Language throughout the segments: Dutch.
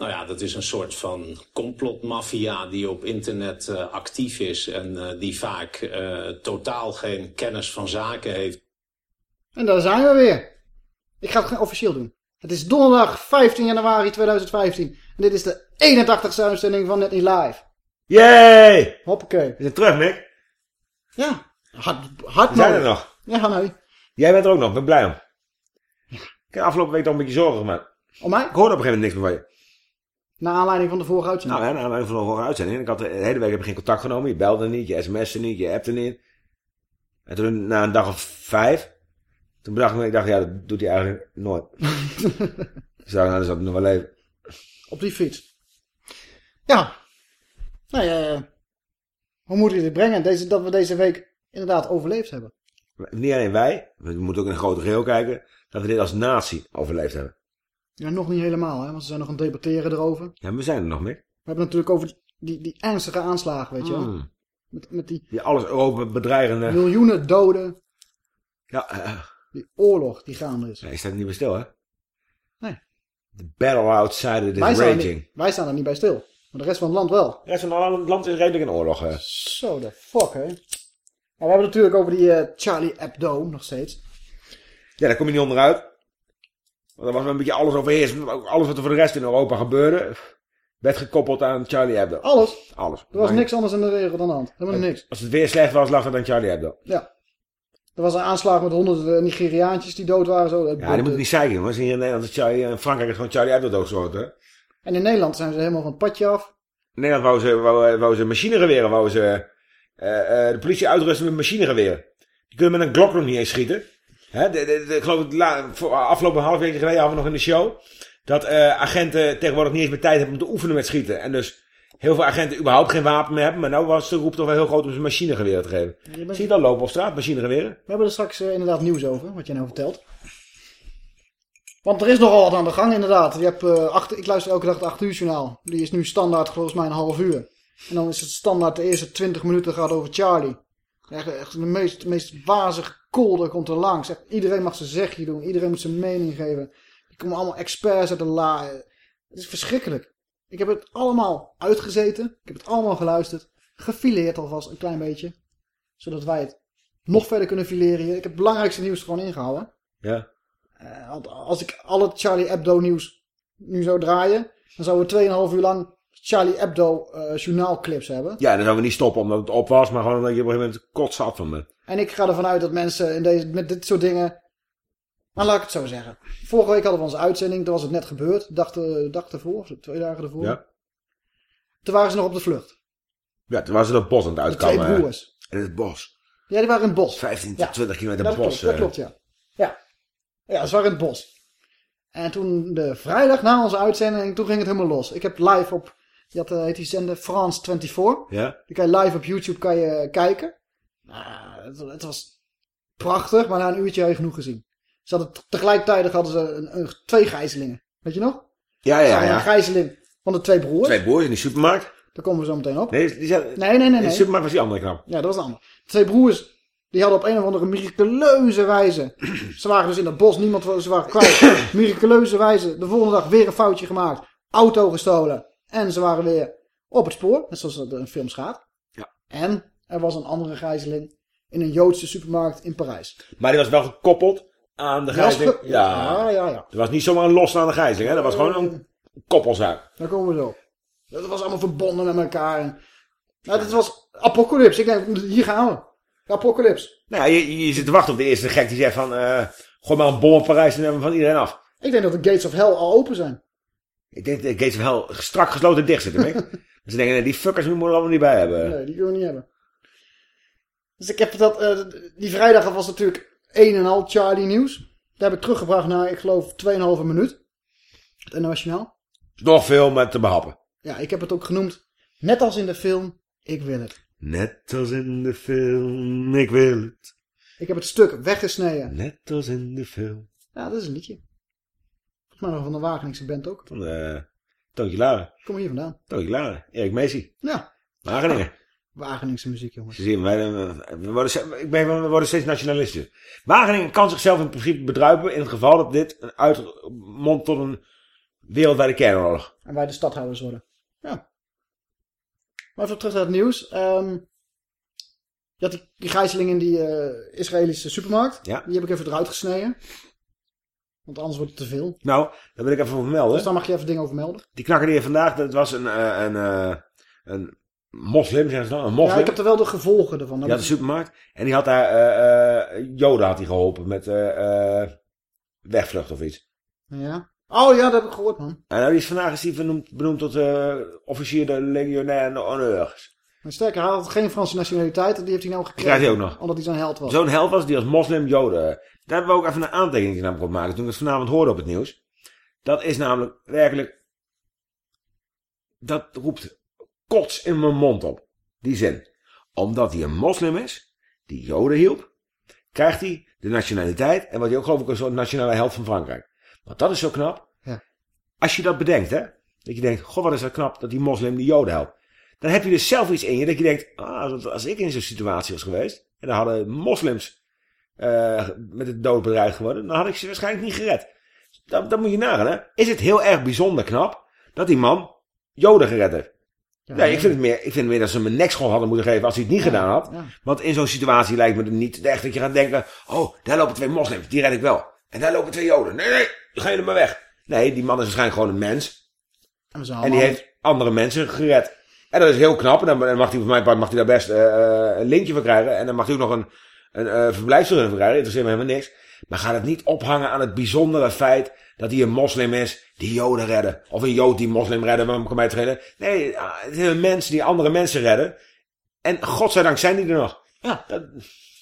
Nou ja, dat is een soort van complotmafia die op internet uh, actief is en uh, die vaak uh, totaal geen kennis van zaken heeft. En daar zijn we weer. Ik ga het officieel doen. Het is donderdag 15 januari 2015 en dit is de 81ste uitzending van Net Niet Live. Yay! Hoppakee. Is het terug, Mick? Ja, hard, hard We zijn er nog. Ja, nee. Jij bent er ook nog, ik ben blij om. Ik heb afgelopen week toch een beetje zorgen gemaakt. Om mij? Ik hoorde op een gegeven moment niks meer van je. Naar aanleiding van de vorige uitzending? Nou ja, naar aanleiding van de vorige uitzending. Ik had de hele week heb ik geen contact genomen. Je belde niet, je sms'te niet, je appte niet. En toen na een dag of vijf. Toen bedacht ik me, ik dacht, ja, dat doet hij eigenlijk nooit. dus nou, dan zat ik nog wel even. Op die fiets. Ja. Nou ja, hoe moet je dit brengen? Deze, dat we deze week inderdaad overleefd hebben. Niet alleen wij, we moeten ook in een grote geheel kijken. Dat we dit als natie overleefd hebben. Ja, nog niet helemaal, hè, want ze zijn nog aan het debatteren erover. Ja, maar we zijn er nog mee. We hebben het natuurlijk over die, die ernstige aanslagen, weet je wel. Mm. Met, met die Die alles Europa bedreigende... miljoenen doden. Ja, uh, Die oorlog die gaande is. nee, je staat er niet bij stil, hè? Nee. The battle outside er raging. niet, wij staan er niet bij stil. Maar de rest van het land wel. De rest van het land is redelijk in oorlog, hè? Zo, de fuck, hè. En we hebben het natuurlijk over die eh, Charlie Hebdo nog steeds. Ja, daar kom je niet onderuit. Want er was wel een beetje alles overheerst. Alles wat er voor de rest in Europa gebeurde, werd gekoppeld aan Charlie Hebdo. Alles. Alles. Er was Maar niks anders in de wereld aan de hand. Helemaal niks. Als het weer slecht was, lag het aan Charlie Hebdo. Ja. Er was een aanslag met honderden Nigeriaantjes die dood waren. Zo. Ja, die moet niet zeiken, jongens. Hier in Nederland in Frankrijk is gewoon Charlie Hebdo doodgeschoten. En in Nederland zijn ze helemaal van het padje af. In Nederland wou ze, wou, wou ze machinegeweren, wou ze eh, eh, de politie uitrusten met machinegeweren. Die kunnen met een Glock nog niet eens schieten. Hè, de, de, de- ik geloof la, voor, afgelopen half week geleden hadden we nog in de show. Dat eh, agenten tegenwoordig niet eens meer tijd hebben om te oefenen met schieten. En dus heel veel agenten überhaupt geen wapen meer hebben. Maar nou was de roep toch wel heel groot om ze machinegeweren te geven. Bent- Zie je dat lopen op straat, machinegeweren? We hebben er straks eh, inderdaad nieuws over, wat jij nou vertelt. Want er is nogal wat aan de gang inderdaad. Je hebt, acht, ik luister elke dag het 8 uur journaal. Die is nu standaard volgens mij een half uur. En dan is het standaard de eerste 20 minuten gaat over Charlie. Echt, echt de meest, meest wazige kolder komt er langs. Iedereen mag zijn zegje doen. Iedereen moet zijn mening geven. Er komen allemaal experts uit de la. Het is verschrikkelijk. Ik heb het allemaal uitgezeten. Ik heb het allemaal geluisterd. Gefileerd alvast een klein beetje. Zodat wij het nog verder kunnen fileren hier. Ik heb het belangrijkste nieuws gewoon ingehouden. Ja. Want als ik al het Charlie Hebdo nieuws nu zou draaien, dan zouden we 2,5 uur lang Charlie Hebdo eh, journaalclips hebben. Ja, dan zouden we niet stoppen omdat het op was, maar gewoon omdat je op een gegeven moment kotzat van bent. En ik ga ervan uit dat mensen in deze, met dit soort dingen... Maar laat ik het zo zeggen. Vorige week hadden we onze uitzending, toen was het net gebeurd. De dag, de dag ervoor, twee dagen ervoor. Ja. Toen waren ze nog op de vlucht. Ja, toen was het op bos aan het De twee uitkomen. broers. In het bos. Ja, die waren in het bos. 15 tot Ja. 20 kilometer dat bos. Klopt, dat eh. klopt, ja. Ja. Ja, ze waren in het bos. En toen de vrijdag na onze uitzending, toen ging het helemaal los. Ik heb live op, je had, eh, heet die zender France 24. Ja? Die kan je live op YouTube kan je kijken. Nou, het, het was prachtig, maar na een uurtje heb je genoeg gezien. Ze hadden tegelijkertijd hadden ze een, een- twee gijzelingen. Weet je nog? Ja, ja, Een ja. gijzeling van de twee broers. Twee broers in die supermarkt. Daar komen we zo meteen op. Nee, die zijn, Nee, nee, nee. in de supermarkt was die andere knap. Ja, dat was de andere. Twee broers, die hadden op een of andere miraculeuze wijze... ze waren dus in het bos, niemand ze waren kwijt. miraculeuze wijze, de volgende dag weer een foutje gemaakt. Auto gestolen. En ze waren weer op het spoor, net zoals dat in films gaat. Ja. En er was een andere gijzeling in een Joodse supermarkt in Parijs. Maar die was wel gekoppeld aan de gijzeling. ge- Ja. ja, ja, ja. Het was niet zomaar een losstaande gijzeling, hè. Dat was gewoon een koppelzaak. Daar komen we zo. Dat was allemaal verbonden met elkaar. En, nou, dit was apocalypse. Ik denk, hier gaan we. De apocalyps. Nou, je, je zit te wachten op de eerste gek die zegt van... eh gooi maar een bom op Parijs en hebben we van iedereen af. Ik denk dat de gates of hell al open zijn. Ik denk dat de gates of hell strak gesloten dicht zitten, Mick. dus ze denken, nee, die fuckers moeten we er allemaal niet bij hebben. Nee, die kunnen we niet hebben. Dus ik heb dat, eh, die vrijdag was natuurlijk een en al Charlie nieuws. Daar heb ik teruggebracht naar, ik geloof, 2,5 minuut. Het NOS-journaal. Nog veel met te behappen. Ja, ik heb het ook genoemd. Net als in de film, ik wil het. Net als in de film, ik wil het. Ik heb het stuk weggesneden. Net als in de film. Ja, dat is een liedje. Volgens mij nog van de Wageningse band ook. Van uh, Tootje Laren. Kom hier vandaan. Tootje Laren. Erik Messi. Ja. Wageningen. Wageningse muziek, jongens. Ze zien, wij, we, worden, ik ben, we worden steeds nationalistisch. Wageningen kan zichzelf in principe bedruipen in het geval dat dit een uitmondt tot een wereldwijde kernoorlog. En wij de stadhouders worden. Ja. Maar even terug naar het nieuws. Um, je had die, die gijzeling in die uh, Israëlische supermarkt. Ja. Die heb ik even eruit gesneden. Want anders wordt het te veel. Nou, daar wil ik even over melden. Dus daar mag je even dingen over melden. Die knakker die je vandaag, dat was een, uh, een, uh, een moslim, zeggen ze dan? Een moslim. Ja, ik heb er wel de gevolgen ervan. Had de supermarkt. En die had daar, Joden had hij geholpen met wegvlucht of iets. Ja. Oh ja, dat heb ik gehoord, man. En nou, die is vandaag is die benoemd, benoemd tot officier de legionaire honneurs. Maar sterker, hij had geen Franse nationaliteit. Die heeft hij nou gekregen. Krijgt hij ook nog. Omdat hij zo'n held was. Zo'n held was die als moslim Joden. Daar hebben we ook even een aantekening namelijk op maken. Toen ik het vanavond hoorde op het nieuws. Dat is namelijk werkelijk... Dat roept kots in mijn mond op. Die zin. Omdat hij een moslim is. Die Joden hielp. Krijgt hij de nationaliteit. En wordt hij ook geloof ik een soort nationale held van Frankrijk. Want dat is zo knap. Ja. Als je dat bedenkt hè. Dat je denkt. Goh wat is dat knap dat die moslim die Joden helpt. Dan heb je dus zelf iets in je dat je denkt, ah, als ik in zo'n situatie was geweest, en dan hadden moslims uh, met het dood bedreigd geworden, dan had ik ze waarschijnlijk niet gered. Dat, dat moet je nagaan, hè. Is het heel erg bijzonder knap dat die man Joden gered heeft? Ja, nee, ik vind, het meer, ik vind het meer dat ze hem een hadden moeten geven als hij het niet ja, gedaan had. Ja. Want in zo'n situatie lijkt me het niet echt dat je gaat denken, oh, daar lopen twee moslims, die red ik wel. En daar lopen twee Joden. Nee, nee, ga je er maar weg. Nee, die man is waarschijnlijk gewoon een mens. En, en die heeft andere mensen gered. En dat is heel knap. En dan mag hij voor mijn part mag hij daar best uh, een lintje van krijgen. En dan mag hij ook nog een, een uh, verblijfsvergunning van krijgen. Interesseert me helemaal niks. Maar ga het niet ophangen aan het bijzondere feit dat hij een moslim is die joden redden. Of een jood die moslim redden, maar kan mij het redden. Nee, het zijn mensen die andere mensen redden. En godzijdank zijn die er nog. Ja, dat,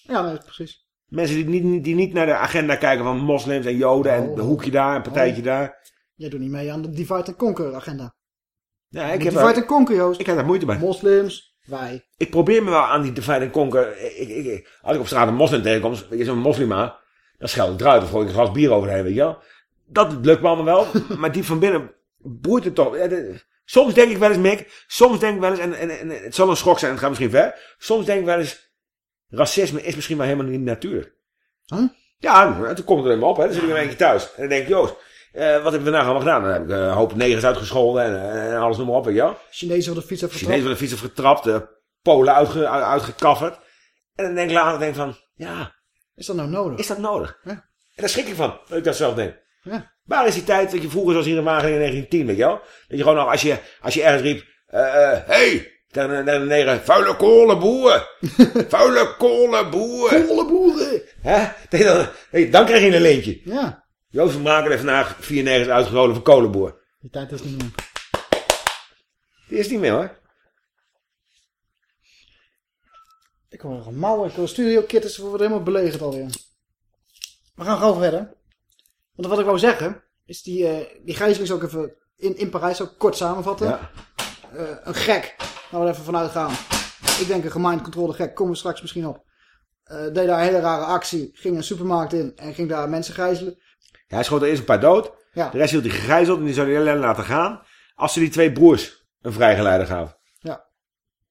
ja nee, precies. Mensen die niet, die niet naar de agenda kijken van moslims en joden Oh, en een hoekje daar, een partijtje oh. daar. Jij doet niet mee aan de divide and conquer agenda. Ja, ik heb, divide and conquer, Joost. ik heb daar moeite bij. Moslims, wij. Ik probeer me wel aan die divide and conquer. Ik, ik, ik, als ik op straat een moslim tegenkom, is een moslima, dan scheld ik eruit of gooi ik een glas bier overheen, weet je wel. Dat lukt me allemaal wel, maar die van binnen boeit het toch. Soms denk ik wel eens, Mick, soms denk ik wel eens, en, en, en het zal een schok zijn, het gaat misschien ver. Soms denk ik wel eens, racisme is misschien wel helemaal niet natuurlijk. Huh? Ja, toen komt het er helemaal op, hè. dan zit ik in een keer thuis. En dan denk ik, Joost, uh, wat hebben we vandaag allemaal gedaan? Dan heb ik een hoop negers uitgescholden en, en alles noem maar op, wel. Chinezen van de fiets heeft Chinezen van de fiets heeft getrapt, de Polen uitge, uitgekafferd. En dan denk ik later denk van, ja. Is dat nou nodig? Is dat nodig? Ja. En daar schrik ik van, dat ik dat zelf denk. Ja. Waar is die tijd dat je vroeger zoals hier in Wageningen in 1910, weet je wel? Dat je gewoon nog, als je, als je ergens riep, uh, uh, hey, tegen de negen, vuile kolenboeren. vuile kolenboeren. Kolenboeren. Hè? Dan, dan krijg je een leentje. Ja. Joost van Braken heeft vandaag vier negers uitgerolen voor kolenboer. Die tijd is niet meer. Die is niet meer hoor. Ik hoor een mouw. Ik hoor studio kittens. We worden helemaal belegerd alweer. We gaan gewoon verder. Want wat ik wou zeggen. Is die, uh, die gijzeling ook even in, in Parijs ook kort samenvatten. Ja. Uh, een gek. Waar we even vanuit gaan. Ik denk een gemind controle gek. Komen we straks misschien op. Uh, deed daar een hele rare actie. Ging een supermarkt in. En ging daar mensen gijzelen. Ja, hij schoot er eerst een paar dood. Ja. De rest hield hij gegijzeld en die zou hij laten gaan. Als ze die twee broers een vrijgeleider gaven. Ja.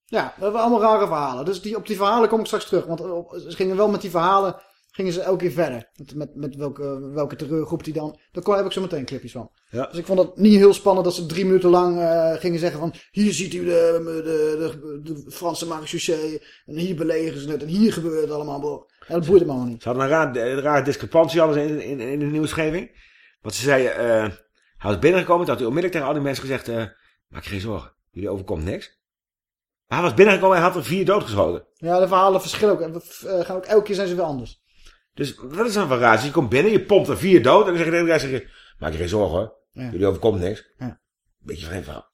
Ja, we hebben allemaal rare verhalen. Dus die, op die verhalen kom ik straks terug. Want ze gingen wel met die verhalen, gingen ze elke keer verder. Met, met, met welke, welke terreurgroep die dan... Daar heb ik zo meteen clipjes van. Ja. Dus ik vond het niet heel spannend dat ze drie minuten lang uh, gingen zeggen van... Hier ziet u de, de, de, de Franse marechaussee. En hier belegen ze het. En hier gebeurt het allemaal. Ja, dat boeit hem allemaal niet. Ze hadden een raar, een raar discrepantie ze in, in, in de nieuwsgeving. Want ze zeiden, uh, hij was binnengekomen. Toen had hij onmiddellijk tegen al die mensen gezegd... Uh, maak je geen zorgen. Jullie overkomt niks. Hij was binnengekomen en hij had er vier doodgeschoten. Ja, de verhalen verschillen ook. En we eh, gaan ook elke keer zijn ze weer anders. Dus wat is van raar? Je komt binnen, je pompt er vier dood. En dan zeg je tegen de rest, zeg je, maak je geen zorgen hoor. Ja. Jullie overkomt niks. Ja. Beetje vreemd verhaal.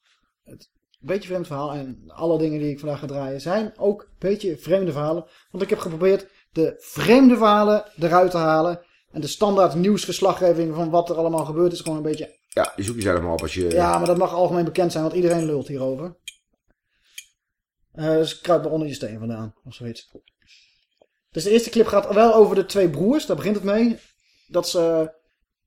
Beetje vreemd verhaal. En alle dingen die ik vandaag ga draaien zijn ook een beetje vreemde verhalen. Want ik heb geprobeerd de vreemde verhalen eruit te halen. En de standaard nieuwsverslaggeving van wat er allemaal gebeurd is gewoon een beetje... Ja, die zoek je zelf maar op als je... Ja, maar dat mag algemeen bekend zijn, want iedereen lult hierover. Eh dus kruip maar onder je steen vandaan, of zoiets. Dus de eerste clip gaat wel over de twee broers, daar begint het mee. Dat ze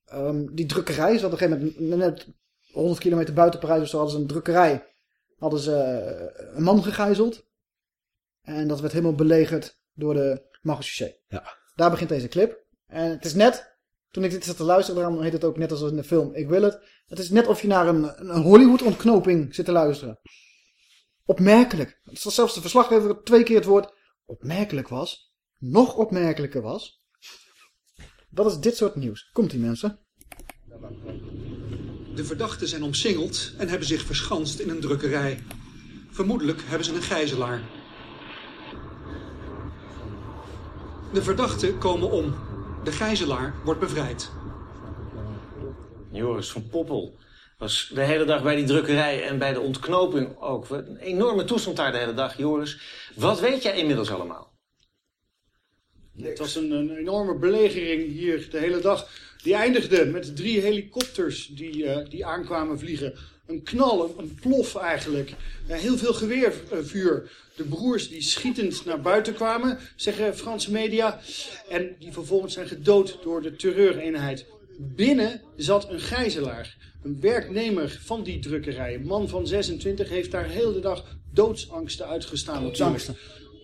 ehm, die drukkerij, ze hadden op een gegeven moment net 100 kilometer buiten Parijs of zo, hadden ze een drukkerij. Hadden ze eh, een man gegijzeld. En dat werd helemaal belegerd door de marechaussee. Ja. Daar begint deze clip. En het is net, toen ik dit zat te luisteren, daarom heet het ook net als in de film Ik Wil Het. Het is net of je naar een, een Hollywood-ontknoping zit te luisteren. Opmerkelijk. Het was zelfs de verslaggever twee keer het woord opmerkelijk was. Nog opmerkelijker was. Dat is dit soort nieuws. Komt die mensen? De verdachten zijn omsingeld en hebben zich verschanst in een drukkerij. Vermoedelijk hebben ze een gijzelaar. De verdachten komen om. De gijzelaar wordt bevrijd. Joris van Poppel was de hele dag bij die drukkerij en bij de ontknoping ook. Een enorme toestand daar de hele dag, Joris. Wat weet jij inmiddels allemaal? Het was een, een enorme belegering hier de hele dag. Die eindigde met drie helikopters die, eh, die aankwamen vliegen. Een knal, een, een plof eigenlijk. Eh, heel veel geweervuur. De broers die schietend naar buiten kwamen, zeggen Franse media. En die vervolgens zijn gedood door de terreureenheid. Binnen zat een gijzelaar. Een werknemer van die drukkerij. Een man van 26 heeft daar heel de dag doodsangsten uitgestaan. Doodsangsten.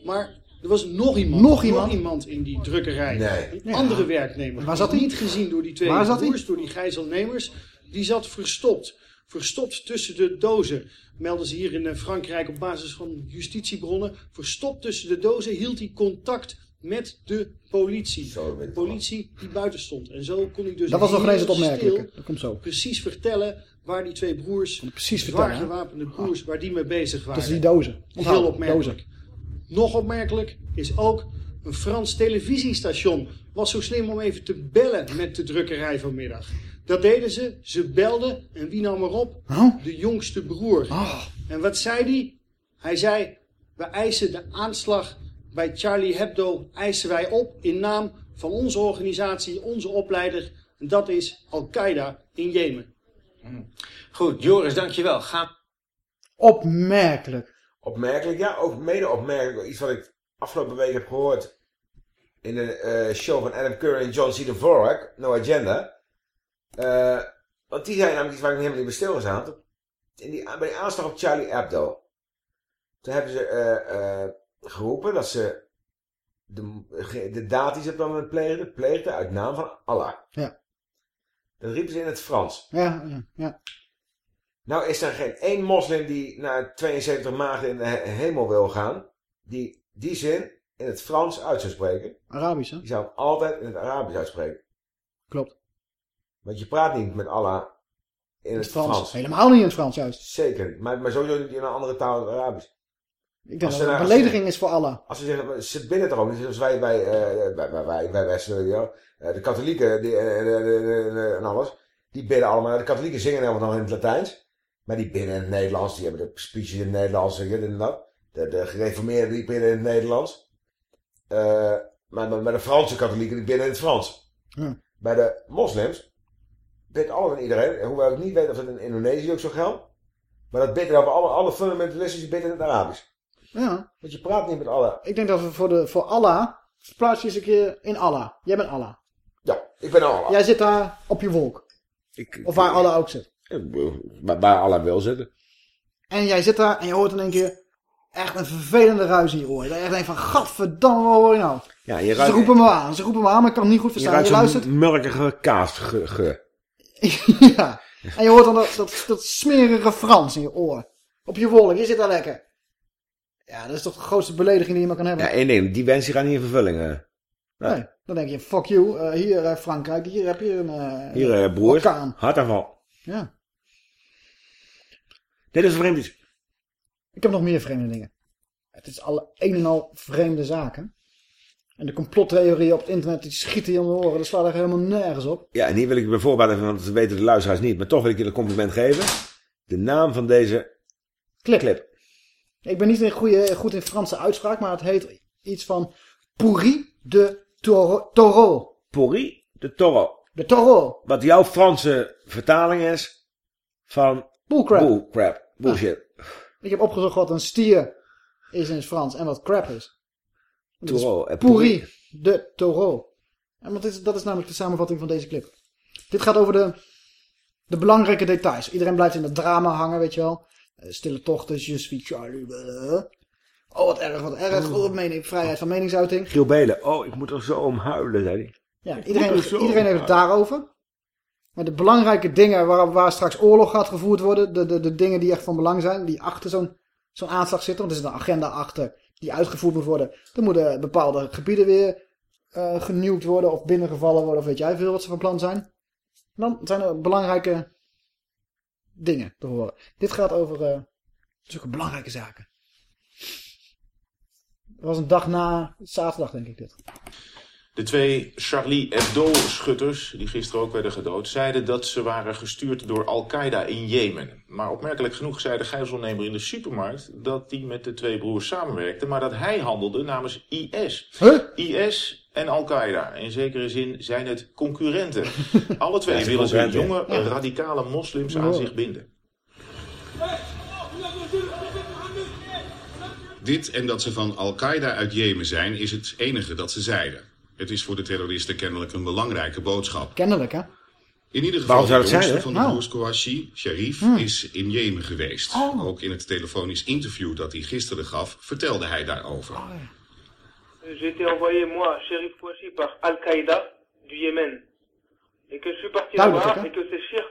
Maar er was nog iemand. Nog iemand? in die drukkerij. Nee. Een Ja. andere werknemer. Waar zat hij? Niet gezien door die twee Waar broers, door die gijzelnemers. Die zat verstopt. Verstopt tussen de dozen. Melden ze hier in eh, Frankrijk op basis van justitiebronnen. Verstopt tussen de dozen hield hij contact met de politie. Zo, de politie die buiten stond. En zo kon hij dus Dat was nog ineens het opmerkelijke. stil Dat komt zo. precies vertellen waar die twee broers, precies zwaar gewapende broers, waar die mee bezig waren. Dat is die dozen. Onthoud, Heel opmerkelijk. Dozen. Nog opmerkelijk is ook een Frans televisiestation was zo slim om even te bellen met de drukkerij vanmiddag. Dat deden ze. Ze belden. En wie nam erop? Oh. De jongste broer. Ah. En wat zei hij? Hij zei, we eisen de aanslag bij Charlie Hebdo eisen wij op in naam van onze organisatie, onze opleider. En dat is Al-Qaeda in Jemen. Goed, Joris, dankjewel. Ga Opmerkelijk. Opmerkelijk, ja, ook mede opmerkelijk. Iets wat ik afgelopen week heb gehoord in de eh, show van Adam Curry en John C. Dvorak, No Agenda. Eh, want die zijn namelijk iets waar ik helemaal niet bij stilgestaan. In die, bij die aanslag op Charlie Hebdo. Toen hebben ze eh, geroepen dat ze de, de daad die ze op dat moment pleegden, pleegden uit naam van Allah. Ja. Dat riepen ze in het Frans. Ja, ja. Nou is er geen één moslim die naar 72 maanden in de he- hemel wil gaan, die die zin in het Frans uit zou spreken. Arabisch, hè? Die zou hem altijd in het Arabisch uitspreken. Klopt. Want je praat niet met Allah in het, Het Frans. Frans. Helemaal niet in het Frans, juist. Zeker niet. Maar, maar sowieso niet in een andere taal dan het Arabisch. Ik denk Als dat het een belediging is voor Allah. Als ze zeggen, ze binnen toch ook niet. Zoals wij bij, eh bij, bij, bij, bij Westen. Eh, de katholieken die, eh, en alles. Die bidden allemaal. De katholieken zingen helemaal nog in het Latijns. Maar die bidden in het Nederlands. Die hebben de speeches in het Nederlands. en dit en dat. De, de gereformeerden die bidden in het Nederlands. Eh, maar, maar, maar de Franse katholieken die bidden in het Frans. Bij de moslims bidt alles en iedereen. Hoewel ik niet weet of het in Indonesië ook zo geldt. Maar dat bidden over alle, alle fundamentalisten die bidden in het Arabisch. Ja. Want je praat niet met Allah. Ik denk dat we voor, de, voor Allah... Plaats je eens een keer in Allah. Jij bent Allah. Ja, ik ben Allah. Jij zit daar op je wolk. Ik, Of waar Allah ook zit. Waar waar Allah wil zitten. En jij zit daar en je hoort in één keer... Echt een vervelende ruis in je oor. Dat je echt denkt van... Gadverdamme, wat hoor je nou? Ja, je Ze roepen me aan. Ze roepen me aan, maar ik kan het niet goed je verstaan. Je, ruikt luistert. melkige kaasgeur. ja. En je hoort dan dat, dat, dat smerige Frans in je oor. Op je wolk. Je zit daar lekker. Ja, dat is toch de grootste belediging die je maar kan hebben. Ja, ding. Die wens die gaat niet in vervulling. Nee, dan denk je, fuck you. eh, hier eh, Frankrijk, hier heb je een eh, Hier, broers. orkaan. Hartaanval. Ja. Dit is vreemd iets. Ik heb nog meer vreemde dingen. Het is alle een en al vreemde zaken. En de complottheorieën op het internet die schieten je om de oren. Dat slaat er helemaal nergens op. Ja, en hier wil ik je bijvoorbeeld even, want dat weten de luisteraars niet. Maar toch wil ik je een compliment geven. De naam van deze Clip. clip. Ik ben niet een goede, goed in Franse uitspraak, maar het heet iets van Pourri de Taureau. Taureau. Pourri de Toro. De Taureau. Wat jouw Franse vertaling is van Bullcrap. bullcrap. Bullshit. Ik heb opgezocht wat een stier is in het Frans en wat crap is. Dat is Taureau. En Pourri de Taureau. En want dit is, dat is namelijk de samenvatting van deze clip. Dit gaat over de, de belangrijke details. Iedereen blijft in het drama hangen, weet je wel. Eh, Stille tochten, je suis Charlie. blablabla. Oh, wat erg, wat erg. Oh, mening, vrijheid van meningsuiting. Giel Belen. Oh, ik moet er zo om huilen, zei hij. Ja, iedereen, er iedereen heeft het daarover. Maar de belangrijke dingen waar, waar straks oorlog gaat gevoerd worden, de, de, de dingen die echt van belang zijn, die achter zo'n zo'n aanslag zitten, want er zit een agenda achter die uitgevoerd moet worden. Er moeten bepaalde gebieden weer eh genuwd worden of binnengevallen worden, of weet jij veel wat ze van plan zijn. Dan zijn er belangrijke dingen te horen. Dit gaat over eh zulke belangrijke zaken. Het was een dag na zaterdag, denk ik dit. De twee Charlie Hebdo-schutters, die gisteren ook werden gedood, zeiden dat ze waren gestuurd door Al-Qaeda in Jemen. Maar opmerkelijk genoeg zei de gijzelnemer in de supermarkt dat die met de twee broers samenwerkte, maar dat hij handelde namens IS. Huh? IS en Al-Qaeda. In zekere zin zijn het concurrenten. Alle twee Ja, willen ze jonge, radicale moslims aan zich binden. Dit en dat ze van Al-Qaeda uit Jemen zijn is het enige dat ze zeiden. Het is voor de terroristen kennelijk een belangrijke boodschap. Kennelijk, hè? In ieder geval, de jongste van de Nou. broers Kouachi, Sharif, Hmm. is in Jemen geweest. Oh. Ook in het telefonisch interview dat hij gisteren gaf, vertelde hij daarover. J'ai été envoyé, moi, Shérif Kouachi, par Al-Qaïda du Yémen. Et que je suis parti là-bas et que c'est Shir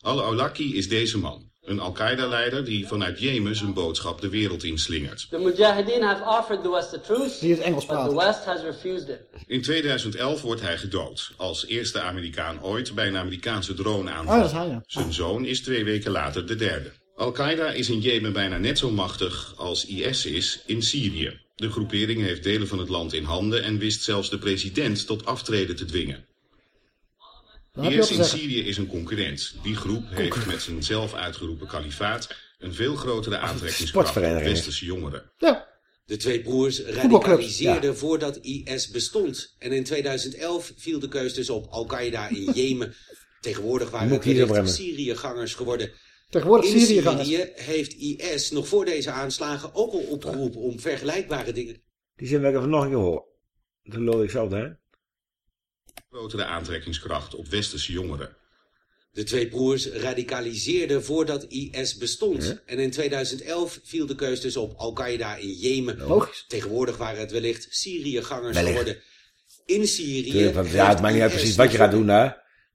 Al-Qaïda, is deze man. Een Al-Qaeda-leider die vanuit Jemen zijn boodschap de wereld inslingert. The Mujahideen have offered the West the truth, Die het Engels the. West has refused it. In 2011 wordt hij gedood. Als eerste Amerikaan ooit bij een Amerikaanse droneaanval. Oh, dat is hij, ja. Zijn zoon is twee weken later de derde. Al-Qaeda is in Jemen bijna net zo machtig als IS is in Syrië. De groepering heeft delen van het land in handen en wist zelfs de president tot aftreden te dwingen. Dan heb je wat IS in. Syrië is een concurrent. Die groep heeft met zijn zelf uitgeroepen kalifaat een veel grotere aantrekkingskracht op sportvereniging. westerse jongeren. Ja, De twee broers radicaliseerden voordat IS bestond. En in 2011 viel de keus dus op Al-Qaeda in Jemen. Tegenwoordig waren Moet het. Syriëgangers geworden. tegenwoordig In Syrië heeft IS nog voor deze aanslagen ook al opgeroepen om vergelijkbare dingen Die zin wil ik even nog een keer horen. Dat lul ik zelf, hè? Grotere aantrekkingskracht op westerse jongeren. De twee broers radicaliseerden voordat IS bestond. En in 2011 viel de keus dus op Al-Qaeda in Jemen. Logisch. Tegenwoordig waren het wellicht Syriëgangers Wellicht. geworden. In Syrië. Tuurlijk, want ja, het maakt niet uit precies wat je gaat doen, hè?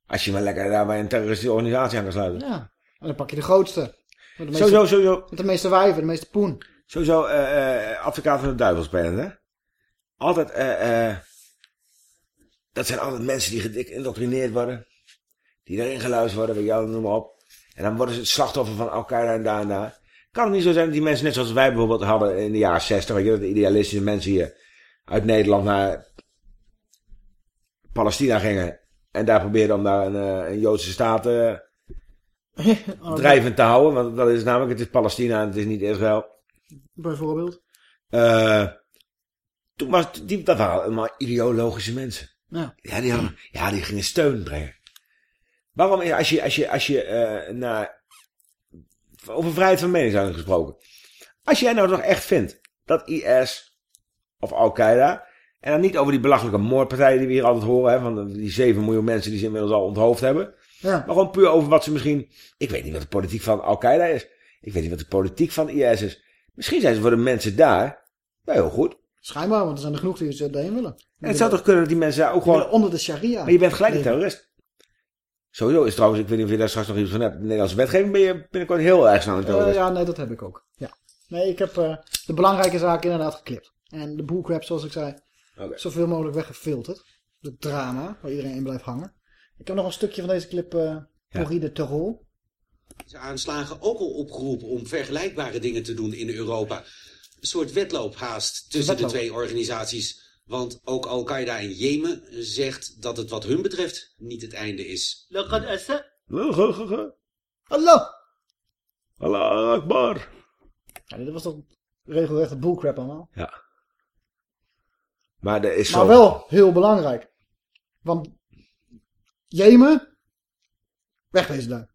Als je maar lekker daar bij een terroristische organisatie aan kan sluiten. Ja. En dan pak je de grootste. Met de meeste, Sowieso, sowieso, met de meeste wijven, de meeste poen. sowieso eh, eh, advocaat van de duivel spelen, hè? Altijd, eh, eh, dat zijn altijd mensen die geïndoctrineerd worden. Die erin geluisterd worden, weet je wel, noem maar op. En dan worden ze het slachtoffer van elkaar en daar en daar. Kan het niet zo zijn dat die mensen, net zoals wij bijvoorbeeld hadden in de jaren 60, weet je, dat de idealistische mensen hier uit Nederland naar Palestina gingen. En daar probeerden om daar een, eh, een Joodse staat eh, drijvend te houden. Want dat is namelijk, het is Palestina en het is niet Israël. Bijvoorbeeld. Eh, toen was, die, dat waren allemaal ideologische mensen. Ja. Ja, die, hadden, ja, die gingen steun brengen. Waarom, als je, als je, als je eh, naar, over vrijheid van meningsuiting gesproken. Als jij nou toch echt vindt dat IS of Al-Qaeda, en dan niet over die belachelijke moordpartijen die we hier altijd horen, hè, van die 7 miljoen mensen die ze inmiddels al onthoofd hebben. Ja. Maar gewoon puur over wat ze misschien, ik weet niet wat de politiek van Al-Qaeda is. Ik weet niet wat de politiek van IS is. Misschien zijn ze voor de mensen daar wel heel goed. Schijnbaar, want er zijn er genoeg die ze erheen willen. En het zou toch kunnen dat die mensen daar ook willen gewoon... onder de sharia. Maar je bent gelijk een terrorist. Sowieso is trouwens, ik weet niet of je daar straks nog iets van hebt. De Nederlandse wetgeving ben je binnenkort heel erg snel een Eh, terrorist. ja, nee, dat heb ik ook. Ja. Nee, ik heb eh, de belangrijke zaken inderdaad geklipt. En de bullcrap, zoals ik zei, Oké. zoveel mogelijk weggefilterd. Het drama, waar iedereen in blijft hangen. Ik heb nog een stukje van deze clip, eh Henri de Terror. Deze aanslagen ook al opgeroepen om vergelijkbare dingen te doen in Europa. Een soort wedloop haast tussen Wedloop. de twee organisaties. Want ook Al-Qaeda in Jemen zegt dat het wat hun betreft niet het einde is. Hallo! Allah Akbar. Ja, dit was toch regelrechte bullcrap allemaal. Ja. Maar er is Maar zo... wel heel belangrijk. Want Jemen, wegwezen daar.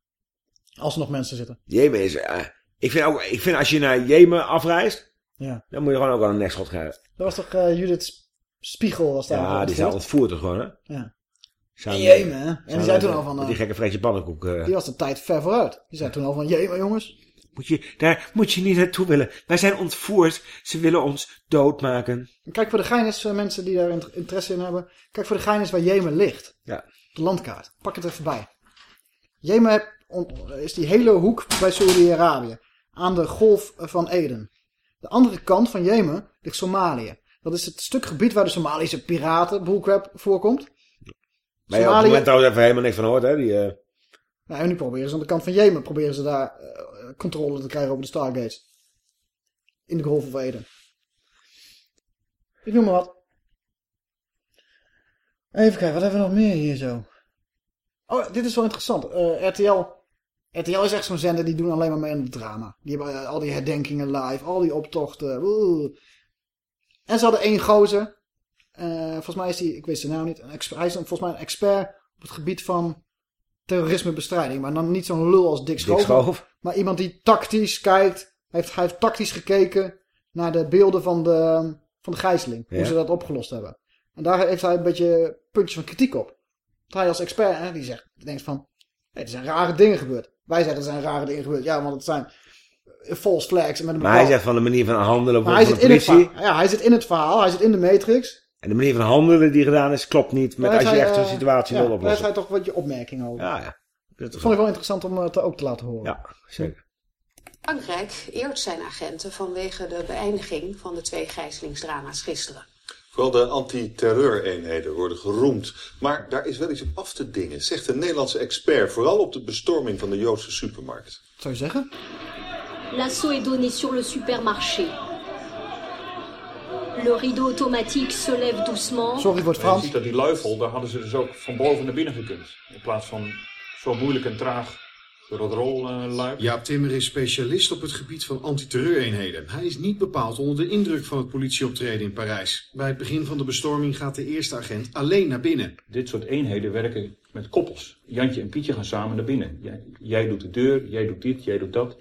Als er nog mensen zitten. Jemen is... eh, ik, vind ook, ik vind als je naar Jemen afreist, Ja. dan moet je gewoon ook wel een nekschot krijgen. Dat was toch eh, Judith Spiegel was daar. Ja, die al ontvoerd er gewoon, hè? Ja. Jemen, hè? En die zei toen al van... met eh, die gekke vreetje pannenkoek. eh. die was de tijd ver vooruit. Die zei toen al van, Jemen jongens. Moet je, daar moet je niet naartoe willen. Wij zijn ontvoerd. Ze willen ons doodmaken. Kijk voor de gein eens, eh, mensen die daar int- interesse in hebben. Kijk voor de gein eens waar Jemen ligt. Ja. De landkaart. Pak het even bij. Jemen is die hele hoek bij Saudi-Arabië. Aan de golf van Eden. De andere kant van Jemen ligt Somalië. Dat is het stuk gebied waar de Somalische piraten, bullcrap, voorkomt. Maar op het moment trouwens even helemaal niks van gehoord, hè? Die, eh, Nou, en nu proberen ze aan de kant van Jemen proberen ze daar eh, controle te krijgen over de Stargates. In de golf van Eden. Ik noem maar wat. Even kijken, wat hebben we nog meer hier zo? Oh, dit is wel interessant. Eh, RTL. RTL is echt zo'n zender, die doen alleen maar mee aan het drama. Die hebben eh, al die herdenkingen live, al die optochten. oeh. En ze hadden één gozer. Eh, volgens mij is hij, ik weet zijn naam niet, een exper- hij is volgens mij een expert op het gebied van terrorismebestrijding. Maar dan niet zo'n lul als Dick Schoof. Maar iemand die tactisch kijkt. Hij heeft, hij heeft tactisch gekeken naar de beelden van de, van de gijzeling. Hoe ze dat opgelost hebben. En daar heeft hij een beetje puntjes van kritiek op. Want hij als expert, hè, die zegt, die denkt van... Hey, er zijn rare dingen gebeurd. Wij zeggen er zijn rare dingen gebeurd. Ja, want het zijn eh, false flags. En met een maar hij zegt van de manier van handelen maar van, hij van zit, de in het ja, hij zit in het verhaal. Hij zit in de matrix. En de manier van handelen die gedaan is, klopt niet met Daar als je echt een eh, situatie ja, wil Daar heeft oplossen. hij toch wat je opmerkingen over. Ja, ja. Dat vond ik wel interessant om het ook te laten horen. Ja, zeker. Frankrijk eert zijn agenten vanwege de beëindiging van de twee gijzelingsdrama's gisteren. Vooral de antiterreureenheden worden geroemd. Maar daar is wel iets op af te dingen, zegt een Nederlandse expert. Vooral op de bestorming van de Joodse supermarkt. Zou je zeggen? L'assaut est donné sur le supermarché. Le rideau automatique se lève doucement. Sorry voor het Maar je Frans. ziet dat die luifel, daar hadden ze dus ook van boven naar binnen gekund. In plaats van zo moeilijk en traag door dat rolluik. Jaap Timmer is specialist op het gebied van antiterreureenheden. Hij is niet bepaald onder de indruk van het politieoptreden in Parijs. Bij het begin van de bestorming gaat de eerste agent alleen naar binnen. Dit soort eenheden werken met koppels. Jantje en Pietje gaan samen naar binnen. Jij, jij doet de deur, jij doet dit, jij doet dat.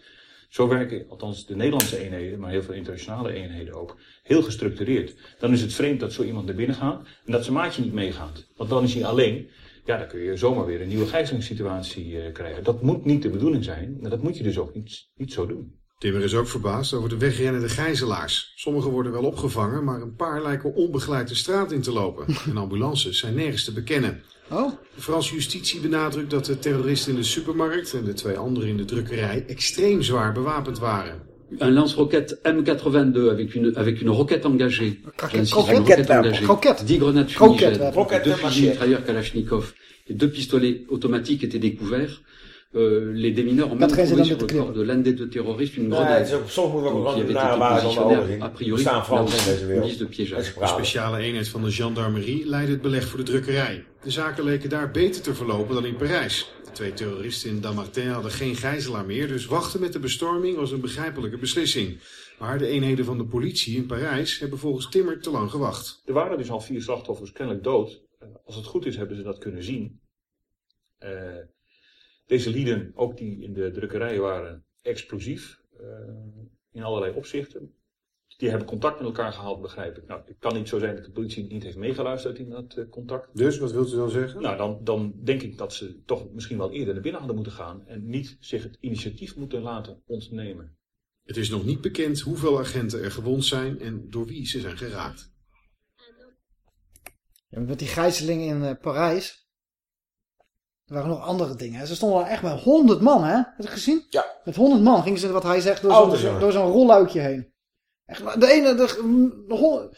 Zo werken althans de Nederlandse eenheden, maar heel veel internationale eenheden ook, heel gestructureerd. Dan is het vreemd dat zo iemand naar binnen gaat en dat zijn maatje niet meegaat. Want dan is hij alleen. Ja, dan kun je zomaar weer een nieuwe gijzelingssituatie eh, krijgen. Dat moet niet de bedoeling zijn, maar dat moet je dus ook niet, niet zo doen. Timmer is ook verbaasd over de wegrennende gijzelaars. Sommigen worden wel opgevangen, maar een paar lijken onbegeleid de straat in te lopen. En ambulances zijn nergens te bekennen. Oh. De Franse justitie benadrukt dat de terroristen in de supermarkt en de twee anderen in de drukkerij extreem zwaar bewapend waren. Un lance-roquette M82 avec une, avec une roquette engagée. J'insiste, une roquette croquette, engagée. croquette. 10 grenades Croquette, fumigènes, roquette deux de fusils mitrailleurs Kalachnikov et deux pistolets automatiques étaient découverts. Euh, les démineurs ont même trouvé sur le de corps de l'un des deux terroristes une grenade. qui avait été overzien. a priori une liste de piégeage. De speciale eenheid van de gendarmerie leidde het beleg voor de drukkerij. De zaken leken daar beter te verlopen dan in Parijs. Twee terroristen in Damartin hadden geen gijzelaar meer, dus wachten met de bestorming was een begrijpelijke beslissing. Maar de eenheden van de politie in Parijs hebben volgens Timmer te lang gewacht. Er waren dus al vier slachtoffers kennelijk dood. Eh, Als het goed is, hebben ze dat kunnen zien. Eh, deze lieden, ook die in de drukkerij waren, explosief. eh, in allerlei opzichten. Die hebben contact met elkaar gehaald, begrijp ik. Nou, het kan niet zo zijn dat de politie niet heeft meegeluisterd in dat eh, contact. Dus, wat wilt u dan zeggen? Nou, dan, dan denk ik dat ze toch misschien wel eerder naar binnen hadden moeten gaan. En niet zich het initiatief moeten laten ontnemen. Het is nog niet bekend hoeveel agenten er gewond zijn en door wie ze zijn geraakt. Ja, met die gijzeling in eh, Parijs. Er waren nog andere dingen. hè. Ze stonden daar echt met 100 man, hè? Heb je het gezien? Ja. Met 100 man gingen ze, wat hij zegt, door zo'n zo'n rolluikje heen. Echt, de ene, de, de hoe,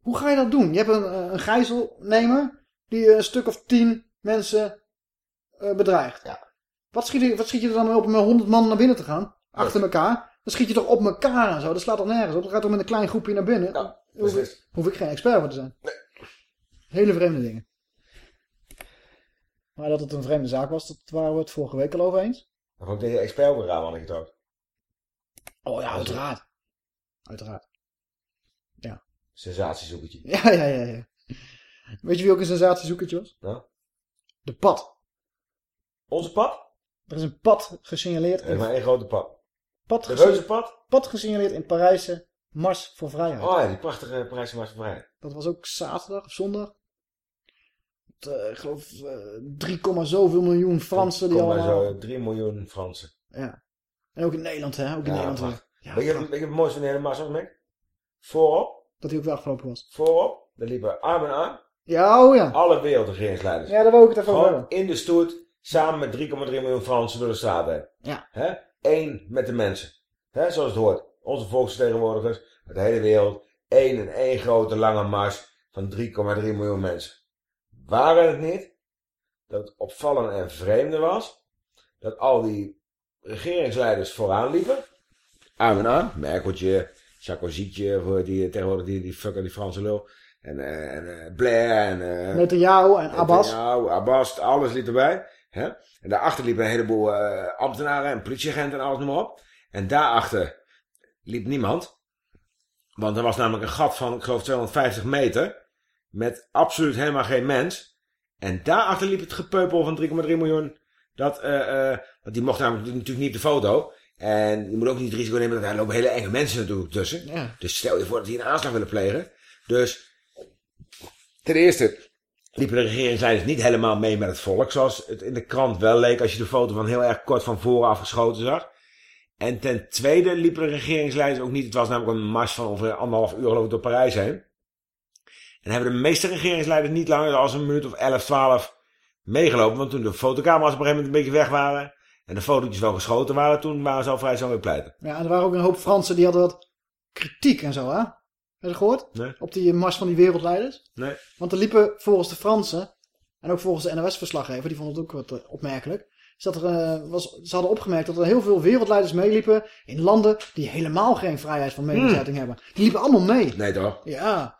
hoe ga je dat doen? Je hebt een, eh, een gijzelnemer die een stuk of tien mensen eh, bedreigt. Wat schiet, je, wat schiet je er dan mee op om met 100 man naar binnen te gaan? Achter elkaar. Dan schiet je toch op elkaar en zo. Dat slaat toch nergens op. Dan gaat toch met een klein groepje naar binnen. Ja, hoef, ik, hoef ik geen expert voor te zijn. Hele vreemde dingen. Maar dat het een vreemde zaak was, dat waren we het vorige week al over eens. Dan vond ik de expert ook een raar man getrokken. Oh ja, uiteraard. Uiteraard. Ja. Sensatiezoekertje. Ja, ja, ja, ja. Weet je wie ook een sensatiezoekertje was? Nou? De pad. Onze pad? Er is een pad gesignaleerd. Er is maar één grote pad. Pad de reuzenpad? Pad gesignaleerd in Parijse Mars voor Vrijheid. Oh ja, die prachtige Parijse Mars voor Vrijheid. Dat was ook zaterdag of zondag. Uh, ik geloof uh, 3, zoveel miljoen Fransen. Die allemaal... zo 3 miljoen Fransen. Ja. En ook in Nederland, hè? Ook in ja, Nederland. Ja, weet, je, weet je het mooiste van de hele Mars Mick? Voorop. Dat hij ook weer afgelopen was. Voorop. Daar liepen arm in arm. Ja, oh ja. Alle wereldregeringsleiders. Ja, daar wou ik het even over hebben. in de stoet. Samen met 3,3 miljoen Fransen door de straat heen. Ja. Hè? Eén met de mensen. Hè? Zoals het hoort. Onze volksvertegenwoordigers uit de hele wereld. Eén en één grote lange mars van 3,3 miljoen mensen. Waren het niet dat het opvallend en vreemde was dat al die regeringsleiders vooraan liepen. Arm in arm. Merkeltje, Sarkozytje, voor die, tegenwoordig die, die fucker, die Franse lul. En, uh, en uh, Blair en... Uh, Netanyahu en Abbas. Netanyahu, Abbas, alles liep erbij. Hè? En daarachter liepen een heleboel ambtenaren en politieagenten en alles noem maar op. En daarachter liep niemand. Want er was namelijk een gat van, ik geloof, 250 meter. Met absoluut helemaal geen mens. En daarachter liep het gepeupel van 3,3 miljoen. Dat, uh, uh, want die mocht namelijk natuurlijk niet op de foto. En je moet ook niet het risico nemen dat daar lopen hele enge mensen natuurlijk tussen. Ja. Dus stel je voor dat die een aanslag willen plegen. Dus ten eerste liepen de regeringsleiders niet helemaal mee met het volk. Zoals het in de krant wel leek als je de foto van heel erg kort van voren afgeschoten zag. En ten tweede liepen de regeringsleiders ook niet. Het was namelijk een mars van ongeveer anderhalf uur geloof ik door Parijs heen. En hebben de meeste regeringsleiders niet langer dan een minuut of 11, 12 meegelopen. Want toen de fotocamera's op een gegeven moment een beetje weg waren. En de fotootjes wel geschoten waren. Toen waren ze al vrij zo weer pleiten. Ja, en er waren ook een hoop Fransen die hadden wat kritiek en zo, hè? Heb je gehoord? Nee. Op die mars van die wereldleiders? Nee. Want er liepen volgens de Fransen, en ook volgens de NOS-verslaggever, die vond het ook wat opmerkelijk. Is dat er, uh, was, ze hadden opgemerkt dat er heel veel wereldleiders meeliepen in landen die helemaal geen vrijheid van meningsuiting hebben. Die liepen allemaal mee. Nee toch? Ja.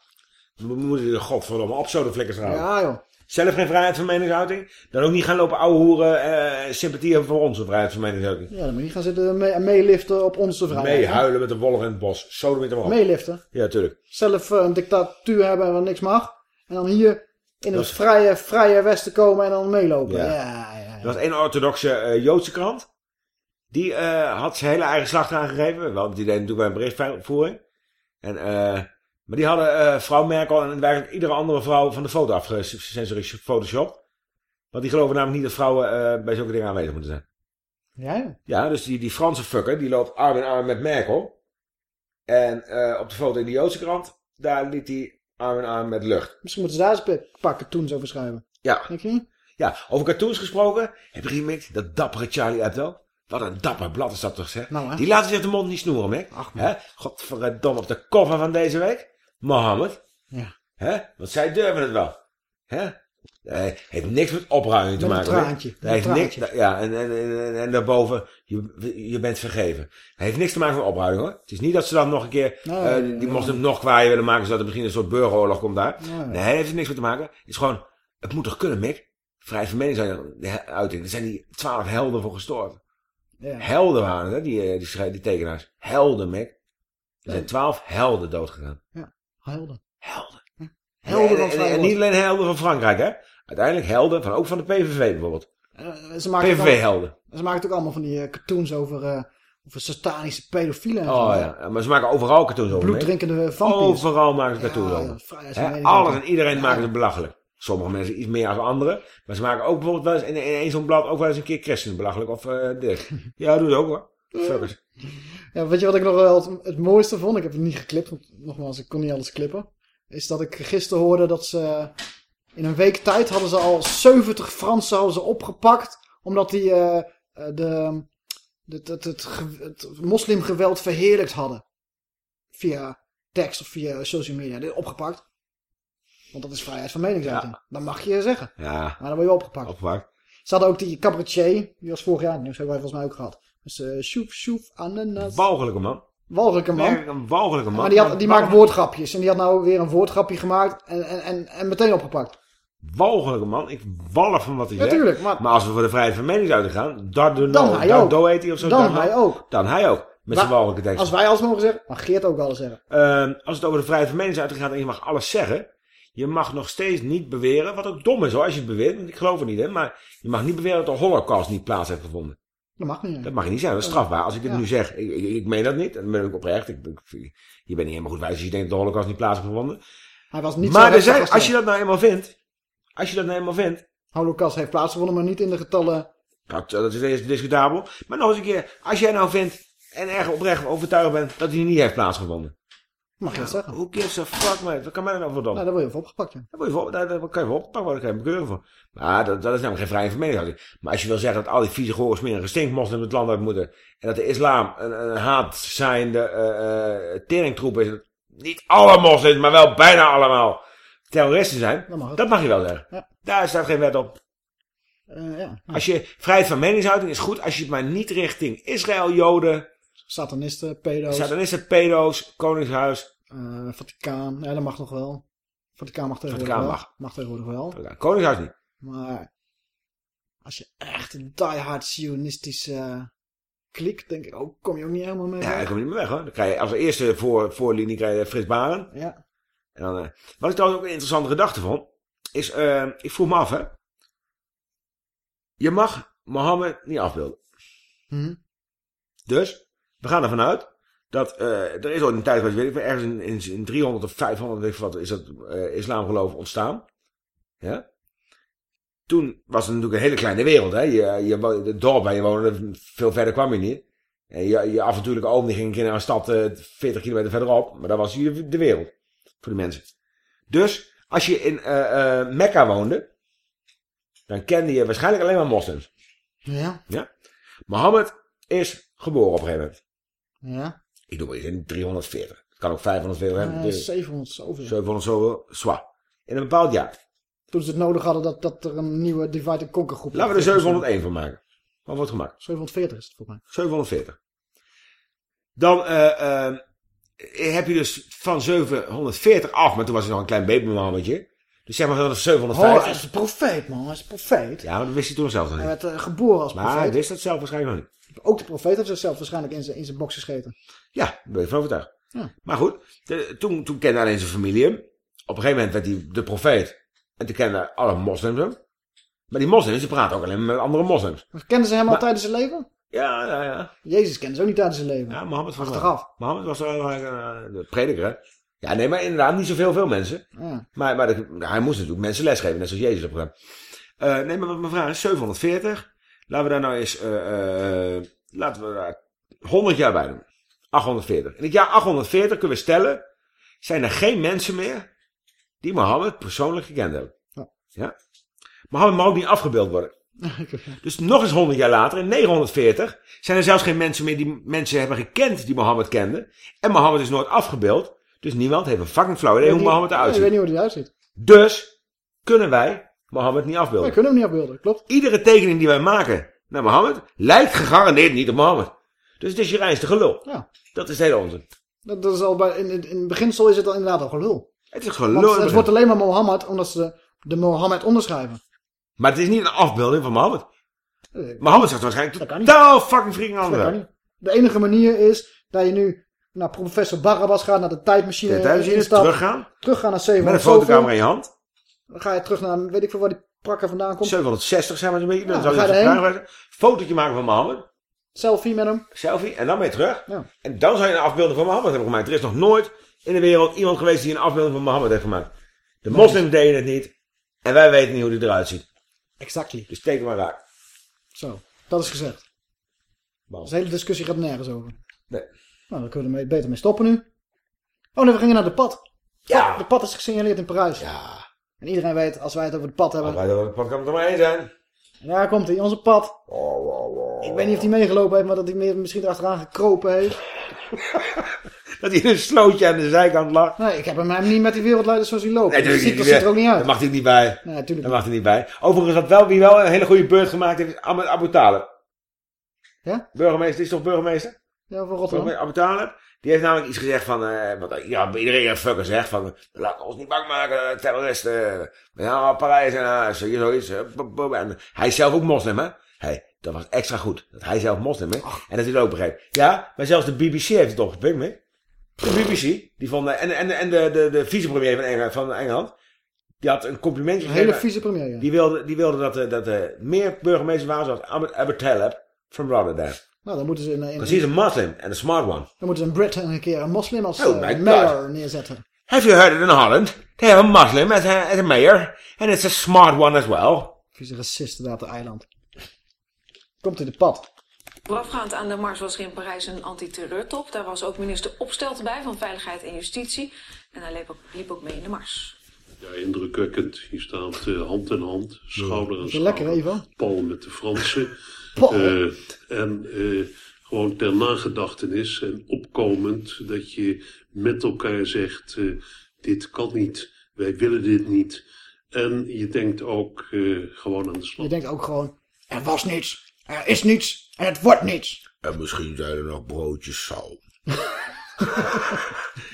We moeten de godverdomme op zo de flikkers houden. Ja joh. Zelf geen vrijheid van meningsuiting. Dan ook niet gaan lopen ouwe hoeren uh, sympathie hebben voor onze vrijheid van meningsuiting. Ja, dan moet je niet gaan zitten mee, meeliften op onze vrijheid. Meehuilen met de wolf in het bos. Zo met hem op. Meeliften. Ja, tuurlijk. Zelf uh, een dictatuur hebben waar niks mag. En dan hier in het vrije, vrije westen komen en dan meelopen. Ja, ja, ja. Er was één orthodoxe uh, Joodse krant. Die had zijn hele eigen slacht aangegeven. Want die deed natuurlijk wel een berichtvoering. En eh maar die hadden uh, vrouw Merkel en eigenlijk iedere andere vrouw van de foto afgecensureerd Want die geloven namelijk niet dat vrouwen uh, bij zulke dingen aanwezig moeten zijn. Ja, ja. Dus die, die Franse fucker, die loopt arm in arm met Merkel. En uh, op de foto in de Joodse krant, daar liet hij arm in arm met lucht. Misschien moeten ze daar eens een paar cartoons over schrijven. Ja. Denk je niet? Ja, over cartoons gesproken. Heb je gemerkt dat dappere Charlie Hebdo? Wat een dapper blad is dat toch, zeg? Nou, hè? Die laten zich de mond niet snoeren, Mick. Ach, Hè? Godverdomme op de cover van deze week. Mohammed. Ja. Hè? Want zij durven het wel. Hè? Hij heeft niks met opruiming te maken. een traantje. Heeft niks, ja, en, en, en, en daarboven, je, je bent vergeven. Hij heeft niks te maken met opruiming hoor. Het is niet dat ze dan nog een keer, Nee, uh, nee, die nee. mochten hem nog kwaaier willen maken, zodat er misschien een soort burgeroorlog komt daar. Nee. Nee, hij heeft er niks mee te maken. Het is gewoon, het moet toch kunnen, Mick? Vrij van meningsuiting. Er zijn die twaalf helden voor gestorven. Ja. Helden waren het, hè, die, eh, die, die tekenaars. Helden, Mick. Er zijn twaalf helden doodgegaan. Ja, helden. Helden. Helden en, van en- niet alleen helden van Frankrijk, hè. Uiteindelijk helden van, ook van de PVV bijvoorbeeld. Ze PVV-helden. Ze maken ook allemaal van die eh, cartoons over, eh, over satanische pedofielen en zo. Oh ja, maar ze maken overal cartoons over. Bloeddrinkende vampiers. Overal maken ze cartoons Ja, over. ja, alles en iedereen Ja. maken ze belachelijk. Sommige mensen iets meer dan anderen. Maar ze maken ook bijvoorbeeld wel eens in, in zo'n blad ook wel eens een keer christenen belachelijk. Of dit. Ja, doe het ook hoor. Fuckers. Ja, weet je wat ik nog wel het, het mooiste vond? Ik heb het niet geklipt, want nogmaals, ik kon niet alles klippen. Is dat ik gisteren hoorde dat ze in een week tijd hadden ze al 70 Fransen hadden ze opgepakt. Omdat die eh, de, het, het, het, het moslimgeweld verheerlijkt hadden. Via tekst of via social media. Dit opgepakt. Want dat is vrijheid van meningsuiting. Dat mag je zeggen. Ja. Maar dan word je opgepakt. Opgepakt. Ze hadden ook die cabaretier, die was vorig jaar nieuws, hebben wij volgens mij ook gehad. Dus eh shoef, shoef, ananas. Walgelijke man. Walgelijke man. Werkelijk een walgelijke man. Maar die, had, die maakt woordgrapjes. En die had nou weer een woordgrapje gemaakt en, en, en, en meteen opgepakt. Walgelijke man. Ik walg van wat hij zegt. tuurlijk, maar- als we voor de vrijheid van meningsuiting gaan, dat doen Dan hij ook. heet hij of zo. Dan dat hij ook. Dan hij ook. Met zijn Wa- walgelijke tekst. Als wij alles mogen zeggen, mag Geert ook alles zeggen. Ehm, als het over de vrijheid van meningsuiting gaat en je mag alles zeggen. Je mag nog steeds niet beweren, wat ook dom is hoor, als je het beweert. Want ik geloof er niet in. Maar je mag niet beweren dat de holocaust niet plaats heeft gevonden. Dat mag niet. Dat mag niet zeggen, dat is strafbaar. Als ik dit Ja. nu zeg, ik, ik, ik meen dat niet. En dan ben ik oprecht. Ik, ik- je bent niet helemaal goed wijs als je denkt dat de holocaust niet plaats heeft gevonden. Hij was niet maar zo er zijn, als je dat nou eenmaal vindt. Als je dat nou eenmaal vindt. Holocaust heeft plaatsgevonden, maar niet in de getallen. Dat, dat is eerst discutabel. Maar nog eens een keer. Als jij nou vindt en erg oprecht overtuigd bent dat hij niet heeft plaatsgevonden. Mag je dat zeggen? Hoe gives a fuck, man? Wat kan mij dat nou voor dan? Nou, daar word je voor opgepakt. Ja. Daar, word je voor, daar, daar kan je voor opgepakt worden, daar krijg je bekeuring voor. Maar dat, dat is namelijk geen vrije vermenigvuldiging. Maar als je wil zeggen dat al die vieze, gore, smerige stinkmoslims het land uit moeten. En dat de islam een, een haatzaaiende eh eh teringtroep is. Niet alle moslims, maar wel bijna allemaal terroristen zijn. Dat mag het. Dat mag je wel zeggen. Ja. Daar staat geen wet op. Eh, ja. Als je vrijheid van meningsuiting is goed, als je het maar niet richting Israël, Joden, Satanisten, pedo's. satanisten, pedo's, koningshuis, eh, Vaticaan. Ja, dat mag nog wel. Vaticaan mag tegenwoordig Vaticaan wel. mag. Mag tegenwoordig wel. koningshuis niet. Maar als je echt een diehard sionistische klik, denk ik, ook kom je ook niet helemaal mee. Ja, daar kom je niet meer weg hoor. Dan krijg je als eerste voor, voorlinie krijg je Frits Baren. Ja. En dan, eh, wat ik trouwens ook een interessante gedachte vond, is, eh, ik vroeg me af hè. Je mag Mohammed niet afbeelden. Hm. Dus, we gaan ervan uit dat, eh, er is ooit een tijd geweest, weet ik ergens in, in, in 300 of 500, weet ik wat, is dat eh, islamgeloof ontstaan. Ja. Toen was het natuurlijk een hele kleine wereld, hè. Je, je, het dorp waar je woonde, veel verder kwam je niet. En je, je avontuurlijke oom die ging een keer naar een stad eh, 40 kilometer verderop. Maar dat was hier de wereld. Voor de mensen. Dus, als je in eh, eh, Mekka woonde, dan kende je waarschijnlijk alleen maar moslims. Ja. Ja? Mohammed is geboren op een gegeven moment. Ja. Ik doe maar eens in 340. Het kan ook 540 hebben. Eh, Dus 700 zoveel. 700 zoveel. Zwaar. In een bepaald jaar. Toen ze het nodig hadden dat, dat er een nieuwe divide and conquer groep Laten we er 701 van maken. Wat wordt gemaakt? 740 is het volgens mij. 740. Dan eh, eh, heb je dus van 740 af, maar toen was hij nog een klein baby Mohammedje. Dus zeg maar dat is Oh, hij 750. is een profeet, man. Hij is een profeet. Ja, maar dat wist hij toen zelf nog Hij niet. werd eh, geboren als Maar hij profeet. wist dat zelf waarschijnlijk nog niet. Ook de profeet heeft zichzelf waarschijnlijk in zijn, in zijn box gescheten. Ja, daar ben ik van overtuigd. Ja. Maar goed, de- toen, toen kende alleen zijn familie hem. Op een gegeven moment werd hij de profeet. En toen kenden alle moslims hem. Maar die moslims, die praten ook alleen met andere moslims. Maar kenden ze hem al Maar- tijdens zijn leven? Ja, ja, ja. Jezus kende ze ook niet tijdens zijn leven. Ja, Mohammed was Achteraf. Mohammed was wel uh, de prediker, hè? Ja, nee, maar inderdaad niet zoveel veel mensen. Ja. Maar, maar de- hij moest natuurlijk mensen lesgeven, net zoals Jezus op een gegeven moment. Eh, nee, maar mijn vraag is, 740. Laten we daar nou eens, eh, laten we daar 100 jaar bij doen. 840. In het jaar 840 kunnen we stellen, zijn er geen mensen meer die Mohammed persoonlijk gekend hebben. Ja. Ja? Mohammed mag ook niet afgebeeld worden. Dus nog eens 100 jaar later, in 940, zijn er zelfs geen mensen meer die mensen hebben gekend die Mohammed kenden. En Mohammed is nooit afgebeeld. Dus niemand heeft een fucking flauw idee hoe Mohammed eruit Ik ziet. weet niet hoe hij eruit ziet. Dus kunnen wij Mohammed niet afbeelden. Wij kunnen hem niet afbeelden, klopt. Iedere tekening die wij maken naar Mohammed lijkt gegarandeerd niet op Mohammed. Dus het is je reinste gelul. Ja. Dat is de hele onzin. Dat, dat is al bij, in, in, in beginsel is het al inderdaad al gelul. Het is gelul. Want het wordt alleen maar Mohammed omdat ze de Mohammed onderschrijven. Maar het is niet een afbeelding van Mohammed. Mohammed zegt waarschijnlijk Dat kan niet. totaal fucking freaking anders. De enige manier is dat je nu naar professor Barabbas gaat, naar de tijdmachine. De tijdmachine, teruggaan. Teruggaan naar Met 700 een fotocamera in je hand. Dan ga je terug naar, weet ik veel waar die prakker vandaan komt. 760 zijn we zo'n beetje. Dan zou je wezen. Fotootje maken van Mohammed. Selfie met hem. Selfie. En dan ben je terug. Ja. En dan zou je een afbeelding van Mohammed hebben gemaakt. Er is nog nooit in de wereld iemand geweest die een afbeelding van Mohammed heeft gemaakt. De moslims deden het niet. En wij weten niet hoe die eruit ziet. Exactly. Dus teken maar raak. Zo, dat is gezegd. Bam. Dus de hele discussie gaat nergens over. Nee. Nou, dan kunnen we er beter mee stoppen nu. Oh nee, we gingen naar de pad. Ja. De pad is gesignaleerd in Parijs. Ja. En iedereen weet, als wij het over het pad hebben... Wij dat kan het er maar één zijn. En daar komt hij, onze pad. Oh, Ik weet niet of hij meegelopen heeft, maar dat hij misschien erachteraan gekropen heeft. dat hij in een slootje aan de zijkant lag. Nee, ik heb hem hem niet met die wereldleiders zoals hij loopt. Nee, dat ziet, dat er ook niet uit. Daar mag hij niet bij. Nee, natuurlijk Daar mag hij niet bij. Overigens had wel, wie wel een hele goede beurt gemaakt heeft, is Ahmed Abu Talib. Ja? Burgemeester, is toch burgemeester? Ja, van Rotterdam. Burgemeester Abu Talib. Die heeft namelijk iets gezegd van, eh, wat ja, iedereen een fucker zegt van, laat ons niet bang maken, terroristen. Ja, Parijs en uh, zo, zoiets. eh, En hij is zelf ook moslim, hè? Hey, dat was extra goed. Dat hij zelf moslim is. En dat hij het ook begreep. Ja, maar zelfs de BBC heeft het opgepikt, mee. De BBC, die vonden, en, en, en de, de, de vicepremier van Engeland, van Engeland, die had een complimentje Een hele vicepremier, ja. Die wilde, die wilde dat, dat er meer burgemeesters waren zoals Abu Talib from Rotterdam. Nou, dan moeten ze in, in, Because he's a Muslim and a smart one. dan moeten ze in Britain een keer een moslim als Oh eh, God. mayor neerzetten. Have you heard it in Holland? They have a Muslim as a, as a mayor. And it's a smart one as well. Vieze racisten daar op het eiland. Komt in de pad. Voorafgaand aan de mars was er in Parijs een antiterreurtop. Daar was ook minister Opstelten bij van Veiligheid en Justitie. En hij liep ook, liep ook mee in de mars. Ja, indrukwekkend. Je staat eh, hand in hand, schouder aan schouder. lekker, Evo? Paul met de Fransen. Eh, en eh, gewoon ter nagedachtenis en opkomend dat je met elkaar zegt: eh, dit kan niet, wij willen dit niet. En je denkt ook eh, gewoon aan de slag. Je denkt ook gewoon, er was niets, er is niets en het wordt niets. En misschien zijn er nog broodjes zalm.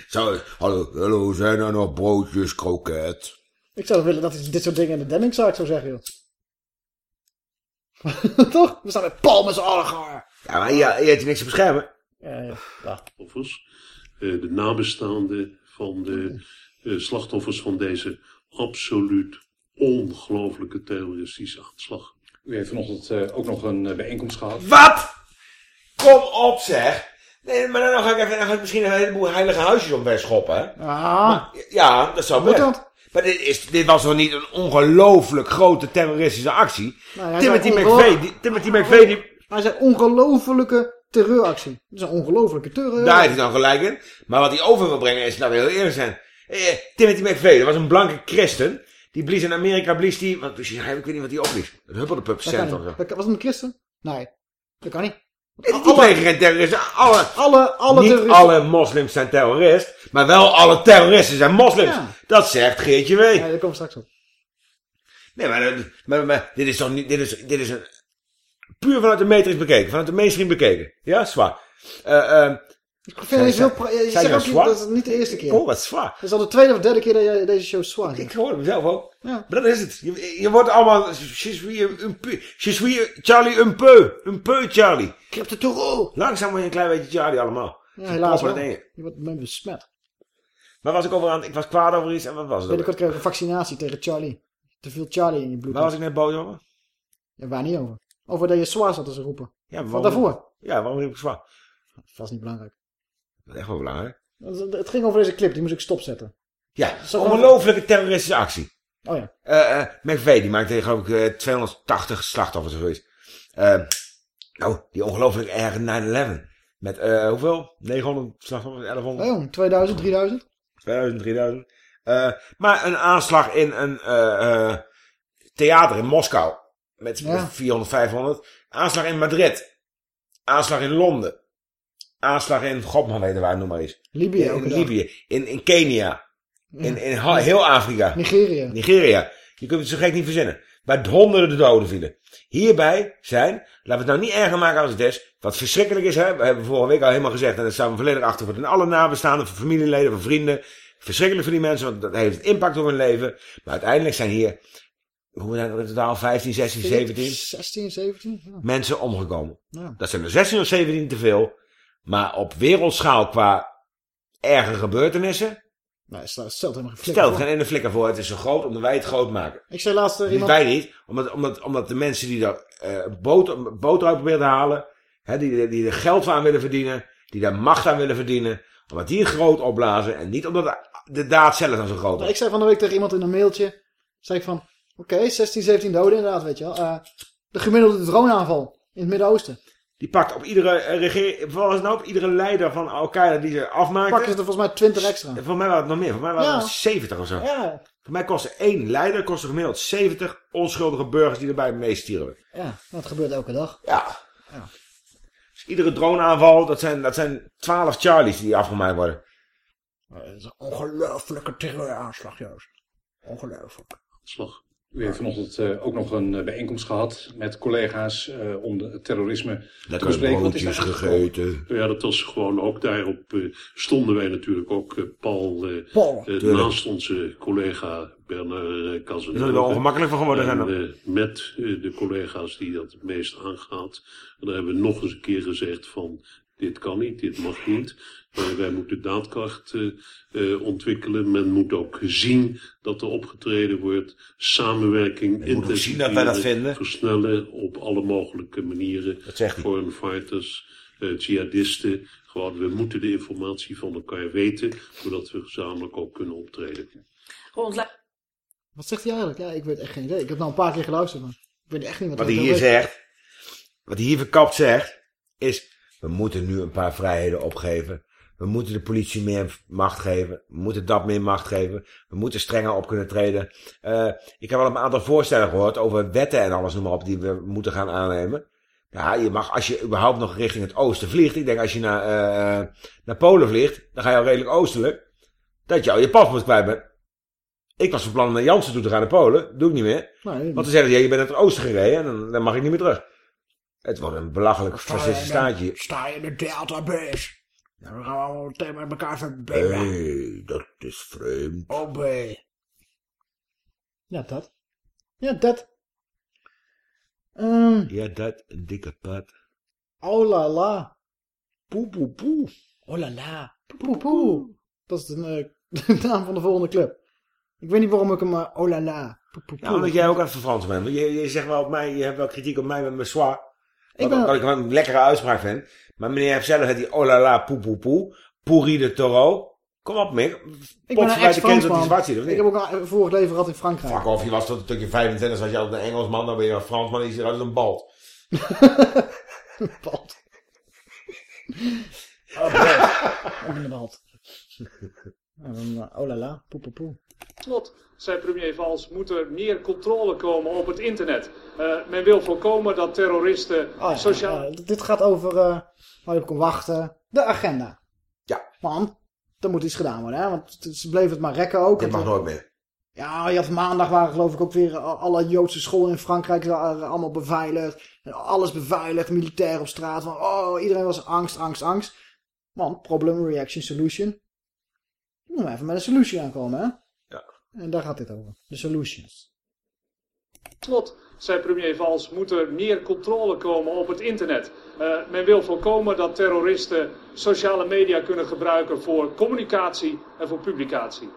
Zo, hallo, hallo, zijn er nog broodjes kroket? Ik zou willen dat dit soort dingen in de Demmingzaak zou zeggen, joh. Toch? We staan met Paul met z'n allen. Ja, maar je, je hebt je niks te beschermen. Ja, ja. slachtoffers. Eh, de nabestaanden van de eh, slachtoffers van deze absoluut ongelooflijke terroristische aanslag. U heeft vanochtend eh, ook nog een eh, bijeenkomst gehad. Wat? Kom op zeg. Nee, maar dan ga ik, even, dan ga ik misschien een heleboel heilige huisjes omver schoppen, hè? Ah. Ja, dat zou Moet best. dat? Maar dit, is, dit was toch niet een ongelooflijk grote terroristische actie? Nou, Timothy McVeigh, die, Timothy McVeigh, die, Hij zei ongelofelijke terreuractie. Het is een ongelofelijke terreur. daar heeft hij dan gelijk in. Maar wat hij over wil brengen is, nou we heel eerlijk zijn. Eh, Timothy McVeigh, dat was een blanke christen. Die blies in Amerika, blies die, wat ik weet niet wat hij opblies. Het Huppeldepup Dat niet. of zo. Dat Was het een christen? Nee, dat kan niet. Plegen geen terroristen. Alle, alle, alle niet terroristen- alle moslims zijn terrorist, maar wel alle terroristen zijn moslims. Ja. Dat zegt Geertje W. Ja, daar komt straks op. Nee, maar, maar, maar dit is toch niet, dit is, dit is een, puur vanuit de matrix bekeken, vanuit de mainstream bekeken. Ja, zwaar. Eh, eh, Ik vind het heel... Je zegt ook dat is niet de eerste keer. Oh, wat zwaar. Het is al de tweede of derde keer dat jij deze show zwaar zegt. Ik hoorde mezelf ook. Ja. Maar dat is het. Je, je wordt allemaal... Je suis un peu. Je suis Charlie un peu. Un peu Charlie. Ik heb de Toro. Langzaam word je een klein beetje Charlie allemaal. Ja, helaas wel. Je wordt mee besmet. Maar was ik over aan... Ik was kwaad over iets en wat was het? Binnenkort krijg je een vaccinatie tegen Charlie. Te veel Charlie in je bloed. Waar was ik net boos over? Ja, waar niet over. Over dat je zwaar zat te roepen. Ja, maar Van waarom- daarvoor. Ja, waarom riep ik zwaar? Dat is niet belangrijk. Dat is echt wel belangrijk. Het ging over deze clip, die moest ik stopzetten. Ja, Zo- ongelooflijke terroristische actie. Oh ja. Eh eh McVeigh, die maakte geloof ik eh, 280 slachtoffers of zoiets. Nou, die ongelooflijk erge 9-11. Met hoeveel? 900 slachtoffers? 1100? Oh, 2000, 3000? 2000, 3000. Eh, maar een aanslag in een theater in Moskou. Met, Ja. met 400, 500. Aanslag in Madrid. Aanslag in Londen. Aanslag in, god man weten waar, noem maar eens. Libië In, in. Libië. In, in Kenia. In, in ha- heel Afrika. Nigeria. Nigeria. Je kunt het zo gek niet verzinnen. Waar honderden doden vielen. Hierbij zijn, laten we het nou niet erger maken als het is. Wat verschrikkelijk is, hè, we hebben vorige week al helemaal gezegd. En daar staan we volledig achter. Voor alle nabestaanden, voor familieleden, voor vrienden. Verschrikkelijk voor die mensen, want dat heeft impact op hun leven. Maar uiteindelijk zijn hier, hoe zijn er in totaal? 15, 16, 17 16, 17? Ja. mensen omgekomen. Ja. Dat zijn er 16 of 17 te veel. Maar op wereldschaal qua erge gebeurtenissen. Het stelt helemaal geen flikker Stelt geen ene flikker voor. Het is zo groot omdat wij het groot maken. Ik zei laatst Niet iemand... wij niet. Omdat, omdat, omdat de mensen die daar eh boter, boter uit proberen te halen. Hè, die, die er geld aan willen verdienen. Die daar macht aan willen verdienen. Omdat die het groot opblazen. En niet omdat de, de daad zelf dan zo groot Nou, is. ik zei van de week tegen iemand in een mailtje... zei ik van... Oké, 16, 17 doden inderdaad, weet je wel. Eh, de gemiddelde droneaanval in het Midden-Oosten. Die pakt op iedere eh, regering... Het nou? Op iedere leider van Al-Qaeda die ze afmaakten. Pakken ze er volgens mij 20 extra. Voor mij waren het nog meer. Voor mij waren Ja. het 70 of zo. Ja, Voor mij kostte één leider kostte gemiddeld 70 onschuldige burgers die erbij meestierven. ja, dat gebeurt elke dag. Ja. Ja. iedere droneaanval, dat zijn, dat zijn 12 Charlies die afgemaakt worden. Dat is een ongelooflijke terreuraanslag, Joost. Ongelooflijk. Slag. U heeft vanochtend eh, ook nog een eh, bijeenkomst gehad met collega's eh, om de, het terrorisme te bespreken. Wat is daar gegeten. Ja, dat was gewoon ook daarop eh, stonden wij natuurlijk ook, eh, Paul, naast onze collega Bernard Cazeneuve. Daar zijn we er ongemakkelijk van geworden, En, zijn met de collega's die dat het meest aangaat. En daar hebben we nog eens een keer gezegd van, dit kan niet, dit mag niet. Eh, wij moeten daadkracht eh, eh, ontwikkelen. Men moet ook zien dat er opgetreden wordt. Samenwerking, dat dat vinden. versnellen op alle mogelijke manieren. Foreign fighters, eh, jihadisten. Gewoon, we moeten de informatie van elkaar weten, zodat we gezamenlijk ook kunnen optreden. Wat zegt hij eigenlijk? Ja, ik weet echt geen idee. Ik heb nou een paar keer geluisterd, maar ik weet echt niet wat, Wat hij hij hier weet. zegt, wat hij hier verkapt zegt, is... We moeten nu een paar vrijheden opgeven. We moeten de politie meer macht geven. We moeten dat meer macht geven. We moeten strenger op kunnen treden. Eh, ik heb wel een aantal voorstellen gehoord over wetten en alles noem maar op die we moeten gaan aannemen. Ja, je mag als je überhaupt nog richting het oosten vliegt. Ik denk als je naar, eh, naar Polen vliegt, dan ga je al redelijk oostelijk. Dat je al je paspoort kwijt bent. Ik was van plan om naar Jansen toe te gaan naar Polen. Doe ik niet meer. Nee, Want dan zeggen ze, ja, je bent naar het oosten gereden en dan, dan mag ik niet meer terug. Het wordt een belachelijk fascistisch staatje. Sta je in de database. Dan gaan we allemaal meteen met elkaar verbinden. Hey, dat is vreemd. Oh, boy. Ja, dat. Ja, dat. Ehm, Ja, dat, een dikke pad. oh la la. Poe poe poe. Oh la la. Poe poe poe. Dat is de, eh, de naam van de volgende club. Ik weet niet waarom ik hem maar oh la la. Poe poe Ja, poe. omdat jij ook even Frans bent. Want Je, je zegt wel op mij, je hebt wel kritiek op mij met mijn soir. Wat, ben- wat ik wel een lekkere uitspraak vind. Maar meneer heeft zelf het die oh la la poe poe poe. Pourri de taureau. Kom op, Mick. Ik ben Pot een voorbij de kent dat hij zwart ziet, ex-Fransman. of Ik niet? heb ook een vorig leven gehad in Frankrijk. Fuck off, je was tot, tot je 25 was je altijd een Engelsman. Dan ben je een Fransman je ziet eruit als een balt. Balt. Oh, balt. Ik ben een balt. En dan, eh, oh la la. Poe poe poe. Slot, zei premier Valls, moet er meer controle komen op het internet. Eh, men wil voorkomen dat terroristen Oh ja, sociaal... eh, dit gaat over eh, waar je op kan wachten. De agenda. Ja. Want er moet iets gedaan worden. Hè? Want het- ze bleven het maar rekken ook. Dit mag nooit meer. Ja, je had maandag waren geloof ik ook weer al- alle Joodse scholen in Frankrijk waren allemaal beveiligd. En alles beveiligd, militair op straat. Van, oh, iedereen was angst, angst, angst. Want problem, reaction, solution. Moet maar even met een solution aankomen, hè? En daar gaat dit over. De solutions. slot, zei premier Valls, moet er meer controle komen op het internet. Eh, men wil voorkomen dat terroristen sociale media kunnen gebruiken voor communicatie en voor publicatie.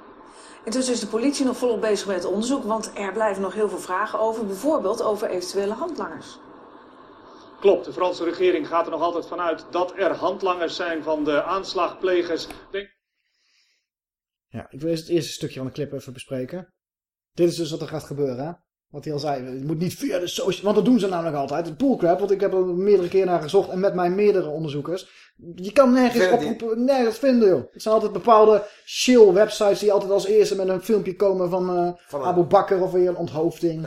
Intussen is de politie nog volop bezig met het onderzoek, want er blijven nog heel veel vragen over, bijvoorbeeld over eventuele handlangers. Klopt, de Franse regering gaat er nog altijd vanuit dat er handlangers zijn van de aanslagplegers. Denk Ja, ik wil eerst het eerste stukje van de clip even bespreken. Dit is dus wat er gaat gebeuren, hè? Wat hij al zei, je moet niet via de social... Want dat doen ze namelijk altijd. Het bullcrap, want ik heb er meerdere keer naar gezocht. En met mijn meerdere onderzoekers. Je kan nergens oproepen, nergens vinden, joh. Het zijn altijd bepaalde shill websites die altijd als eerste met een filmpje komen van, eh Van een- Abu Bakr of weer een onthoofding.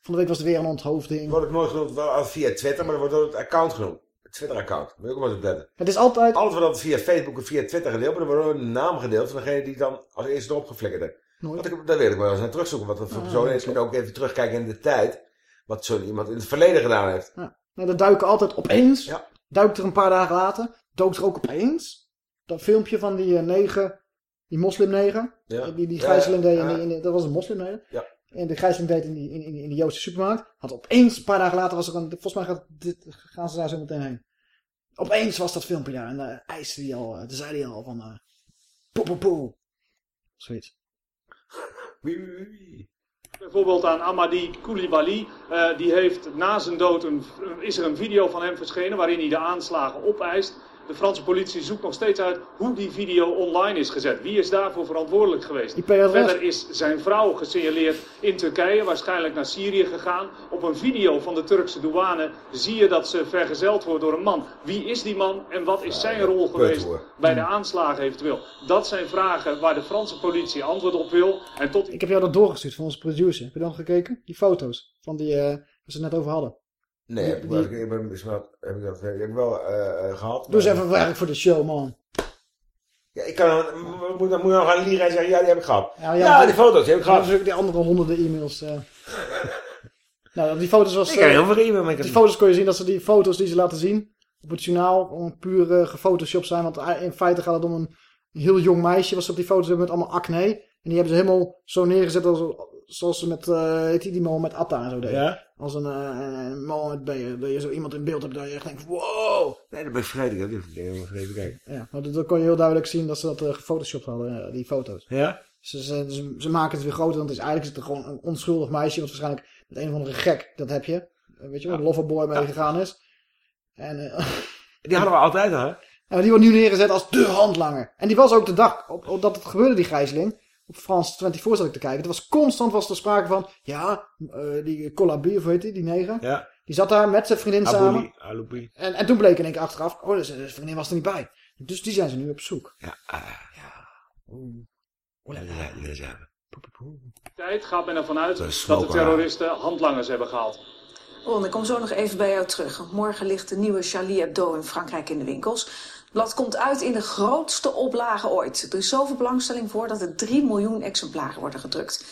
Van de week was er weer een onthoofding. Word ik nooit genoemd wel als via Twitter, maar dan wordt ook het account genoemd. Twitter-account. Moet je ook maar eens opletten. Het is altijd... Alles wordt altijd via Facebook of via Twitter gedeeld, maar dan wordt een naam gedeeld van degene die dan als eerste erop geflikkerd heeft. Nooit. Want ik, daar wil ik wel eens naar terugzoeken, wat voor Ah, persoon dat is. En klopt. ook even terugkijken in de tijd, wat zo'n iemand in het verleden gedaan heeft. Ja. Nou, dat duiken altijd opeens. Ja. Duikt er een paar dagen later. Dook er ook opeens. Dat filmpje van die eh, negen. Die moslimneger. Ja. Die, die Ja, gijzeling deed. in ja. die- in die- dat was een moslimneger. Ja. En de gijzeling deed in, die, in, in, in de Joodse supermarkt. Had opeens, een paar dagen later was er een... Volgens mij gaat dit, gaan ze daar zo meteen heen. Opeens was dat filmpje daar. En uh, eiste die al... Uh, toen zei hij al van... eh poe poe poe. Zoiets. Bijvoorbeeld aan Amadi Koulibaly. Eh, die heeft na zijn dood een, is er een video van hem verschenen waarin hij de aanslagen opeist. De Franse politie zoekt nog steeds uit hoe die video online is gezet. Wie is daarvoor verantwoordelijk geweest? Verder is zijn vrouw gesignaleerd in Turkije, waarschijnlijk naar Syrië gegaan. Op een video van de Turkse douane zie je dat ze vergezeld wordt door een man. Wie is die man en wat is zijn rol geweest bij de aanslagen eventueel? Dat zijn vragen waar de Franse politie antwoord op wil. En tot Ik heb jou dat doorgestuurd van onze producer. Heb je dan gekeken? Die foto's. Van die... eh waar ze het net over hadden. Nee, heb ik, die- wel, ik ben, is wel- heb ik dat heb ik wel eh, eh, gehad. Doe eens even werk voor de show, man. Ja, ik kan dan, moet, moet, moet dan gaan liegen en zeggen, ja, die heb ik gehad. Ja, Ja, die foto's, die heb ik gehad. is ook die andere honderden e-mails. eh. nou, die foto's was... Ik eh, heel veel e-mail, maar ik Die heb- foto's kon je zien dat ze die foto's die ze laten zien op het journaal gewoon puur eh, gefotoshopt zijn. Want in feite gaat het om een heel jong meisje ze op die foto's hebben met allemaal acne. En die hebben ze helemaal zo neergezet als, zoals ze met, eh heet die, die man met Atta en zo deden. Ja? Als een, eh een man met B. Dat je zo iemand in beeld hebt dat je echt denkt, wow. Nee, dat ben ik vergeten. Dat heb ik vergeten kijken. Ja, maar dan kon je heel duidelijk zien dat ze dat eh, gefotoshopt hadden, eh, die foto's. Ja? Ze, ze, ze, maken het weer groter, want het is eigenlijk is het gewoon een onschuldig meisje, wat waarschijnlijk met een of andere gek, dat heb je. Eh, Weet je wel, een loverboy mee gegaan is. En, eh, Die hadden we altijd al, hè? en die wordt nu neergezet als de handlanger. En die was ook de dag op, op dat het gebeurde, die gijzeling. Op France 24 zat ik te kijken. Er was constant was er sprake van, ja, eh, die Colabi, of hoe heet die, die neger. Ja. Die zat daar met zijn vriendin samen. En, en toen bleek in één keer achteraf, oh, dus, zijn vriendin was er niet bij. Dus die zijn ze nu op zoek. Ja. tijd gaat men ervan uit Dat dat de terroristen handlangers hebben gehaald. Ron, ik kom zo nog even bij jou terug. Morgen ligt de nieuwe Charlie Hebdo in Frankrijk in de winkels. Het blad komt uit in de grootste oplage ooit. Er is zoveel belangstelling voor dat er 3 miljoen exemplaren worden gedrukt.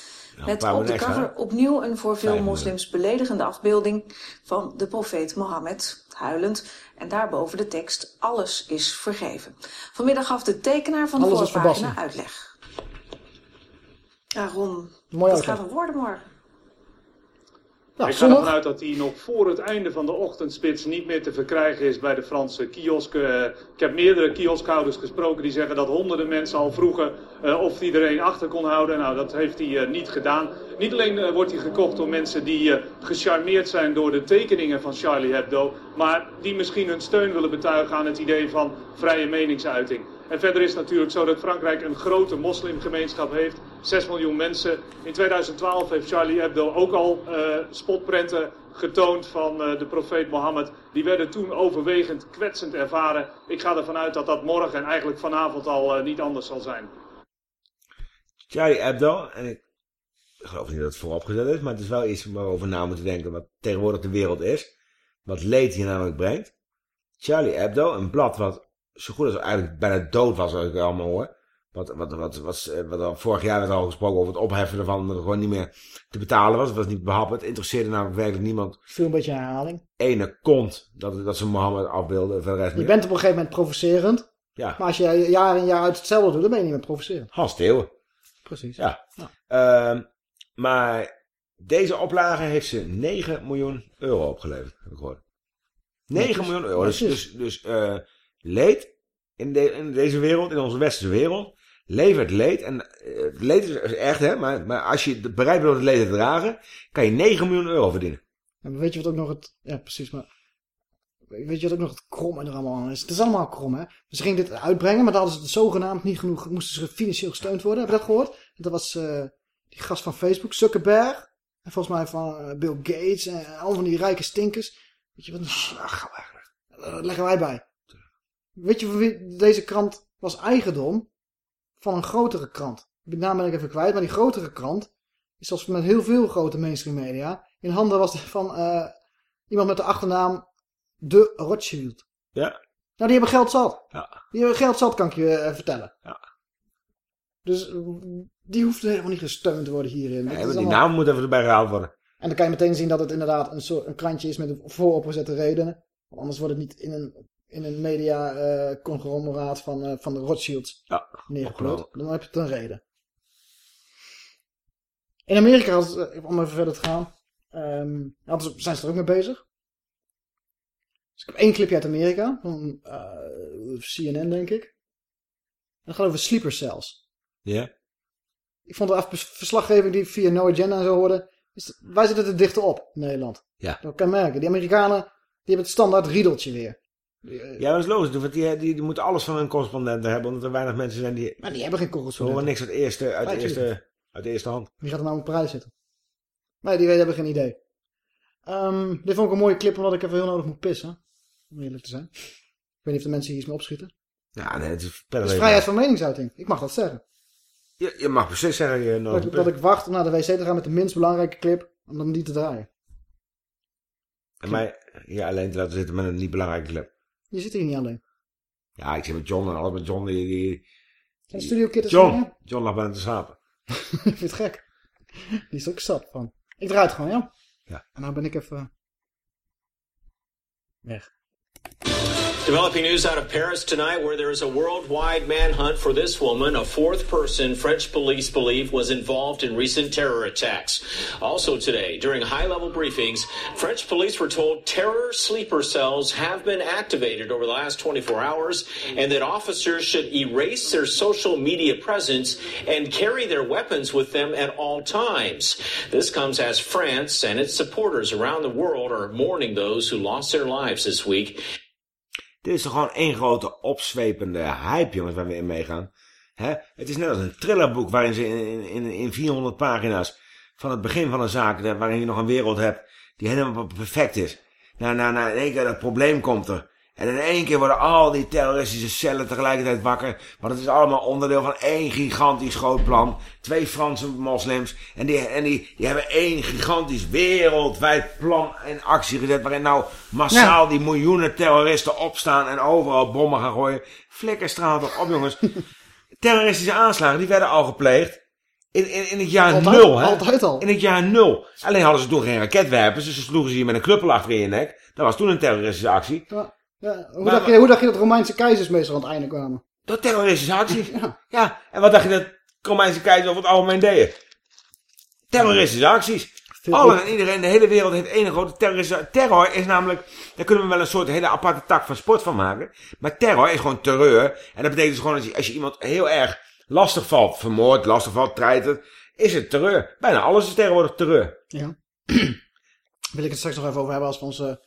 Met op de cover opnieuw een voor veel moslims beledigende afbeelding van de profeet Mohammed, huilend. En daarboven de tekst, alles is vergeven. Vanmiddag gaf de tekenaar van de Alles voorpagina uitleg. Ja, Ron, Mooi dat gaat een worden morgen. Nou, ik ga ervan uit dat die nog voor het einde van de ochtendspits niet meer te verkrijgen is bij de Franse kiosken. Eh, Ik heb meerdere kioskhouders gesproken die zeggen dat honderden mensen al vroegen eh, of hij er een achter kon houden. Nou, dat heeft hij eh, niet gedaan. Niet alleen wordt hij gekocht door mensen die gecharmeerd zijn door de tekeningen van Charlie Hebdo, maar die misschien hun steun willen betuigen aan het idee van vrije meningsuiting. En verder is het natuurlijk zo dat Frankrijk een grote moslimgemeenschap heeft. 6 miljoen mensen. In 2012 heeft Charlie Hebdo ook al eh, spotprenten getoond van eh, de profeet Mohammed. Die werden toen overwegend kwetsend ervaren. Ik ga ervan uit dat dat morgen en eigenlijk vanavond al eh, niet anders zal zijn. Charlie Hebdo, en ik geloof niet dat het vooropgezet is, maar het is wel iets waar we over na moeten denken wat tegenwoordig de wereld is. Wat leed hier namelijk brengt. Charlie Hebdo, een blad wat zo goed als eigenlijk bijna dood was, als ik allemaal hoor. Wat, wat, wat, wat, wat al vorig jaar werd al gesproken over het opheffen ervan, dat het gewoon niet meer te betalen was. Het was niet behappen. Het interesseerde namelijk werkelijk niemand. Veel een beetje herhaling. Ene kont dat, dat ze Mohammed afbeelden, voor de rest Je bent op een gegeven moment provocerend. Ja. Maar als je jaar in jaar uit hetzelfde doet, dan ben je niet meer provocerend. Hans. Precies. Ja. Ehm, maar deze oplage heeft ze 9 miljoen euro opgeleverd, heb ik gehoord. 9 Netjes. miljoen euro. Dus, dus, dus eh, leed in, de, in deze wereld, in onze westerse wereld, levert leed. En het leed is echt, hè, maar, maar als je bereid bent om het leed te dragen, kan je 9 miljoen euro verdienen. En weet je wat ook nog het... Ja, precies, maar... Weet je wat ook nog het kromme er allemaal aan is? Het is allemaal krom, hè? Ze gingen dit uitbrengen, maar dan hadden ze het zogenaamd niet genoeg... Moesten ze financieel gesteund worden. Heb je dat gehoord? Dat was eh, die gast van Facebook, Zuckerberg. En volgens mij van eh, Bill Gates en al van die rijke stinkers. Weet je wat een... Ach, dat leggen wij bij. Weet je deze krant was eigendom? Van een grotere krant. Die naam ben ik even kwijt, maar die grotere krant is zoals met heel veel grote mainstream media. In handen was van eh, iemand met de achternaam De Rothschild. Ja. Nou, die hebben geld zat. Ja. Die hebben geld zat, kan ik je eh, vertellen. Ja. Dus eh, die hoeft helemaal niet gesteund te worden hierin. Nee, die naam moet even erbij gehaald worden. En dan kan je meteen zien dat het inderdaad een, soort, een krantje is met een vooropgezette redenen. Want anders wordt het niet in een, in een media eh conglomeraat van, eh, van de Rothschilds ja. Dan heb je het een reden. In Amerika, had- eh, om even verder te gaan, ehm, hadden ze, zijn ze er ook mee bezig. Dus ik heb één clipje uit Amerika, van CNN denk ik. En dat gaat over sleeper cells. Ja. Ik vond de verslaggeving die via No Agenda en zo hoorde, is, wij zitten er dichter op in Nederland. Ja. Dat kan je merken. Die Amerikanen, die hebben het standaard riedeltje weer. Ja, dat is logisch. Want die, die, die moeten alles van hun correspondenten hebben. Omdat er weinig mensen zijn die... Maar die hebben geen Ze horen niks uit, eerste, uit, de Ja, eerste, uit de eerste hand. Wie gaat er nou op prijs zitten? Nee, die hebben geen idee. Ehm, dit vond ik een mooie clip, omdat ik even heel nodig moet pissen. Om eerlijk te zijn. Ik weet niet of de mensen hier iets mee opschieten. Ja, nee, het is Het verder is vrijheid van meningsuiting. Ik mag dat zeggen. Je, je mag precies zeggen je Dat, ik- dat ik wacht om naar de wc te gaan met de minst belangrijke clip, om dan die te draaien. En mij hier alleen te laten zitten met een niet belangrijke clip. Je zit hier niet alleen. Ja, ik zit met John en alles met John. Die, die, de studio kittens John, hier? John lag bijna te slapen. Ik vind het gek. Die is ook zat van. Ik draai het gewoon, ja? Ja. En nou ben ik even... Weg. Developing news out of Paris tonight where there is a worldwide manhunt for this woman, a fourth person French police believe was involved in recent terror attacks. Also today, during high level briefings, French police were told terror sleeper cells have been activated over the last 24 hours and that officers should erase their social media presence and carry their weapons with them at all times. This comes as France and its supporters around the world are mourning those who lost their lives this week. Dit is toch gewoon één grote opzwepende hype, jongens, waar we in meegaan. Het is net als een thrillerboek waarin ze in, in, in 400 pagina's van het begin van een zaak, eh, waarin je nog een wereld hebt die helemaal perfect is. Nou, nou, nou, in één keer dat probleem komt er. En in één keer worden al die terroristische cellen tegelijkertijd wakker. Want het is allemaal onderdeel van één gigantisch groot plan. Twee Franse moslims. En die, en die, die hebben één gigantisch wereldwijd plan in actie gezet. Waarin nou massaal die miljoenen terroristen opstaan en overal bommen gaan gooien. Flikkerstraal toch op jongens. Terroristische aanslagen die werden al gepleegd. In, in, in het jaar Altijd- nul, hè? altijd al. In het jaar nul. Alleen hadden ze toen geen raketwerpers, dus ze sloegen ze hier met een knuppel achter in je nek. Dat was toen een terroristische actie. Ja. Ja. Hoe, Maar- dacht je, hoe dacht je dat Romeinse keizers meestal aan het einde kwamen? Door terroristische acties. ja. En wat dacht je dat Romeinse keizer over het algemeen deden? Terroristische acties. Alles en iedereen, de hele wereld heeft één grote terroristische... Terror is namelijk... Daar kunnen we wel een soort hele aparte tak van sport van maken. Maar terror is gewoon terreur. En dat betekent dus gewoon als je, als je iemand heel erg lastig valt, vermoord, lastig valt, treitert, is het terreur. Bijna alles is tegenwoordig terreur. Ja. Wil ik het straks nog even over hebben als we onze...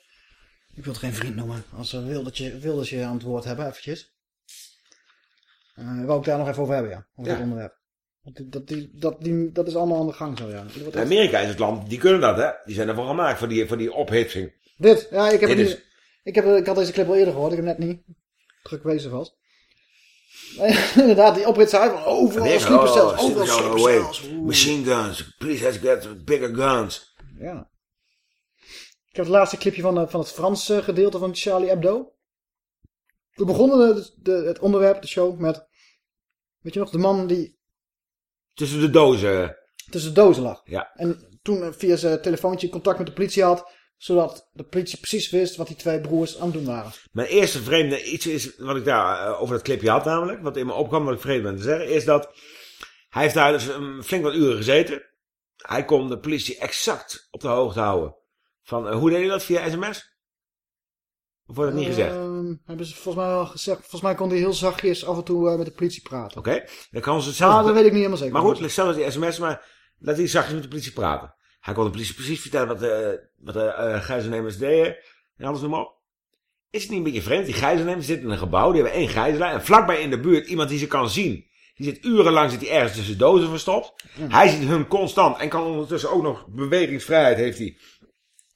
Ik wil het geen vriend noemen. Als we Wildertje, Wildertje aan het woord hebben, eventjes. Eh wou ik daar nog even over hebben, ja. Over Ja. dit onderwerp. Die- dat, die, dat, die, dat is allemaal aan de gang zo, ja. Wordt echt- Amerika is het land, die kunnen dat, hè. Die zijn ervoor gemaakt, voor die, voor die ophitsing. Dit, ja, ik heb Dit het niet... Ik, heb, ik had deze clip al eerder gehoord, ik heb net niet. Druk wezen vast. Inderdaad, die ophitsing van overal Amerika, overal. Machine guns. Police has got bigger guns. Ja. Ik heb het laatste clipje van, eh, van het Franse gedeelte van Charlie Hebdo. We begonnen de, de- het onderwerp, de show, met... Weet je nog, de man die Tussen de dozen. tussen de dozen lag. Ja. En toen eh, via zijn telefoontje contact met de politie had... zodat de politie precies wist wat die twee broers aan het doen waren. Mijn eerste vreemde iets is, wat ik daar eh, over dat clipje had namelijk, wat in me opkwam, wat ik vreemd ben te zeggen, is dat hij heeft daar dus een flink wat uren gezeten. Hij kon de politie exact op de hoogte houden. Van, eh, hoe deed hij dat? Via sms? Of wordt dat niet gezegd? Ehm, hebben ze volgens mij wel gezegd. Volgens mij kon hij heel zachtjes af en toe eh, met de politie praten. Oké, dan kan ze het zelf... Ah, dat weet ik niet helemaal zeker. Maar goed, zelfs die sms, maar laat hij zachtjes met de politie praten. Hij kon de politie precies vertellen wat de, wat de eh, gijzelnemers deden. En alles noem maar op. Is het niet een beetje vreemd? Die gijzelnemers zitten in een gebouw, die hebben één gijzelaar. En vlakbij in de buurt iemand die ze kan zien. Die zit urenlang zit hij ergens tussen dozen verstopt. Hij ziet hun constant en kan ondertussen ook nog bewegingsvrijheid heeft hij.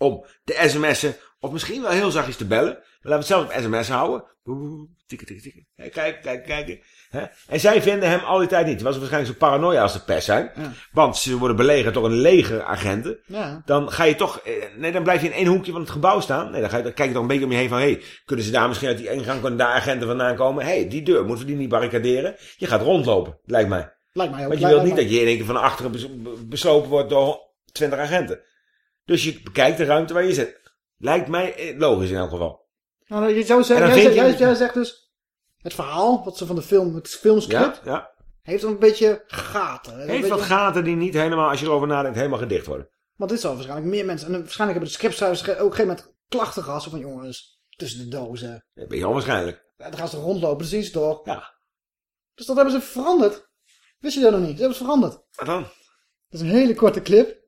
Om te sms'en of misschien wel heel zachtjes te bellen. Maar laten we het zelf op sms houden. Tikken, tikken, tikken. Kijk, kijk, kijk. En zij vinden hem al die tijd niet. Hij was waarschijnlijk zo paranoia als de pest zijn. Ja. Want ze worden belegerd door een leger agenten. Ja. Dan ga je toch... eh, Nee, dan blijf je in één hoekje van het gebouw staan. Nee, dan, ga je, dan kijk je toch een beetje om je heen van... Hé, hey, kunnen ze daar misschien uit die ingang... Kunnen daar agenten vandaan komen? Hé, hey, die deur, moeten we die niet barricaderen? Je gaat rondlopen, lijkt mij. Lijkt mij ook. Want je wilt niet dat je in één keer van achteren bes- be- beslopen wordt door 20 agenten. Dus je bekijkt de ruimte waar je zit. Lijkt mij eh, logisch in elk geval. Nou, je zou zeggen, En jij, zegt, jij, jij zegt dus... Het verhaal, wat ze van de film, het filmscript... Ja, ja. heeft een beetje gaten. Heeft beetje- wat gaten die niet helemaal, als je erover nadenkt, helemaal gedicht worden. Want dit zal waarschijnlijk meer mensen... En waarschijnlijk hebben de scriptschrijvers ook op een gegeven moment klachten gehad. Van jongens, tussen de dozen. Dat ben je onwaarschijnlijk. Ja, Dan gaan ze rondlopen, dat zien ze toch? Ja. Dus dat hebben ze veranderd. Wist je dat nog niet? Ze hebben het veranderd. Wat dan? Dat is een hele korte clip.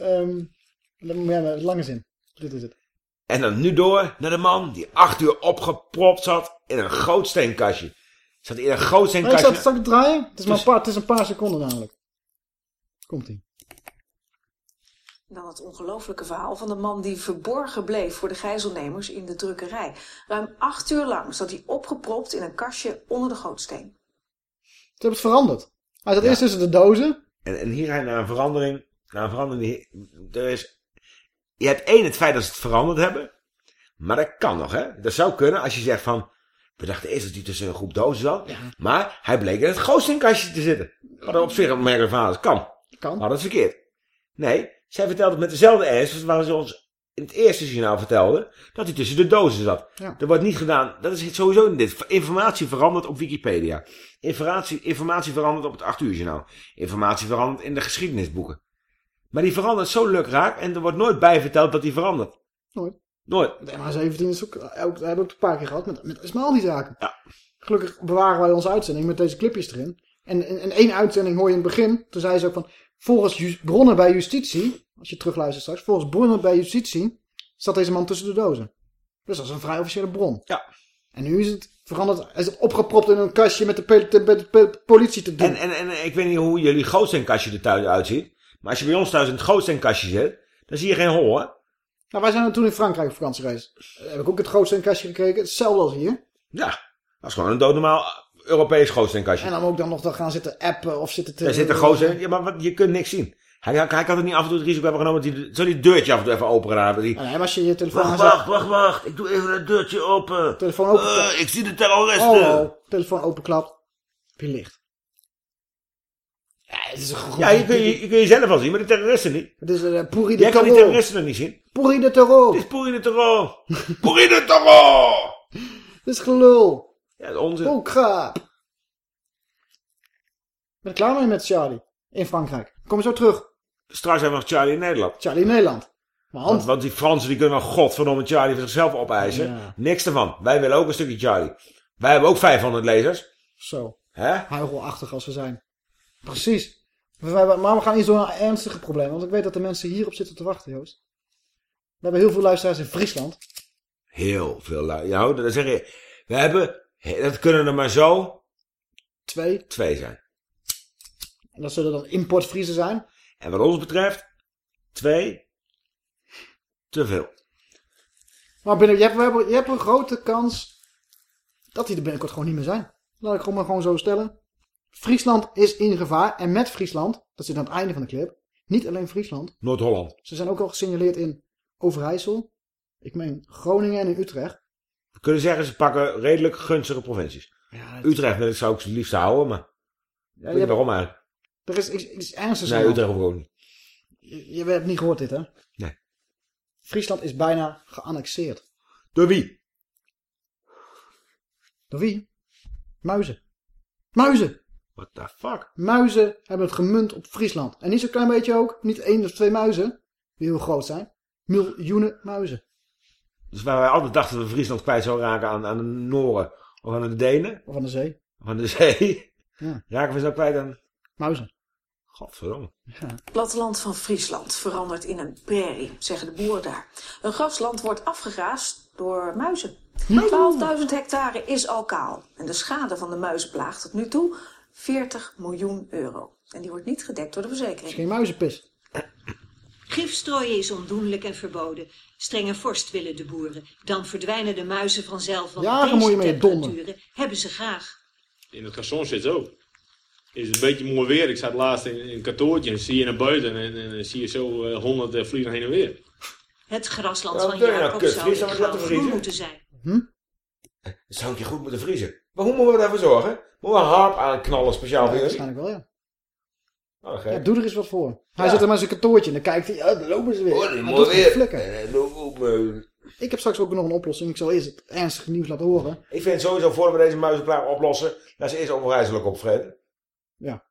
Ehm maar lange zin. Dit is het. En dan nu door naar de man die acht uur opgepropt zat in een grootsteenkastje. Zat in een Maar ik grootsteenkastje. zal het straks draaien. Het is, maar Dus- een paar, het is een paar seconden namelijk. Komt-ie. Dan het ongelofelijke verhaal van de man die verborgen bleef voor de gijzelnemers in de drukkerij. Ruim acht uur lang zat hij opgepropt in een kastje onder de gootsteen. Ze hebben het veranderd. Hij zat eerst tussen de dozen. En, en hier ga je naar een verandering. Naar een verandering die... Er is je hebt één het feit dat ze het veranderd hebben. Maar dat kan nog, hè. Dat zou kunnen als je zegt van... We dachten eerst dat hij tussen een groep dozen zat. Maar hij bleek in het gootsingkastje te zitten. Wat op zich een opmerkelijk verhaal is. Kan. Kan. Maar dat is verkeerd. Nee, zij vertelde het met dezelfde ernst waar ze ons in het eerste journaal vertelde. Dat hij tussen de dozen zat. Ja. Er wordt niet gedaan. Dat is sowieso in dit. Informatie verandert op Wikipedia. Informatie, informatie verandert op het 8 uur journaal. Informatie verandert in de geschiedenisboeken. Maar die verandert zo lukraak en er wordt nooit bij verteld dat die verandert. Nooit. Nooit. De MH17 is ook, ook, dat hebben we ook een paar keer gehad met, met die zaken. Ja. Gelukkig bewaren wij onze uitzending met deze clipjes erin. En in, in één uitzending hoor je in het begin, toen zei ze ook van, volgens bronnen bij justitie, als je terugluistert straks, volgens bronnen bij justitie, zat deze man tussen de dozen. Dus dat is een vrij officiële bron. Ja. En nu is het veranderd, hij is opgepropt in een kastje met de, met politie te doen. En, en, en ik weet niet hoe jullie gootsingkastje er thuis uitziet. Maar als je bij ons thuis in het gootsingkastje zit, dan zie je geen hol, hè? Nou, wij zijn er toen in Frankrijk op vakantie geweest. Daar heb ik ook het grootste kastje gekeken. Hetzelfde als hier. Ja, dat is gewoon een doodnormaal Europees gootsingkastje. En dan ook dan nog dan gaan zitten appen of zitten te... Daar zit een gozer, ja, maar wat, je kunt niks zien. Hij, hij, hij kan het niet af en toe het risico hebben genomen dat hij zou die deurtje af en toe even open. Die, nee, maar als je je telefoon wacht, wacht, wacht, wacht. Ik doe even het deurtje open. Telefoon open. Eh, ik zie de terroristen. Oh, telefoon openklapt. Heb je licht. Ja, het is een goed. Ja, je kun je, je kun jezelf wel zien, maar de terroristen niet. Het is een pourri de Jij kan die terror. terroristen nog niet zien. Pourri de terror. Het is pourri de terror. pourri de terror. Dit is gelul. Ja, dat is onzin. Oh, krap. Ben ik klaar mee met Charlie? In Frankrijk. Kom je zo terug. Straks hebben we nog Charlie in Nederland. Charlie in Nederland. Maar Want, want die Fransen die kunnen wel godverdomme Charlie voor zichzelf opeisen. Ja. Niks ervan. Wij willen ook een stukje Charlie. Wij hebben ook 500 lezers. Zo. Hè? Huigelachtig als we zijn. Precies. Maar we gaan iets door naar ernstige problemen. Want ik weet dat de mensen hierop zitten te wachten, Joost. We hebben heel veel luisteraars in Friesland. Heel veel lui. Ja, dat zeg je. We hebben, dat kunnen er maar zo Twee. twee zijn. En dat zullen dan importvriezen zijn. En wat ons betreft, twee te veel. Maar binnen, je, hebt, we hebben, je hebt een grote kans dat die er binnenkort gewoon niet meer zijn. Laat ik gewoon maar gewoon zo stellen. Friesland is in gevaar. En met Friesland, dat zit aan het einde van de clip, niet alleen Friesland. Noord-Holland. Ze zijn ook al gesignaleerd in Overijssel. Ik meen Groningen en in Utrecht. We kunnen zeggen, ze pakken redelijk gunstige provincies. Ja, Utrecht ik zou ik het liefst houden, maar... Ja, weet je hebt- waarom eigenlijk? Er is iets, iets ernstigs Nee, Utrecht niet. Je, je hebt niet gehoord dit, hè? Nee. Friesland is bijna geannexeerd. Door wie? Door wie? Muizen. Muizen! What the fuck? Muizen hebben het gemunt op Friesland. En niet zo'n klein beetje ook. Niet één of twee muizen. Die heel groot zijn. Miljoenen muizen. Dus waar wij altijd dachten dat we Friesland kwijt zouden raken aan, aan de Noren of aan de Denen. Of aan de zee. Of aan de zee. Ja. Raken we ze nou kwijt aan... Muizen. Godverdomme. Het platteland van Friesland verandert in een prairie, zeggen de boeren daar. Een grasland wordt afgegraasd door muizen. 12.000 hectare is al kaal. En de schade van de muizenplaag tot nu toe 40 miljoen euro. En die wordt niet gedekt door de is verzekering. geen muizenpis. Gifstrooien is ondoenlijk en verboden. Strenge vorst willen de boeren. Dan verdwijnen de muizen vanzelf, want deze moet je mee temperaturen hebben ze graag. In het garçon zit het ook. Is het een beetje mooi weer. Ik zat laatst in, in een kantoortje en zie je naar buiten en, en, zie je zo eh, honderd eh, vliegen heen en weer. Het grasland Ja, van je nou, Jacob kut? zou je groen moeten zijn. Dat zou een keer goed moeten vriezen. Maar hoe moeten we daarvoor zorgen? Moeten we een harp aanknallen speciaal voor jullie? Waarschijnlijk wel, ja. Oh, Ja, doe er eens wat voor. Hij Ja. zit er maar in zijn kantoortje en dan kijkt hij, ja, daar lopen ze weer. Oh, die mooi weer. Eh, eh, Ik heb straks ook nog een oplossing. Ik zal eerst het ernstige nieuws laten horen. Ik vind sowieso, voordat we deze muizenplaag oplossen, laten ze eerst overijsselijk opvreten. Ja.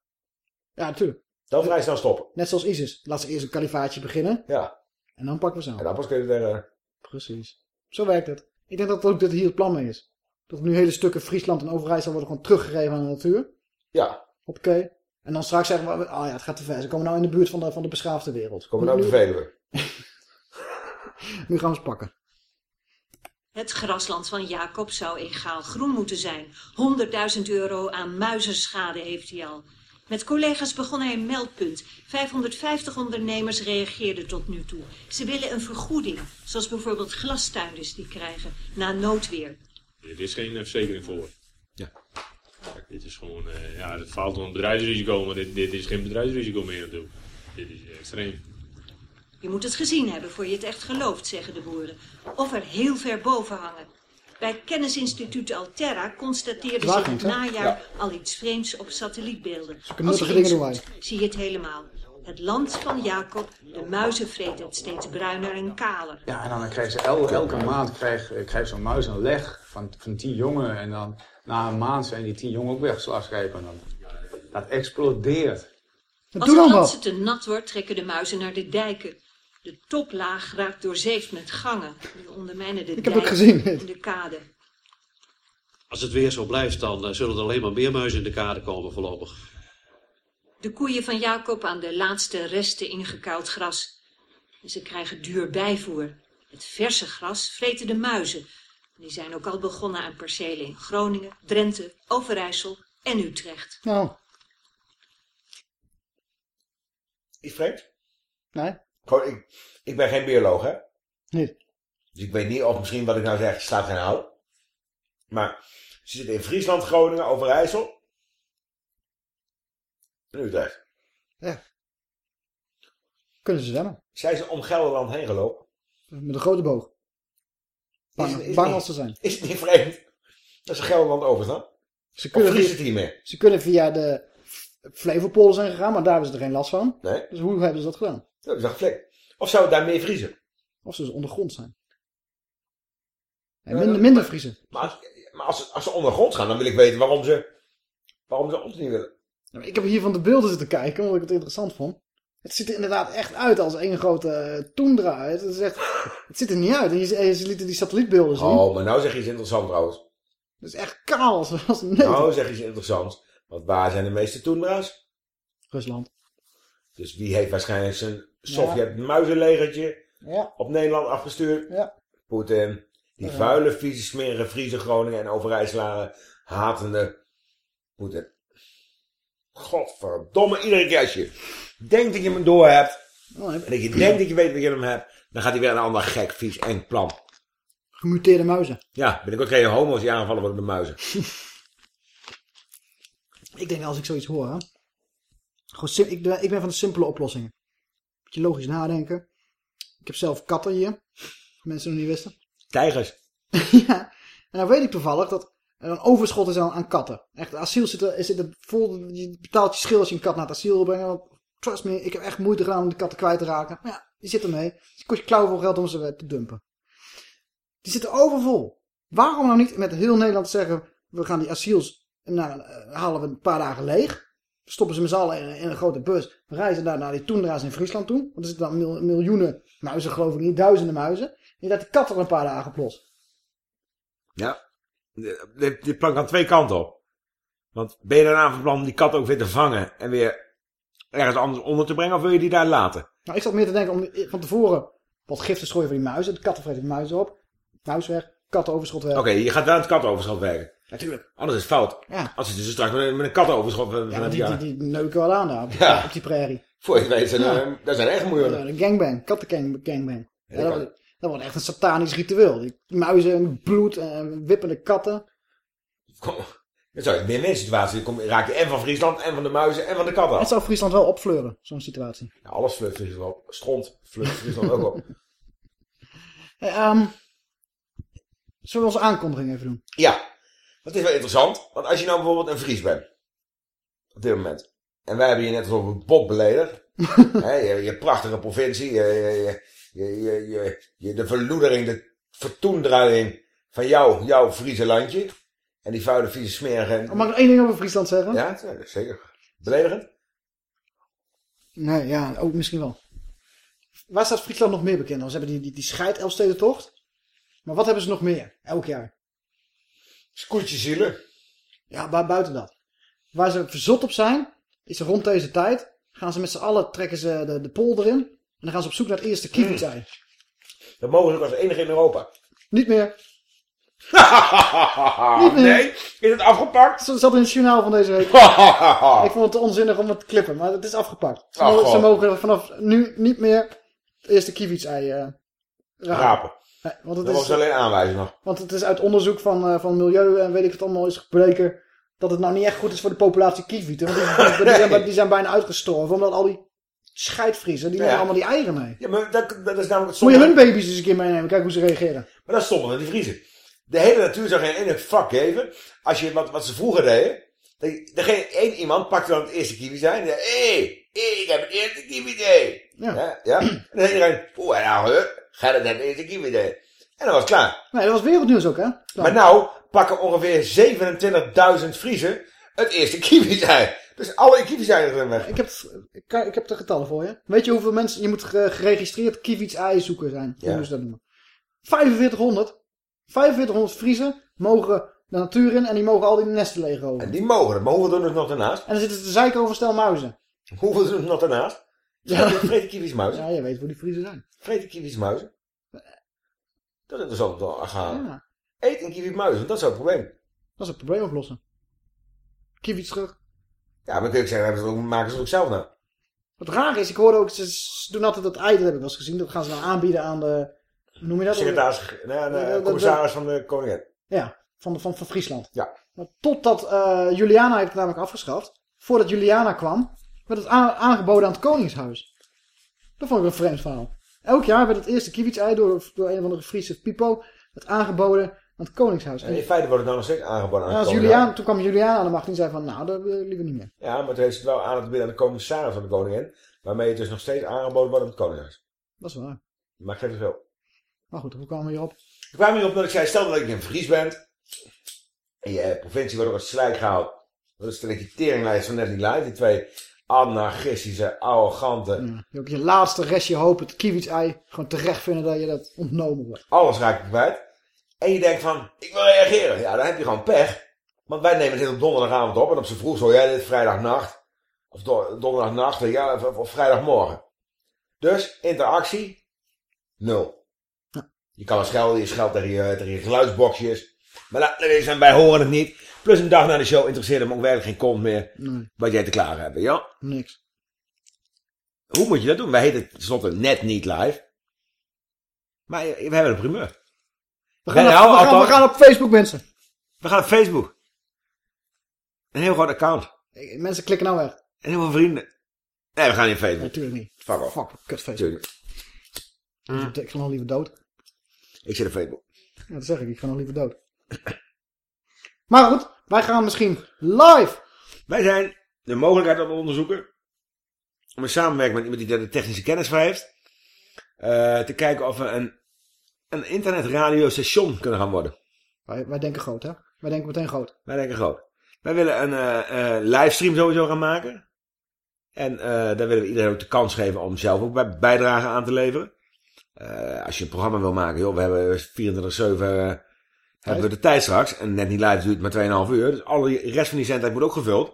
Ja, natuurlijk. Dan vrij snel stoppen. Net zoals ISIS. Laat ze eerst een kalifaatje beginnen. Ja. En dan pakken we ze aan. En dan pas kun je tegen... Precies. Zo werkt het. Ik denk dat ook dit hier het plan mee is. Dat nu hele stukken Friesland en Overijssel worden gewoon teruggegeven aan de natuur. Ja. Oké. En dan straks zeggen we, oh ja, het gaat te ver. Ze komen nou in de buurt van de, van de beschaafde wereld. Komen nou nu, te Veluwe. nu gaan we ze pakken. Het grasland van Jacob zou egaal groen moeten zijn. 100.000 euro aan muizenschade heeft hij al. Met collega's begon hij een meldpunt. 550 ondernemers reageerden tot nu toe. Ze willen een vergoeding, zoals bijvoorbeeld glastuinders die krijgen, na noodweer. Dit is geen verzekering voor. Ja. Kijk, dit is gewoon, eh, ja, het valt onder bedrijfsrisico, maar dit, dit is geen bedrijfsrisico meer natuurlijk. Dit is extreem. Je moet het gezien hebben voor je het echt gelooft, zeggen de boeren. Of er heel ver boven hangen. Bij kennisinstituut Alterra constateerden ze in het najaar al iets vreemds op satellietbeelden. Als je dingen doen zie je het helemaal. Het land van Jacob, de muizen vreten het steeds bruiner en kaler. Ja, en dan krijg ze el- elke maand krijgt krijg zo'n muis een leg van, van tien jongen. En dan na een maand zijn die tien jongen ook weggeslagen. En dan, dat explodeert. Als het te nat wordt, trekken de muizen naar de dijken. De toplaag raakt doorzeefd met gangen. Die ondermijnen de Ik heb dijk het gezien. en de kade. Als het weer zo blijft, dan eh, zullen er alleen maar meer muizen in de kade komen voorlopig. De koeien van Jacob aan de laatste resten ingekauwd gras. En ze krijgen duur bijvoer. Het verse gras vreten de muizen. Die zijn ook al begonnen aan percelen in Groningen, Drenthe, Overijssel en Utrecht. Nou, Iets vreemd? nee. Gewoon, ik, ik ben geen bioloog, hè? Niet. Dus ik weet niet of misschien wat ik nou zeg slaat geen hout. Maar ze zitten in Friesland, Groningen, Overijssel. En Utrecht. Ja. Kunnen ze zwemmen. Zijn ze om Gelderland heen gelopen? Met een grote boog. Bang, Is het- is bang als ze zijn. Is het niet vreemd dat ze Gelderland overstaan? Ze kunnen, via, het niet meer? ze kunnen via de Flevopolder zijn gegaan, maar daar hebben ze er geen last van. Nee. Dus hoe hebben ze dat gedaan? Dat is een vlek. Of zou het daar meer vriezen? Of ze dus ondergrond zijn. En minder, minder vriezen. Maar, als, maar als, ze- als ze ondergrond gaan, dan wil ik weten waarom ze, waarom ze ons niet willen. Maar Ik heb hier van de beelden zitten kijken, omdat ik het interessant vond. Het ziet er inderdaad echt uit als één grote eh, toendra. uit. Het, is echt, het ziet er niet uit. En je, lieten die satellietbeelden zien. Oh, maar nou zeg je iets interessants trouwens. Het is echt kaal als, als een. Nou zeg je iets interessants. Want waar zijn de meeste toendra's? Rusland. Dus wie heeft waarschijnlijk zijn Sovjet-muizenlegertje Ja. op Nederland afgestuurd? Ja. Poetin. Die vuile, vieze, smerige Friese, Groningen en Overijsselaren hatende Poetin. Godverdomme, iedere keer als je denkt dat je hem door hebt, Oh, en dat je denkt dat je weet dat je hem hebt, dan gaat hij weer een ander gek, vies, eng plan. Gemuteerde muizen. Ja, binnenkort krijg je homo's die aanvallen worden door muizen. Ik denk als ik zoiets hoor. Hè, gewoon ik, ben- ik ben van de simpele oplossingen. Beetje logisch nadenken. Ik heb zelf katten hier. Mensen nog niet wisten. Tijgers. ja. En dan weet ik toevallig dat er een overschot is aan, aan katten. Echt, asiel zit er, zit vol. Je betaalt je schil als je een kat naar het asiel wil brengen. Want trust me, ik heb echt moeite gedaan om die katten kwijt te raken. Maar ja, die zit ermee. Het kost je klauwvol geld om ze te dumpen. Die zitten overvol. Waarom nou niet met heel Nederland zeggen... we gaan die asiels... Eh, halen we een paar dagen leeg. Stoppen ze met z'n allen in, een grote bus. Reizen daar naar die toendra's in Friesland toe. Want er zitten dan mil- miljoenen muizen, geloof ik niet. Duizenden muizen. En je laat die katten er een paar dagen op los. Ja. Dit, plan kan twee kanten op. Want ben je daarna van plan om die kat ook weer te vangen en weer ergens anders onder te brengen, of wil je die daar laten? Nou, ik zat meer te denken om van tevoren wat gif te strooien voor die muizen. De katten vreten die muizen op. Muis weg. Kattenoverschot weg. Oké, je gaat wel aan het kattenoverschot werken. Natuurlijk. Anders is het fout. Ja. Als zitten ze straks met een, kattenoverschot Ja, van die, die, die neuken wel aan daar, op, Ja. op die prairie. Voor je weet, zijn, Ja. daar zijn echt. Ja, Een gangbang. Kattengang- gangbang. Ja, dat dat, wordt, echt een satanisch ritueel. Die muizen, bloed, en wippende katten. Dan zou je meer situatie. Dan kom- raak je en van Friesland, en van de muizen, en van de katten Het zou Friesland wel opfleuren, zo'n situatie. Ja, alles vlucht Friesland op. Stront vlucht Friesland ook op. Hey, ehm, zullen we onze aankondiging even doen? Ja, dat is wel interessant. Want als je nou bijvoorbeeld een Fries bent. Op dit moment. En wij hebben je net als op een bok beledigd. Je, je prachtige provincie. Je, je, je, je, je, je- de verloedering, de vertoendruiing van jou, jouw Friese landje. En die vuile, vieze, smerige... Oh, mag ik nog één ding over Friesland zeggen? Ja, zeker. Beledigend? Nee, ja, ook misschien wel. Waar staat Friesland nog meer bekend? Ze hebben die, die, die scheid tocht. Maar wat hebben ze nog meer? Elk jaar. Scootjezielen. Ja, bu- buiten dat. Waar ze verzot op zijn, is rond deze tijd. Gaan ze met z'n allen, trekken ze de, de polder in. En dan gaan ze op zoek naar het eerste kievitsei. Dat mogen ze ook als enige in Europa. Niet meer. Niet meer. nee, is het afgepakt? Ze zat in het journaal van deze week. ik vond het te onzinnig om het te klippen, maar het is afgepakt. Ze, mogen, ze God. mogen vanaf nu niet meer het eerste eh rapen. Rapen. Nee, want, het Dat is, was alleen aanwijzen nog. want het is uit onderzoek van, eh, van milieu en weet ik het allemaal is gebleken dat het nou niet echt goed is voor de populatie kievieten. Want die, die, die zijn, die zijn bijna uitgestorven omdat al die scheidvriezen, die Ja. nemen allemaal die eieren mee. Ja, maar dat, dat is namelijk het Moet je hun baby's eens een keer meenemen, kijken hoe ze reageren. Maar dat is stom, die vriezen. De hele natuur zou geen ene fuck geven. Als je, wat, wat ze vroeger deden. dat- Degene, één iemand pakte dan het eerste kiwi zijn. En zei, hé, hey, ik heb het eerste kiwi day. Ja. Ja, ja. En dan zei iedereen, oeh, nou, hè, ga dat het eerste kiwi day. En dan was het klaar. Nee, dat was wereldnieuws ook, hè? Maar nou pakken ongeveer 27.000 Friesen het eerste kiwi zijn. Dus alle kiwi zijn er weg. Ik heb, ik, kan- ik heb de getallen voor je. Weet je hoeveel mensen, je moet ge- geregistreerd kievits eizoeker zijn. Ja. ze dat noemen? 4500. 4500 Friesen mogen de natuur in en die mogen al die nesten leegroven. En die mogen maar hoeveel doen het nog daarnaast? En dan zitten ze te zeiken over stel muizen. Hoeveel doen het nog daarnaast? Ja. Vreten kiwis muizen? Ja, je weet hoe die Friesen zijn. Vreten kiwis muizen? Dat is om te gaan. Ja. Eet een kiwi muizen, dat is ook het probleem. Dat is het probleem oplossen. Kievits terug. Ja, maar dan kun je ook zeggen, hebben ze ook- maken ze het ook zelf nou. Wat raar is, ik hoorde ook, ze doen altijd dat ei, dat heb ik wel eens gezien. Dat gaan ze dan aanbieden aan de, hoe noem je dat? Secretaris, nee, De- de- de- commissaris van de koningin. Ja, van, de, van, van Friesland. Ja. Maar totdat eh, Juliana heeft het namelijk afgeschaft. Voordat Juliana kwam, werd het aangeboden aan het Koningshuis. Dat vond ik een vreemd verhaal. Elk jaar werd het eerste kievitsei door, door een van de Friese Pipo het aangeboden aan het Koningshuis. En in feite wordt het nou nog steeds aangeboden aan Ja, de als toen kwam Juliana aan de macht en zei van, nou, dat ik liever niet meer. Ja, maar toen heeft ze het wel aan het bieden aan de commissaris van de koningin. Waarmee het dus nog steeds aangeboden wordt aan het koningshuis. Dat is waar. Maar ik geef het wel. Maar goed, hoe kwamen we hierop? Ik kwam hierop dat ik zei, stel dat ik een Fries ben. En je provincie wordt door het slijk gehaald. Dat is de teringlijst van Net Niet Live. Die twee anarchistische, arrogante... Ja, je ook je laatste restje hoop, het kievitsei, gewoon terecht vinden dat je dat ontnomen wordt. Alles raak ik kwijt. En je denkt van, ik wil reageren. Ja, dan heb je gewoon pech. Want wij nemen het heel op donderdagavond op. En op z'n vroeg zo, jij dit vrijdagnacht. Of do- donderdagnacht, wel, of, of vrijdagmorgen. Dus, interactie, nul. Je kan wel schelden, je scheldt tegen je, tegen je geluidsboxjes. Maar we zijn, wij horen het niet. Plus een dag na de show interesseert hem ook werkelijk geen kont meer. Nee, Wat jij te klagen hebt, ja? niks. Hoe moet je dat doen? Wij heten het tenslotte net niet live. Maar we hebben een primeur. We gaan, Nee, op, nou, we, gaan, we gaan op Facebook, mensen. We gaan op Facebook. Een heel groot account. Mensen klikken nou weg. En heel veel vrienden. Nee, we gaan niet op Facebook. Natuurlijk niet. Fuck off. Fuck, kut Facebook. Tuurlijk. Ik ga nog liever dood. Ik zit op Facebook. Ja, dat zeg ik, ik ga nog liever dood. Maar goed, wij gaan misschien live. Wij zijn de mogelijkheid aan het onderzoeken. Om in samenwerking met iemand die daar de technische kennis voor heeft. eh, te kijken of we een, een internetradiostation kunnen gaan worden. Wij, wij denken groot, hè? Wij denken meteen groot. Wij denken groot. Wij willen een eh, eh, livestream sowieso gaan maken. En eh, daar willen we iedereen ook de kans geven om zelf ook bij, bijdrage aan te leveren. Als je een programma wil maken, joh, we hebben 24-7 eh, hebben we de tijd straks. En net niet live duurt maar 2,5 uur. Dus alle rest van die zendtijd moet ook gevuld.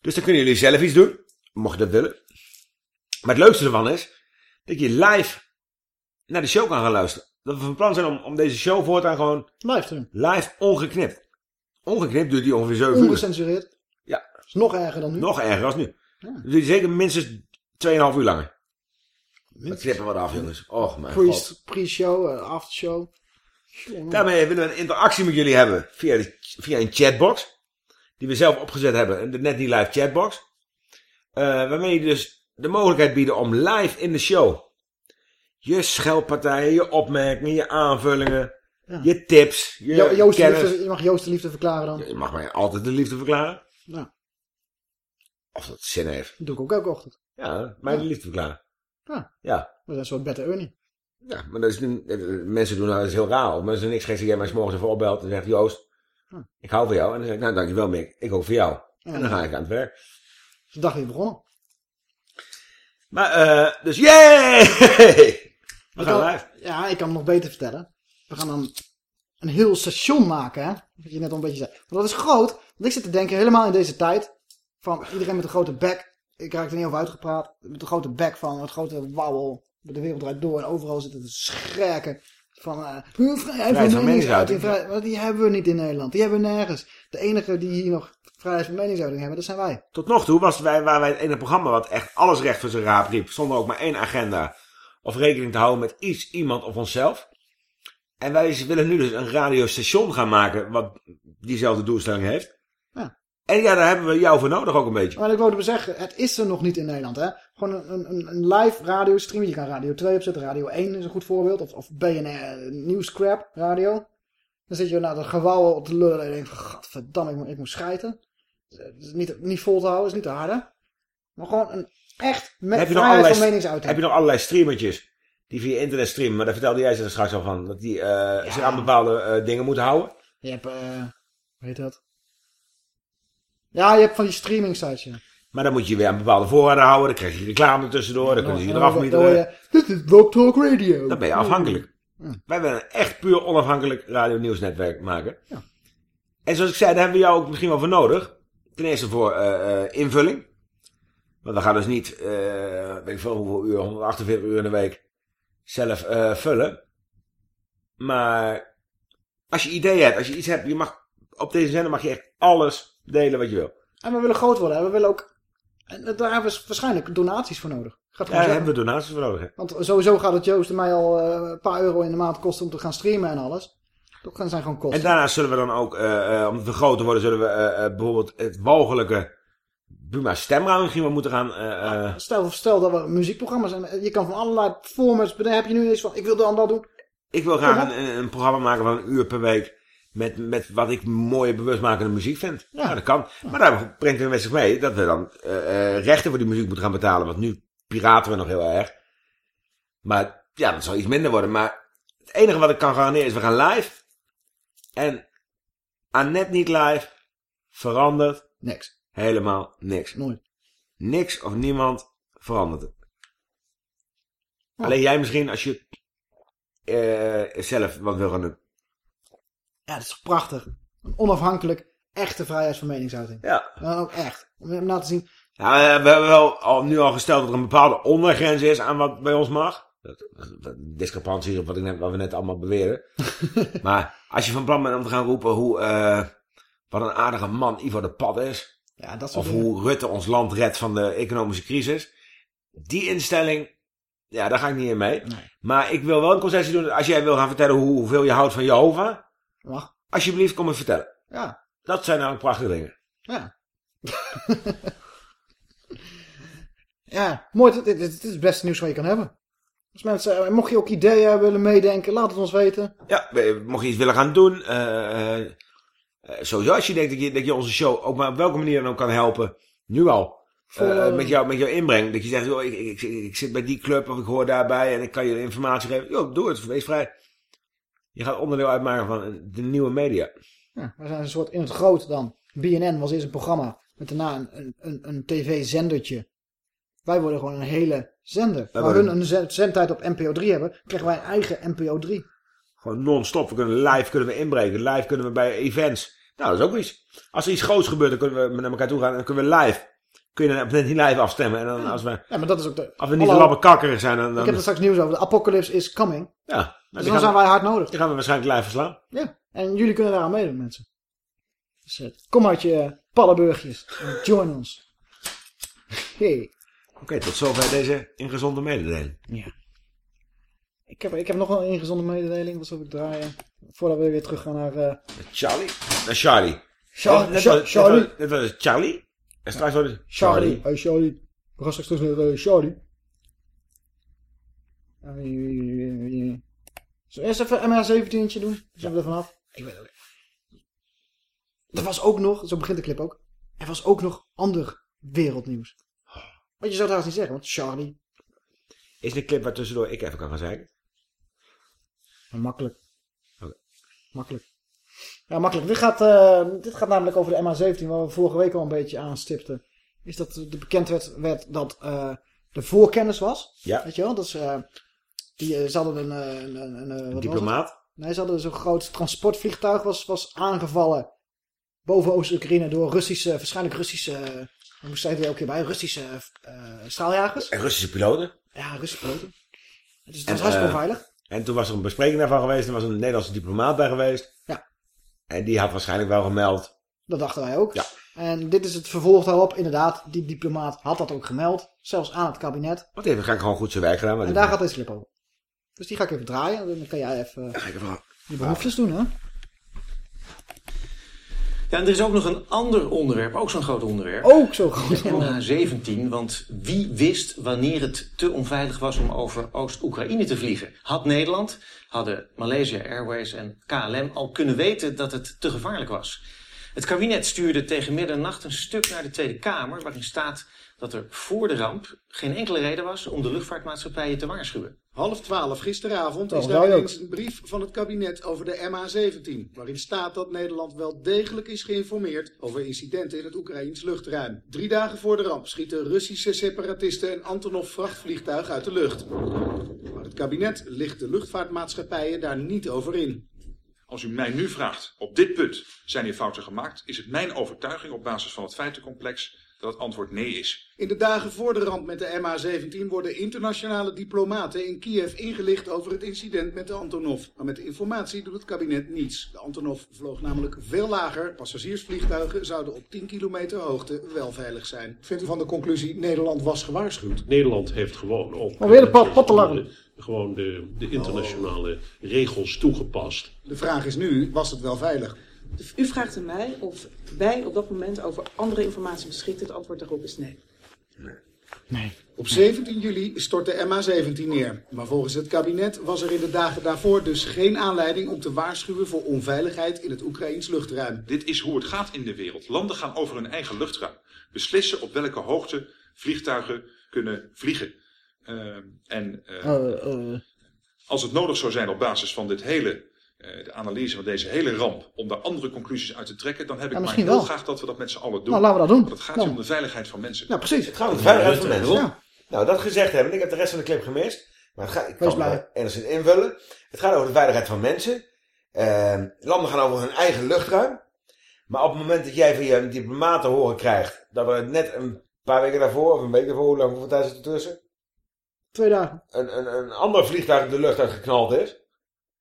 Dus dan kunnen jullie zelf iets doen. Mocht je dat willen. Maar het leukste ervan is dat je live naar de show kan gaan luisteren. Dat we van plan zijn om, om deze show voortaan gewoon Live te doen. live ongeknipt. Ongeknipt duurt die ongeveer 7 uur. Ongecensureerd. Ja. is nog erger dan nu. Nog erger als nu. Ja. Dus die zeker minstens 2,5 uur langer. We knippen wat af, jongens. Och, mijn god. Pre- Pre-show, eh, aftershow. Daarmee willen we een interactie met jullie hebben via, de, via een chatbox. Die we zelf opgezet hebben. De Net Niet Live chatbox. Eh, waarmee je dus de mogelijkheid bieden om live in de show. Je scheldpartijen, je opmerkingen, je aanvullingen. Ja. Je tips, je Jo- Joost liefde, je mag Joost de liefde verklaren dan. Je mag mij altijd de liefde verklaren. Ja, Of dat zin heeft. dat doe ik ook elke ochtend. Ja, mij de liefde verklaren. Ja. Ja. We zijn een soort better Ernie. Ja, maar dat is, nu- eh, mensen doen dat is heel raar. Of mensen niks geks, jij mij morgens even opbelt en zegt, Joost, ik hou van jou. En dan zeg ik, nou dankjewel Mick, ik ook voor jou. En dan ga ik aan het werk. is de dag weer begonnen. Maar, eh, dus yay! We gaan live. Ja, ik kan het nog beter vertellen. We gaan dan een heel station maken, hè. Wat je net al een beetje zei. Maar dat is groot. Want ik zit te denken, helemaal in deze tijd. Van iedereen met een grote bek. Ik raak er niet over uitgepraat. Met een grote bek van, een grote wauwel. De wereld draait door en overal zitten te scherken. Van, eh, vrijheid van van meningsuiting. vrij- die hebben we niet in Nederland. Die hebben we nergens. De enige die hier nog vrijheid van meningsuiting hebben, dat zijn wij. Tot nog toe was wij, waren wij het ene programma wat echt alles recht voor zijn raap riep. Zonder ook maar één agenda. Of rekening te houden met iets, iemand of onszelf. En wij willen nu dus een radiostation gaan maken wat diezelfde doelstelling heeft. Ja. En ja, daar hebben we jou voor nodig ook een beetje. Maar ik wilde zeggen, het is er nog niet in Nederland. Hè? Gewoon een, een, een live radiostream. Je kan Radio 2 opzetten. Radio 1 is een goed voorbeeld. Of, of BNR Nieuwscrap radio. Dan zit je naar de gewauwen op de lullen en je denkt gadverdamme, ik moet, ik moet schijten. Het is niet, niet vol te houden, is niet te harde. Maar gewoon een echt met heb je nog vrijheid allerlei, van meningsuiting. heb je nog allerlei streamertjes die via internet streamen, maar daar vertelde jij ze er straks al van, dat die eh, zich aan bepaalde eh, dingen moeten houden. Je hebt, eh hoe heet dat? Ja, je hebt van die streaming sites, ja. Maar dan moet je weer aan bepaalde voorwaarden houden, dan krijg je reclame tussendoor, dan kunnen ze je eraf je, Dit is Rock Talk Radio. Dan ben je afhankelijk. Wij willen een echt puur onafhankelijk radio-nieuwsnetwerk maken. En zoals ik zei, daar hebben we jou ook misschien wel voor nodig. Ten eerste voor invulling. Want we gaan dus niet, eh weet ik veel hoeveel uur, 148 uur in de week zelf eh, vullen. Maar als je ideeën hebt, als je iets hebt, je mag, op deze zender mag je echt alles delen wat je wil. En we willen groot worden. En we willen ook... En daar hebben we waarschijnlijk donaties voor nodig. Gaat Daar zeggen. hebben we donaties voor nodig. hè. Want sowieso gaat het Joost en mij al eh, een paar euro in de maand kosten om te gaan streamen en alles. Dat zijn gewoon kosten. En daarna zullen we dan ook, eh, eh, om te groter worden, zullen we bijvoorbeeld het walgelijke Buma stemruim misschien wel moeten gaan... eh, eh, Stel, stel dat we muziekprogramma's en je kan van allerlei formats, dan heb je nu eens van, ik wil dan dat doen. Ik wil graag een, een, programma maken van een uur per week. Met, met wat ik mooie, bewustmakende muziek vind. Ja. dat kan. Maar daar brengt het met zich mee dat we dan eh, rechten voor die muziek moeten gaan betalen. Want nu piraten we nog heel erg. Maar ja, dat zal iets minder worden. Maar het enige wat ik kan garanderen is we gaan live. En aan net niet live verandert niks. Helemaal niks. Nooit. Niks of niemand verandert het. Alleen jij misschien als je eh, zelf wat wil gaan doen. Ja, dat is toch prachtig. Een onafhankelijk, echte vrijheid van meningsuiting. Ja. En ook echt. Om hem na te zien. Ja, we hebben wel al, nu al gesteld dat er een bepaalde ondergrens is aan wat bij ons mag. Dat, dat discrepantie is op wat, ik net, wat we net allemaal beweren. maar als je van plan bent om te gaan roepen hoe, eh, wat een aardige man Ivo de Pad is. Ja, dat soort of dingen. hoe Rutte ons land redt van de economische crisis. Die instelling, ja, daar ga ik niet in mee. Maar ik wil wel een concessie doen. Als jij wil gaan vertellen hoe, hoeveel je houdt van Jehovah. Mag. Alsjeblieft, kom me vertellen. Ja. Dat zijn nou prachtige dingen. Ja. ja, mooi. Dit, dit, dit is het beste nieuws wat je kan hebben. Dus mensen, eh, mocht je ook ideeën willen meedenken, laat het ons weten. Ja, mocht je iets willen gaan doen. eh, sowieso als je denkt dat je, dat je onze show ook maar op welke manier dan ook kan helpen. Nu al. Eh, eh, met, jou, met jouw inbreng. Dat je zegt, joh, ik, ik, ik, zit bij die club of ik hoor daarbij en ik kan je informatie geven. Joh, doe het. Wees vrij. Je gaat onderdeel uitmaken van de nieuwe media. Ja, we zijn een soort in het groot dan. BNN was eerst een programma met daarna een, een, een, een tv-zendertje. Wij worden gewoon een hele zender. Waar hun een zend- zendtijd op NPO 3 hebben, krijgen wij een eigen NPO 3. Gewoon non-stop. We kunnen live kunnen we inbreken. Live kunnen we bij events. Nou, dat is ook iets. Als er iets groots gebeurt, dan kunnen we naar elkaar toe gaan. En dan kunnen we live. Kun je dan niet live afstemmen. En dan als we, Ja, maar dat is ook de... als we niet Hallo. labbekakkerig zijn, dan... dan Ik heb er straks nieuws over. De apocalypse is coming. ja, nou, Dus dan zijn wij hard nodig. Die gaan we waarschijnlijk live verslaan. Ja, en jullie kunnen daaraan meedoen, mensen. Dus eh, kom uit je uh, paddenburgjes en join ons. Hey. Oké, tot zover deze ingezonde mededeling. Ja. Ik heb, ik heb nog wel een ingezonde mededeling. Wat zal ik draaien? Voordat we weer terug gaan naar... eh, Charlie? Naar Charlie. Oh, net Char- was- Charlie. net was- Charlie. En straks wordt het Charlie. Hey Charlie. We gaan straks terug naar eh, Charlie. Zullen we eerst even MH17'tje doen? Zijn we er vanaf? Ik weet het niet. Er was ook nog, zo begint de clip ook. Er was ook nog ander wereldnieuws. Want je zou het haast niet zeggen, want Charlie. Is een clip waar tussendoor ik even kan gaan zeggen? Maar makkelijk. Oké. Makkelijk. Ja, makkelijk. Dit gaat, eh, dit gaat namelijk over de MH17, waar we vorige week al een beetje aanstipten. Is dat de bekend werd, werd dat eh, de voorkennis was. Ja. Weet je wel? Dus uh, die, ze hadden een... een, een, een wat diplomaat? het? Nee, ze hadden zo'n groot transportvliegtuig was, was aangevallen boven Oost-Oekraïne door Russische, waarschijnlijk Russische, hoe zei hij elke keer bij, Russische straaljagers. En Russische piloten? Ja, Russische piloten. Dus dat was hartstikke onveilig. En toen was er een bespreking daarvan geweest. Er was een Nederlandse diplomaat bij geweest. Ja. En die had waarschijnlijk wel gemeld. Dat dachten wij ook. Ja. En dit is het vervolg daarop. Inderdaad, die diplomaat had dat ook gemeld. Zelfs aan het kabinet. Want die heeft waarschijnlijk gewoon goed zijn werk gedaan. En daar gaat deze clip over. Dus die ga ik even draaien. Dan kan jij even ga ik even je behoeftes doen, hè? Ja, en er is ook nog een ander onderwerp, ook zo'n groot onderwerp. Ook zo groot. De MH17, want wie wist wanneer het te onveilig was om over Oost-Oekraïne te vliegen? Had Nederland, hadden Malaysia Airways en KLM al kunnen weten dat het te gevaarlijk was? Het kabinet stuurde tegen middernacht een stuk naar de Tweede Kamer... waarin staat dat er voor de ramp geen enkele reden was om de luchtvaartmaatschappijen te waarschuwen. Half twaalf gisteravond is daar ineens een brief van het kabinet over de MH17. Waarin staat dat Nederland wel degelijk is geïnformeerd over incidenten in het Oekraïns luchtruim. Drie dagen voor de ramp schieten Russische separatisten een Antonov vrachtvliegtuig uit de lucht. Maar het kabinet ligt de luchtvaartmaatschappijen daar niet over in. Als u mij nu vraagt, op dit punt zijn hier fouten gemaakt, is het mijn overtuiging op basis van het feitencomplex dat het antwoord nee is. In de dagen voor de ramp met de MH17 worden internationale diplomaten in Kiev ingelicht over het incident met de Antonov. Maar met de informatie doet het kabinet niets. De Antonov vloog namelijk veel lager. Passagiersvliegtuigen zouden op 10 kilometer hoogte wel veilig zijn. Vindt u van de conclusie Nederland was gewaarschuwd? Nederland heeft gewoon ook... Maar weer de pot- pottalarm. Gewoon de, de internationale regels toegepast. De vraag is nu, was het wel veilig? U vraagt aan mij of wij op dat moment over andere informatie beschikten. Het antwoord daarop is nee. Nee. Op 17 juli stort de MH17 neer. Maar volgens het kabinet was er in de dagen daarvoor dus geen aanleiding om te waarschuwen voor onveiligheid in het Oekraïns luchtruim. Dit is hoe het gaat in de wereld. Landen gaan over hun eigen luchtruim. Beslissen op welke hoogte vliegtuigen kunnen vliegen. Uh, en uh, Uh, uh. als het nodig zou zijn op basis van dit hele, de analyse van deze hele ramp, om daar andere conclusies uit te trekken, dan heb ik Ja, maar heel wel. graag dat we dat met z'n allen doen. Nou, laten we dat doen. Want het gaat Nou. om de veiligheid van mensen. Ja, precies. Het gaat om de veiligheid van mensen. Nou, dat gezegd hebben, ik heb de rest van de clip gemist. Maar het gaat, ik kan het enigszins invullen. Het gaat over de veiligheid van mensen. Eh, landen gaan over hun eigen luchtruim. Maar op het moment dat jij van je diplomaten horen krijgt... dat er net een paar weken daarvoor, of een week daarvoor... hoe lang hoeveel tijd is er tussen? Twee dagen. Een, een, een ander vliegtuig de lucht uitgeknald is...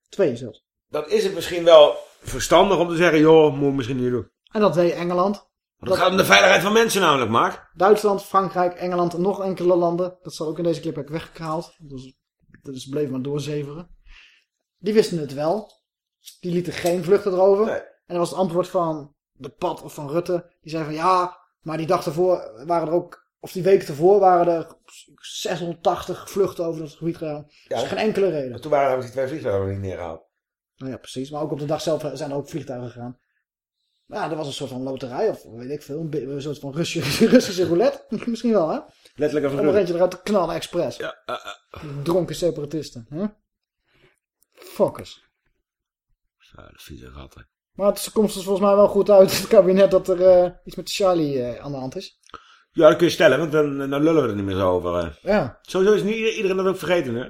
Twee zelfs. Dan is het misschien wel verstandig om te zeggen... joh, moet misschien niet doen. En dat deed Engeland. Want het gaat om de veiligheid van mensen namelijk, Mark. Duitsland, Frankrijk, Engeland en nog enkele landen. Dat zal ook in deze clip heb ik weggehaald. Dus, dus bleef maar doorzeveren. Die wisten het wel. Die lieten geen vluchten erover. En dat was het antwoord van de pad of van Rutte. Die zei van ja, maar die dag ervoor waren er ook... Of die week ervoor waren er 680 vluchten over dat gebied gegaan. Ja. Dus geen enkele reden. Maar toen waren hebben die twee vliegtuigen niet neergehaald. Nou ja, precies. Maar ook op de dag zelf zijn er ook vliegtuigen gegaan. Ja, dat was een soort van loterij of weet ik veel. Een, soort van Russische, Russische roulette. Misschien wel, hè? Letterlijk een Om er eentje eruit te knallen, expres. Ja, Dronken separatisten. Hè? Fuckers. Ja, de vieze ratten. Maar het komt er volgens mij wel goed uit, het kabinet, dat er eh, iets met Charlie aan de hand is. Ja, dat kun je stellen, want dan, dan lullen we er niet meer zo over. Ja. Sowieso is niet ieder- iedereen dat ook vergeten, hè?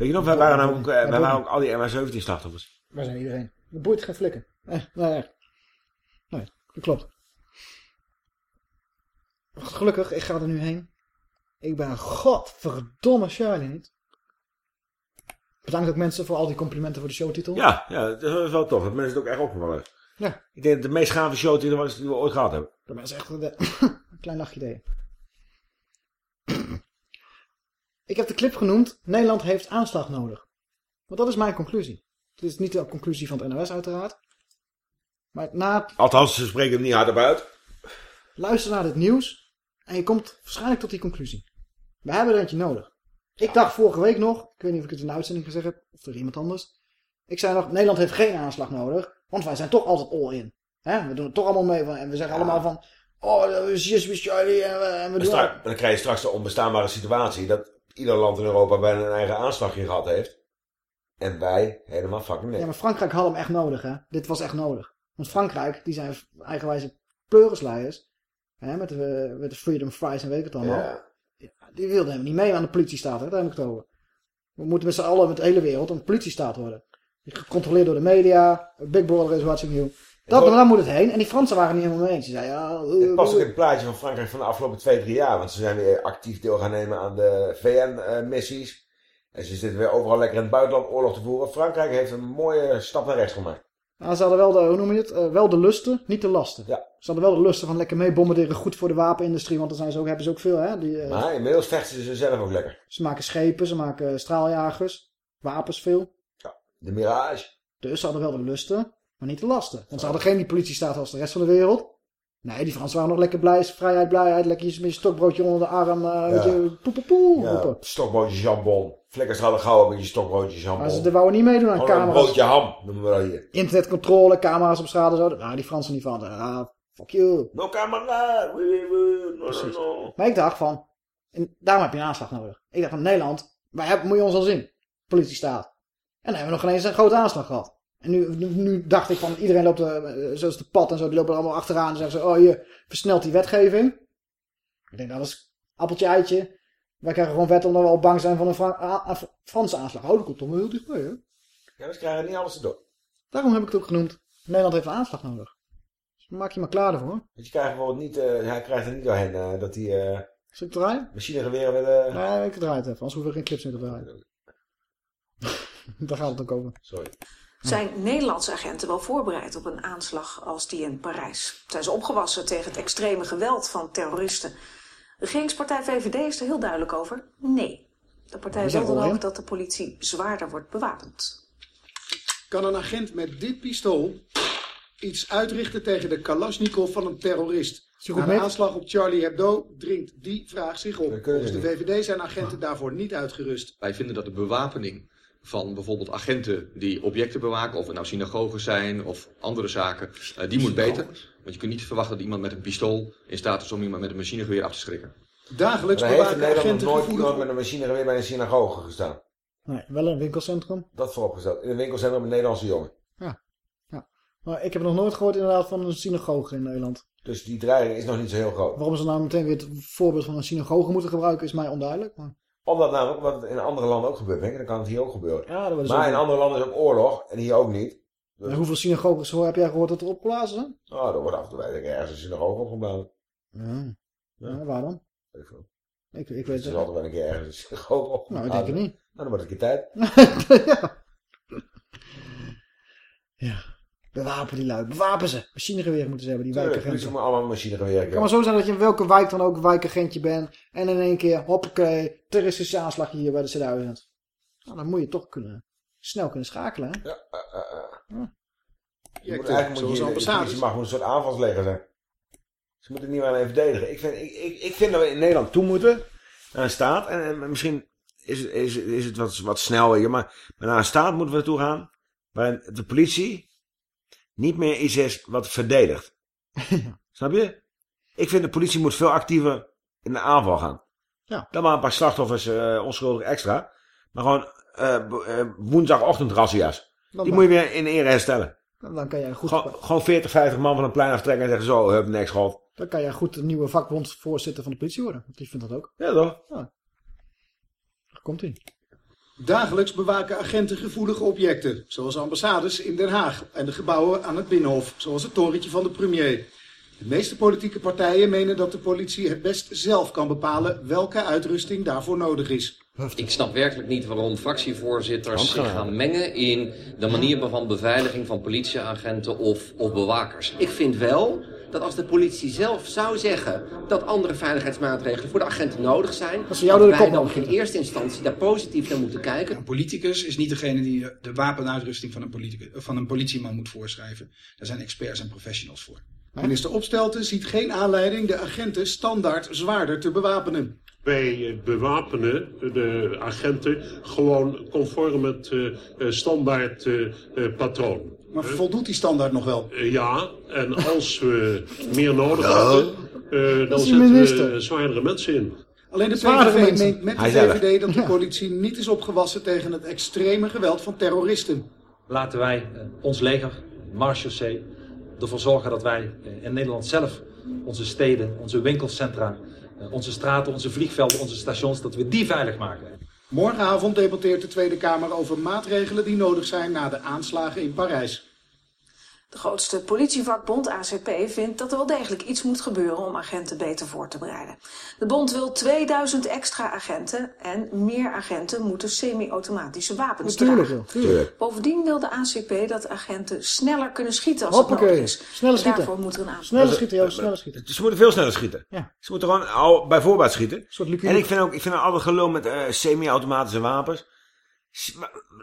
Weet je nog, wij waren eh, wij waren ook al die MH17 slachtoffers. Waar zijn iedereen? Dat boeit geen flikken. Eh, nee, nee. Nee, dat klopt. Gelukkig, ik ga er nu heen. Ik ben godverdomme Charlie niet. Bedankt ook mensen voor al die complimenten voor de showtitel. Ja, ja, dat is wel tof. Dat mensen het ook echt opgevallen. Ja. Ik denk dat de meest gave show die, er was, die we ooit gehad hebben. Dat is echt een klein lachje deed. Ik heb de clip genoemd, Nederland heeft aanslag nodig. Want dat is mijn conclusie. Het is niet de conclusie van het NOS uiteraard. Maar na het Althans, ze spreken hem niet hardop uit. luisteren naar dit nieuws en je komt waarschijnlijk tot die conclusie. We hebben er eentje nodig. Ik dacht vorige week nog, ik weet niet of ik het in de uitzending gezegd heb, of door iemand anders. Ik zei nog, Nederland heeft geen aanslag nodig, want wij zijn toch altijd all in. We doen het toch allemaal mee en we zeggen allemaal van, oh, dat is Charlie en we, en we doen... dan krijg je straks de onbestaanbare situatie dat ieder land in Europa bijna een eigen aanslagje gehad heeft. En wij helemaal fucking Ja, niks. maar Frankrijk had hem echt nodig, hè. Dit was echt nodig. Want Frankrijk, die zijn eigenwijze pleurisleiers, hè, met de, met de Freedom Fries en weet ik het allemaal. Ja. Ja, die wilden helemaal niet mee aan de politiestaat, hè, daar heb ik het over. We moeten met z'n allen, met de hele wereld, een politiestaat worden. Gecontroleerd door de media, Big Brother is watching you. Dat, daar moet het heen. En die Fransen waren niet helemaal mee eens. Die zeiden, ja... eh, Het past ook in het plaatje van Frankrijk van de afgelopen twee, drie jaar. Want ze zijn weer actief deel gaan nemen aan de VN-missies. En ze zitten weer overal lekker in het buitenland oorlog te voeren. Frankrijk heeft een mooie stap naar rechts gemaakt. Nou, ze hadden wel de, hoe noem je het, Eh, wel de lusten, niet de lasten. Ja. Ze hadden wel de lusten van lekker mee bombarderen, goed voor de wapenindustrie, want dan zijn ze ook, hebben ze ook veel, hè. Die, eh, Maar inmiddels vechten ze zelf ook lekker. Ze maken schepen, ze maken straaljagers, wapens veel. De Mirage. Dus ze hadden wel de lusten. Maar niet de lasten. Want ze hadden geen die politiestaat als de rest van de wereld. Nee, die Fransen waren nog lekker blij, vrijheid, blijheid, lekker je- met je stokbroodje onder de arm, weet je, poe, poe, poe, Ja, roepen. stokbroodje jambon. Flikkers hadden gauw met je stokbroodje jambon. Maar ze wouden niet meedoen aan Gewoon een camera's. broodje ham, noemen we dat hier. Internetcontrole, camera's op straat en zo. Nou, die Fransen niet van. Ah, fuck you. No camera, we, we, we, no, no, no. Maar ik dacht van, en daarom heb je een aanslag nodig. Ik dacht van Nederland, wij hebben, moet je ons al zien. Politiestaat. En dan hebben we nog geen eens een grote aanslag gehad. En nu, nu, nu dacht ik van, iedereen loopt, eh, zoals de pad en zo, die lopen er allemaal achteraan en zeggen ze, oh je versnelt die wetgeving. Ik denk, dat is appeltje eitje. Wij krijgen gewoon wet omdat we al bang zijn van een Fra- Franse aanslag. Oh, dat komt toch wel heel dichtbij, hè? Ja, ze krijgen niet alles erdoor. Daarom heb ik het ook genoemd. Nederland heeft een aanslag nodig. Dus maak je maar klaar ervoor. Want je krijgt bijvoorbeeld niet, eh, hij krijgt er niet doorheen eh, dat die eh Zal ik draaien? machinegeweren willen... Nee, ik draai het even, anders hoeven we geen clips meer te draaien. Daar gaat het ook over. Sorry. Zijn Nederlandse agenten wel voorbereid op een aanslag als die in Parijs? Zijn ze opgewassen tegen het extreme geweld van terroristen? De regeringspartij VVD is er heel duidelijk over. Nee. De partij wil dan ook dat de politie zwaarder wordt bewapend. Kan een agent met dit pistool iets uitrichten tegen de Kalashnikov van een terrorist? Na de aanslag op Charlie Hebdo dringt die vraag zich op. Volgens de. VVD zijn agenten daarvoor niet uitgerust. Wij vinden dat de bewapening van bijvoorbeeld agenten die objecten bewaken, of het nou synagogen zijn of andere zaken, eh, die moet beter. Want je kunt niet verwachten dat iemand met een pistool in staat is om iemand met een machinegeweer af te schrikken. Dagelijks bewaken Nederland agenten nog nooit gevoelig iemand met een machinegeweer bij een synagoge gestaan. Nee, wel in een winkelcentrum. Dat vooropgesteld. In een winkelcentrum een Nederlandse jongen. Ja. ja. Maar ik heb nog nooit gehoord inderdaad van een synagoge in Nederland. Dus die dreiging is nog niet zo heel groot. Waarom ze nou meteen weer het voorbeeld van een synagoge moeten gebruiken is mij onduidelijk. Maar... Omdat namelijk, omdat het in andere landen ook gebeurt, Henk, dan kan het hier ook gebeuren. Ja, dat maar in andere landen is ook oorlog en hier ook niet. Maar hoeveel synagoges hoor- heb jij gehoord dat er opgeblazen zijn? Nou, er wordt af en toe ik, ergens een synagoge opgebouwd. Ja. ja. waar dan? Weet ik veel. Ik, ik Er weet is het altijd wel een keer ergens een synagoge opgebouwd. Nou, ik denk het niet. Nou, dan wordt het een keer tijd. ja. ja. Bewapen die lui. Bewapen ze. Machinegeweren moeten ze hebben, die wijkagenten. moet allemaal machinegeweren Het kan maar zo zijn dat je in welke wijk dan ook wijkagentje bent. En in één keer, hoppakee, terroristische aanslag hier bij de C1000. Nou, dan moet je toch kunnen, snel kunnen schakelen. Hè? Ja, Ja. Je moet, eigenlijk moet je, de ambassades. politiemacht moet een soort aanvalsleger zijn. Ze moeten niet meer alleen verdedigen. Ik vind, ik, ik, ik vind dat we in Nederland toe moeten naar een staat. En, en misschien is, het- is, is het wat, wat snel, maar, maar naar een staat moeten we toe gaan. Waarin de politie niet meer iets is wat verdedigt. Snap je? Ik vind de politie moet veel actiever in de aanval gaan. Ja. Dan maar een paar slachtoffers eh, onschuldig extra. Maar gewoon eh, woensdagochtend razzia's. Die maar. moet je weer in ere herstellen. Dan, dan kan jij goed, Gewoon, gewoon 40, 50 man van een plein aftrekken en zeggen zo, hup, niks gehad. dan kan jij goed de nieuwe vakbondvoorzitter van de politie worden. Want die vindt dat ook. Ja toch? Ja. Daar komt ie. Dagelijks bewaken agenten gevoelige objecten, zoals ambassades in Den Haag en de gebouwen aan het Binnenhof, zoals het torentje van de premier. De meeste politieke partijen menen dat de politie het best zelf kan bepalen welke uitrusting daarvoor nodig is. Ik snap werkelijk niet waarom fractievoorzitters zich gaan mengen in de manier van beveiliging van politieagenten of, of bewakers. Ik vind wel dat als de politie zelf zou zeggen dat andere veiligheidsmaatregelen voor de agenten nodig zijn, ze jou door de wij dan in eerste instantie daar positief naar moeten kijken. Een politicus is niet degene die eh, de wapenuitrusting van een, politicus, van een politieman moet voorschrijven. Daar zijn experts en professionals voor. Minister Opstelten ziet geen aanleiding de agenten standaard zwaarder te bewapenen. Wij eh, bewapenen de agenten gewoon conform het eh, eh, standaard eh, eh, patroon. Maar voldoet die standaard nog wel? Eh, ja, en als we meer nodig Ja. hebben, eh, dan zetten minister. we zwaardere mensen in. Alleen de PVV meent met de. VVD dat de politie niet is opgewassen tegen het extreme geweld van terroristen. laten wij eh, ons leger, marechaussee, ervoor zorgen dat wij in Nederland zelf onze steden, onze winkelcentra, onze straten, onze vliegvelden, onze stations, dat we die veilig maken. Morgenavond debatteert de Tweede Kamer over maatregelen die nodig zijn na de aanslagen in Parijs. De grootste politievakbond ACP vindt dat er wel degelijk iets moet gebeuren om agenten beter voor te bereiden. De bond wil 2000 extra agenten en meer agenten moeten semi-automatische wapens Natuurlijk, dragen. Tuurlijk. Bovendien wil de ACP dat agenten sneller kunnen schieten als het Hoppakee. nodig is. Sneller En schieten. Daarvoor moet er een aantal. Sneller schieten, Joost. Sneller schieten. Ze moeten veel sneller schieten. Ja. Ze moeten gewoon al bij voorbaat schieten. En ik vind ook, ik vind altijd gelul met eh, semi-automatische wapens.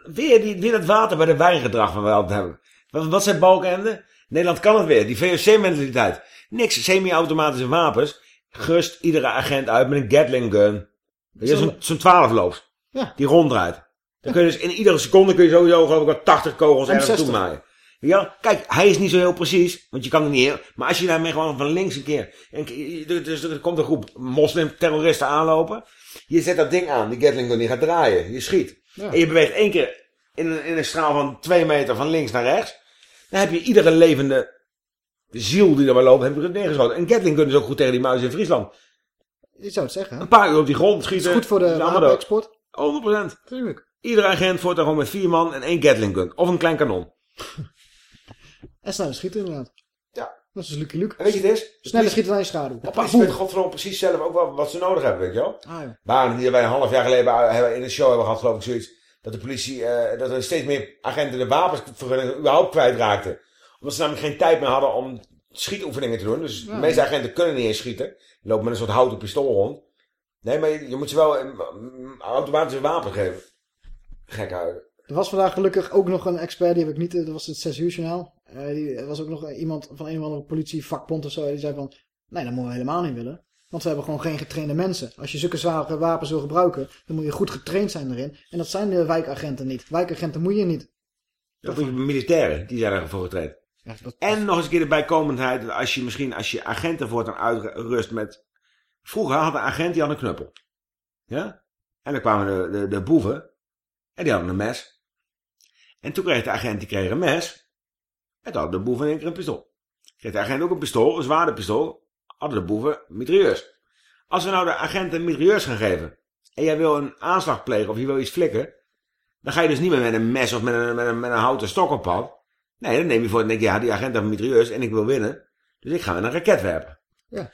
Weer, die, weer dat water bij de wijngedrag van we altijd hebben. Wat, wat zijn Balkenende? Nederland kan het weer. Die VOC-mentaliteit. Niks semi-automatische wapens. Gust iedere agent uit met een Gatling gun. Weet je, Zo'n zo'n 12 loops. Ja. Die ronddraait. Dan kun je dus in iedere seconde kun je sowieso geloof ik wel 80 kogels ergens M60. toe maaien. Ja, kijk, hij is niet zo heel precies, want je kan het niet heel. Maar als je daarmee gewoon van links een keer. En, er- dus er komt een groep moslim-terroristen aanlopen. Je zet dat ding aan, die Gatling gun, die gaat draaien. Je schiet. Ja. En je beweegt één keer in een, in een straal van twee meter van links naar rechts. Dan heb je iedere levende ziel die er maar loopt, heb je er neergeschoten. En Gatling gun is ook goed tegen die muizen in Friesland. Je zou het zeggen. Een paar uur op die grond Het schieten. is goed voor de wapenexport. 100%. Tuurlijk. Iedere agent voert daar gewoon met vier man en één Gatling gun. Of een klein kanon. En sneller schieten inderdaad. Ja. Dat is Lucky Luke. En weet je het is? Sneller schieten dan je schaduw. De politie weet godverdomme precies zelf ook wel wat ze nodig hebben, weet je wel? Ah, ja. Wij een half jaar geleden hebben in een show hebben gehad, geloof ik, zoiets. Dat de politie, eh, dat er steeds meer agenten de wapensvergunningen überhaupt kwijtraakten. Omdat ze namelijk geen tijd meer hadden om schietoefeningen te doen. Dus Ja. de meeste agenten kunnen niet eens schieten. Die lopen met een soort houten pistool rond. Nee, maar je, je moet ze wel een, een automatische wapen geven. Gek houden. Er was vandaag gelukkig ook nog een expert, die heb ik niet, eh, dat was het 6 uur journaal. Eh, die, er was ook nog iemand van een of andere politievakbond of zo, die zei van, nee, dat moeten we helemaal niet willen. Want we hebben gewoon geen getrainde mensen. Als je zulke zware wapens wil gebruiken, dan moet je goed getraind zijn erin. En dat zijn de wijkagenten niet. Wijkagenten moet je niet. Dat moet je militairen, die zijn ervoor getraind. Ja, dat- En nog eens een keer de bijkomendheid, dat als je misschien, als je agenten voortaan uitrust met... Vroeger had een agent, die had een knuppel. Ja? En dan kwamen de, de, de boeven, en die hadden een mes. En toen kreeg de agent, die kreeg een mes, en toen hadden de boeven in één keer een pistool. Kreeg de agent ook een pistool, een zware pistool, hadden de boeven mitrailleurs. Als we nou de agenten mitrailleurs gaan geven, en jij wil een aanslag plegen, of je wil iets flikken, dan ga je dus niet meer met een mes of met een, met een, met een houten stok op pad. Nee, dan neem je voor en denk je, ja, die agent heeft een mitrailleurs en ik wil winnen. Dus ik ga met een raket werpen. Ja.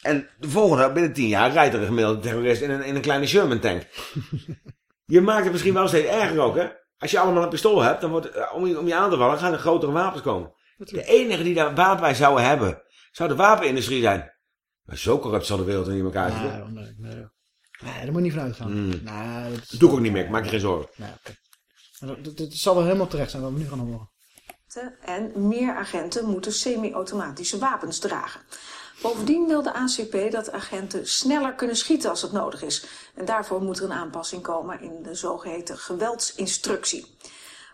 En de volgende, binnen tien jaar, rijdt er een gemiddelde terrorist in een, in een kleine Sherman tank. je maakt het misschien wel steeds erger ook, hè? Als je allemaal een pistool hebt, dan wordt, eh, om, je, om je aan te vallen, gaan er grotere wapens komen. De enige die daar wapen bij zouden hebben, zou de wapenindustrie zijn. Maar zo corrupt zal de wereld er niet in elkaar zitten. Nee, nee, nee, nee, daar moet je niet van uitgaan. Mm. Nee, dat, doe ik ook niet meer, ik maak je geen zorgen. Nee, oké. Maar dat- dat- Het zal wel helemaal terecht zijn wat we nu gaan horen. En meer agenten moeten semi-automatische wapens dragen. Bovendien wil de ACP dat agenten sneller kunnen schieten als het nodig is. En daarvoor moet er een aanpassing komen in de zogeheten geweldsinstructie.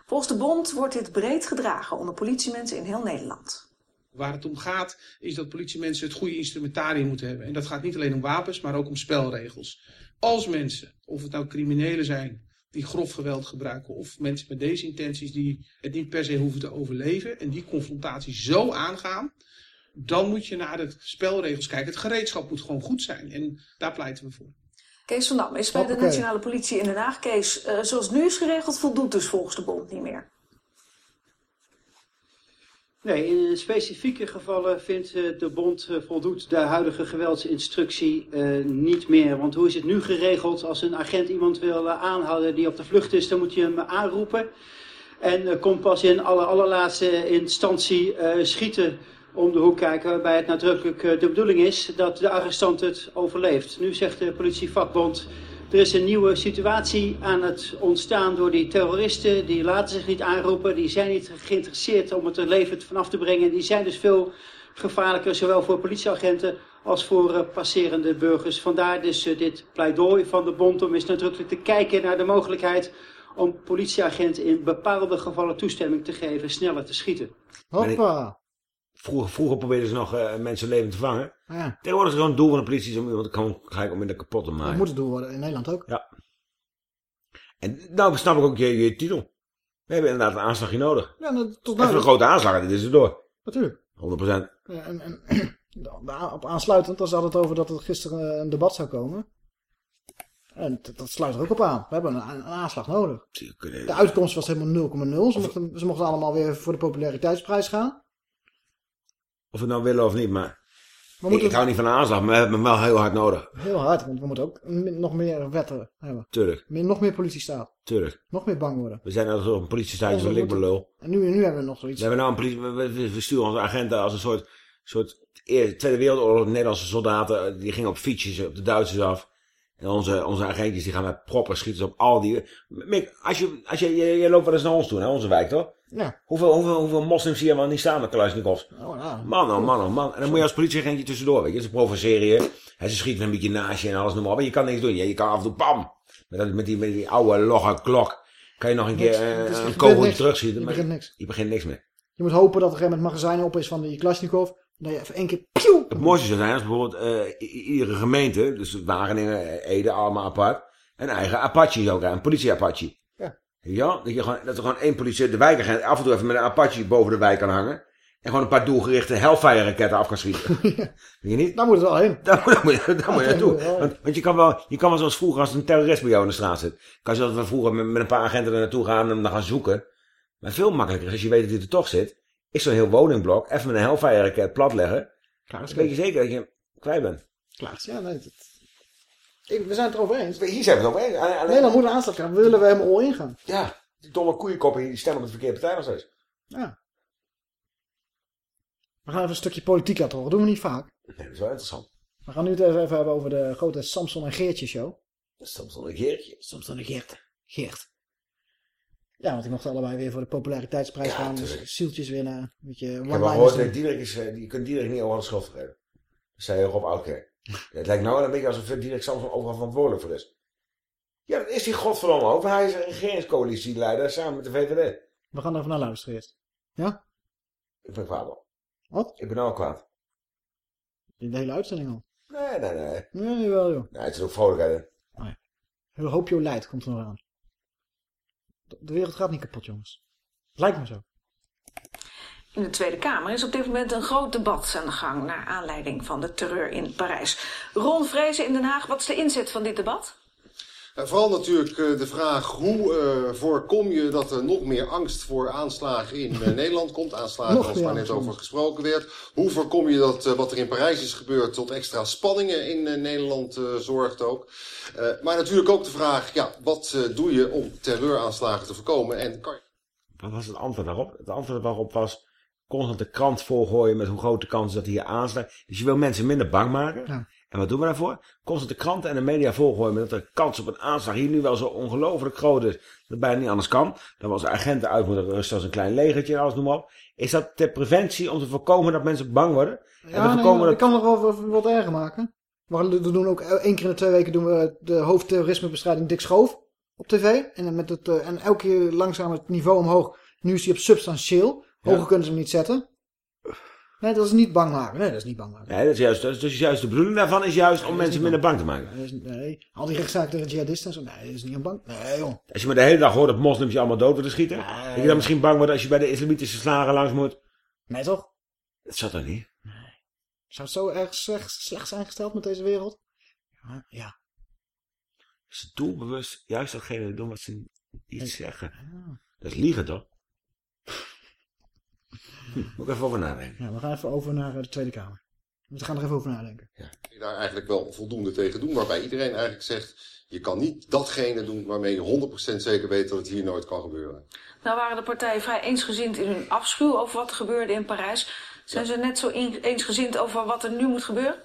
Volgens de bond wordt dit breed gedragen onder politiemensen in heel Nederland. Waar het om gaat is dat politiemensen het goede instrumentarium moeten hebben. En dat gaat niet alleen om wapens, maar ook om spelregels. Als mensen, of het nou criminelen zijn die grof geweld gebruiken... of mensen met deze intenties die het niet per se hoeven te overleven... en die confrontatie zo aangaan... dan moet je naar de spelregels kijken. Het gereedschap moet gewoon goed zijn. En daar pleiten we voor. Kees van Dam is bij de. Nationale Politie in Den Haag. Kees, eh, zoals het nu is geregeld voldoet dus volgens de bond niet meer. Nee, in specifieke gevallen vindt eh, de bond eh, voldoet de huidige geweldsinstructie eh, niet meer. Want hoe is het nu geregeld? Als een agent iemand wil aanhouden die op de vlucht is, dan moet je hem aanroepen. En eh, komt pas in alle allerlaatste instantie schieten om de hoek kijken, waarbij het nadrukkelijk de bedoeling is dat de arrestant het overleeft. Nu zegt de politievakbond, er is een nieuwe situatie aan het ontstaan door die terroristen. Die laten zich niet aanroepen, die zijn niet geïnteresseerd om het er levend vanaf te brengen. Die zijn dus veel gevaarlijker, zowel voor politieagenten als voor eh, passerende burgers. Vandaar dus eh, dit pleidooi van de bond om eens nadrukkelijk te kijken naar de mogelijkheid om politieagenten in bepaalde gevallen toestemming te geven sneller te schieten. Hoppa. Vroeger, vroeger probeerden ze nog eh, mensen levend te vangen. Ja. Tegenwoordig is het gewoon het doel van de politie om iemand gewoon gelijk om in de kapot te Dat maken. moet het doen worden in Nederland ook. Ja. En nou snap ik ook je, je titel. We hebben inderdaad een aanslagje nodig. Ja, nou, tot Even een grote aanslag, dit is het door. Natuurlijk. 100%. Ja, en, en op aansluitend, dan had het over dat er gisteren een debat zou komen. En dat, dat sluit er ook op aan. We hebben een, een aanslag nodig. De uitkomst was helemaal 0,0. Ze mochten, ze mochten allemaal weer voor de populariteitsprijs gaan. Of we het nou willen of niet, maar... We ik, hou niet van een aanslag, maar we hebben hem wel heel hard nodig. Heel hard, want we moeten ook nog meer wetten hebben. Tuurlijk, Meer, nog meer politiestaat. tuurlijk. Nog meer bang worden. We zijn zo een politiestaatje Onze van moeten- Likberlul. En nu, nu hebben we nog We zoiets. hebben nou een politie... We, we- we sturen onze agenten als een soort... soort Tweede Wereldoorlog, Nederlandse soldaten, die gingen op fietsjes op de Duitsers af. En onze, onze agentjes die gaan met proppen schieten op al die... Mick, als je, als je, je, je loopt wel eens naar ons toe, naar onze wijk toch? Ja. Hoeveel, hoeveel, hoeveel moslims zie je wel niet staan met Kalashnikovs? Oh, ja. Man, oh man, oh man. En dan moet je als politieagentje tussendoor, weet je. Ze provoceren je. En ze schieten een beetje naast je en alles noem maar op. En je kan niks doen. Ja, je kan af en toe, bam. Met, dat- met, die, met die oude logge klok. Kan je nog een keer Niks. eh, is- er een kogel terugschieten. Je begint niks. Je begint niks meer. Je moet hopen dat er een magazijn op is van die Kalashnikov. Dat je even één keer... Pieuw! Het mooiste zou zijn als bijvoorbeeld eh, iedere gemeente, dus Wageningen, Ede, allemaal apart, een eigen Apache zou krijgen, een politie-Apache. Ja. Ja, dat, je gewoon, dat er gewoon één politie, de wijkagent, af en toe even met een Apache boven de wijk kan hangen. En gewoon een paar doelgerichte Hellfire-raketten af kan schieten. Weet je niet? Daar moet het wel heen. Daar, moet- daar moet daar moet je naartoe. Want, want je, kan wel, je kan wel zoals vroeger, als een terrorist bij jou in de straat zit, kan je zoals we vroeger met, met een paar agenten er naartoe gaan en hem dan gaan zoeken. Maar veel makkelijker, is als je weet dat hij er toch zit, is zo'n heel woningblok even met een Hellfire-raket platleggen. Klaar is Dan weet je zeker dat je kwijt bent. Klaar is. Ja, nee. dat- Ik, we zijn het erover eens. Hier zijn we het over eens. Alleen- Nederland moet een aanslag gaan. Willen we hem all in gaan? Ja, die domme koeienkoppen die stemmen op de verkeerde partij nog steeds. Ja. We gaan even een stukje politiek laten horen. Dat doen we niet vaak. Nee, dat is wel interessant. We gaan nu het even, even hebben over de grote Samson en Geertje show. Samson en Geertje. Samson en Geert. Geert. Ja, want die mochten allebei weer voor de populariteitsprijs gaan. Dus zieltjes winnen. Een beetje Ik heb al one-liners gehoord doen. dat Diederik is, eh, die kunt Diederik niet over de schuld. Dat zei Rob Oudkerk. Ja, het lijkt nou wel een beetje alsof Diederik Samson overal verantwoordelijk voor is. Ja, dat is die godverdomme ook. Hij is een regeringscoalitieleider samen met de VVD. We gaan er even naar luisteren eerst. Ja? Ik ben kwaad al. Wat? Ik ben al kwaad. In de hele uitzending al. Nee, nee, nee. Nee, wel joh. Nee, het is ook vrolijkheid. hè. Een hoopje leidt komt er nog aan. De- De wereld gaat niet kapot, jongens. Lijkt me zo. In de Tweede Kamer is op dit moment een groot debat aan de gang... naar aanleiding van de terreur in Parijs. Ron Vrezen in Den Haag, wat is de inzet van dit debat? Vooral natuurlijk eh, de vraag hoe eh, voorkom je dat er nog meer angst voor aanslagen in eh, Nederland komt. Aanslagen Nog meer waar net over gesproken werd. Hoe voorkom je dat wat er in Parijs is gebeurd tot extra spanningen in eh, Nederland eh, zorgt ook. Eh, maar natuurlijk ook de vraag, ja, wat eh, doe je om terreuraanslagen te voorkomen? En kan je Wat was het antwoord daarop? Het antwoord daarop was constant de krant volgooien met hoe groot de kans is dat hij hier aanslaat. Dus je wil mensen minder bang maken. Ja. En wat doen we daarvoor? Constant de kranten en de media volgooien met dat de kans op een aanslag hier nu wel zo ongelooflijk groot is. Dat het bijna niet anders kan. Dat we als agenten uit moeten rusten als een klein legertje en alles noem maar op. Is dat ter preventie om te voorkomen dat mensen bang worden? en te Ja, nee, voorkomen ik dat... kan nog wel wat- erger maken. Gaan- we doen ook één keer in de twee weken doen we de hoofdterrorismebestrijding Dick Schoof op tv. En, dan met het, eh, en elke keer langzaam het niveau omhoog. Nu is hij op substantieel. Hoger Ja. kunnen ze hem niet zetten. Nee, dat is niet bang maken. Nee, dat is niet bang maken. Nee, dat is juist, dat is dus juist de bedoeling daarvan is juist om mensen minder bang te maken. Nee, is- nee, al die rechtszaken tegen jihadisten en zo. Nee, dat is niet aan bang. Nee, joh. Als je maar de hele dag hoort dat moslims je allemaal dood willen schieten. dat je dan misschien bang wordt als je bij de islamitische slagen langs moet. Nee, toch? Dat zat er niet. Zou het zo erg slecht, slecht zijn gesteld met deze wereld? Ja. ja. Ze doelbewust juist datgene doen wat ze niet zeggen. Dat is liegen toch? Moet ik even over nadenken. Ja, we gaan even over naar eh, de Tweede Kamer. We gaan er even over nadenken. je daar eigenlijk wel voldoende tegen doen? Waarbij iedereen eigenlijk zegt, je kan niet datgene doen waarmee je 100% zeker weet dat het hier nooit kan gebeuren. Nou waren de partijen vrij eensgezind in hun afschuw over wat er gebeurde in Parijs. Zijn ze net zo een- eensgezind over wat er nu moet gebeuren?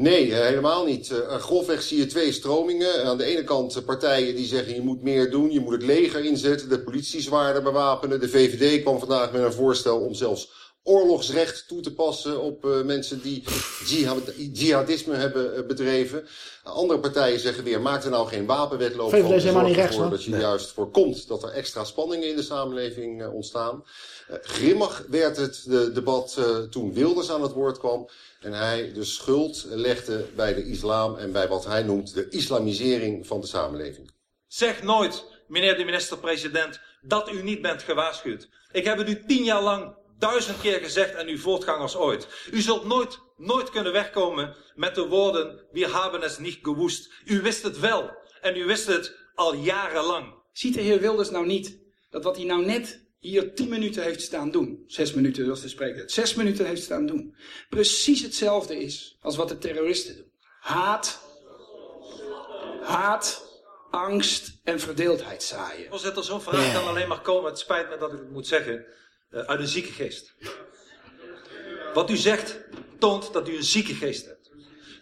Nee, eh, helemaal niet. Eh, grofweg zie je twee stromingen. Aan de ene kant eh, partijen die zeggen je moet meer doen, je moet het leger inzetten, de politie zwaarder bewapenen. De VVD kwam vandaag met een voorstel om zelfs oorlogsrecht toe te passen op eh, mensen die jihad- jihadisme hebben eh, bedreven. Andere partijen zeggen weer, maak er nou geen wapenwetloop van. is helemaal Zorg niet rechts, dat je juist voorkomt dat er extra spanningen in de samenleving eh, ontstaan. Eh, grimmig werd het de debat eh, toen Wilders aan het woord kwam. En hij de schuld legde bij de islam en bij wat hij noemt de islamisering van de samenleving. Zeg nooit, meneer de minister-president, dat u niet bent gewaarschuwd. Ik heb het u tien jaar lang duizend keer gezegd en uw voortgangers ooit. U zult nooit, nooit kunnen wegkomen met de woorden, wir haben es nicht gewusst. U wist het wel en u wist het al jarenlang. Ziet de heer Wilders nou niet dat wat hij nou net hier tien minuten heeft staan doen, zes minuten zoals de spreker het, zes minuten heeft staan doen, precies hetzelfde is als wat de terroristen doen. Haat, haat, angst en verdeeldheid zaaien. Voorzitter, zo'n vraag kan alleen maar komen, het spijt me dat ik het moet zeggen, eh, uit een zieke geest. Wat u zegt toont dat u een zieke geest hebt.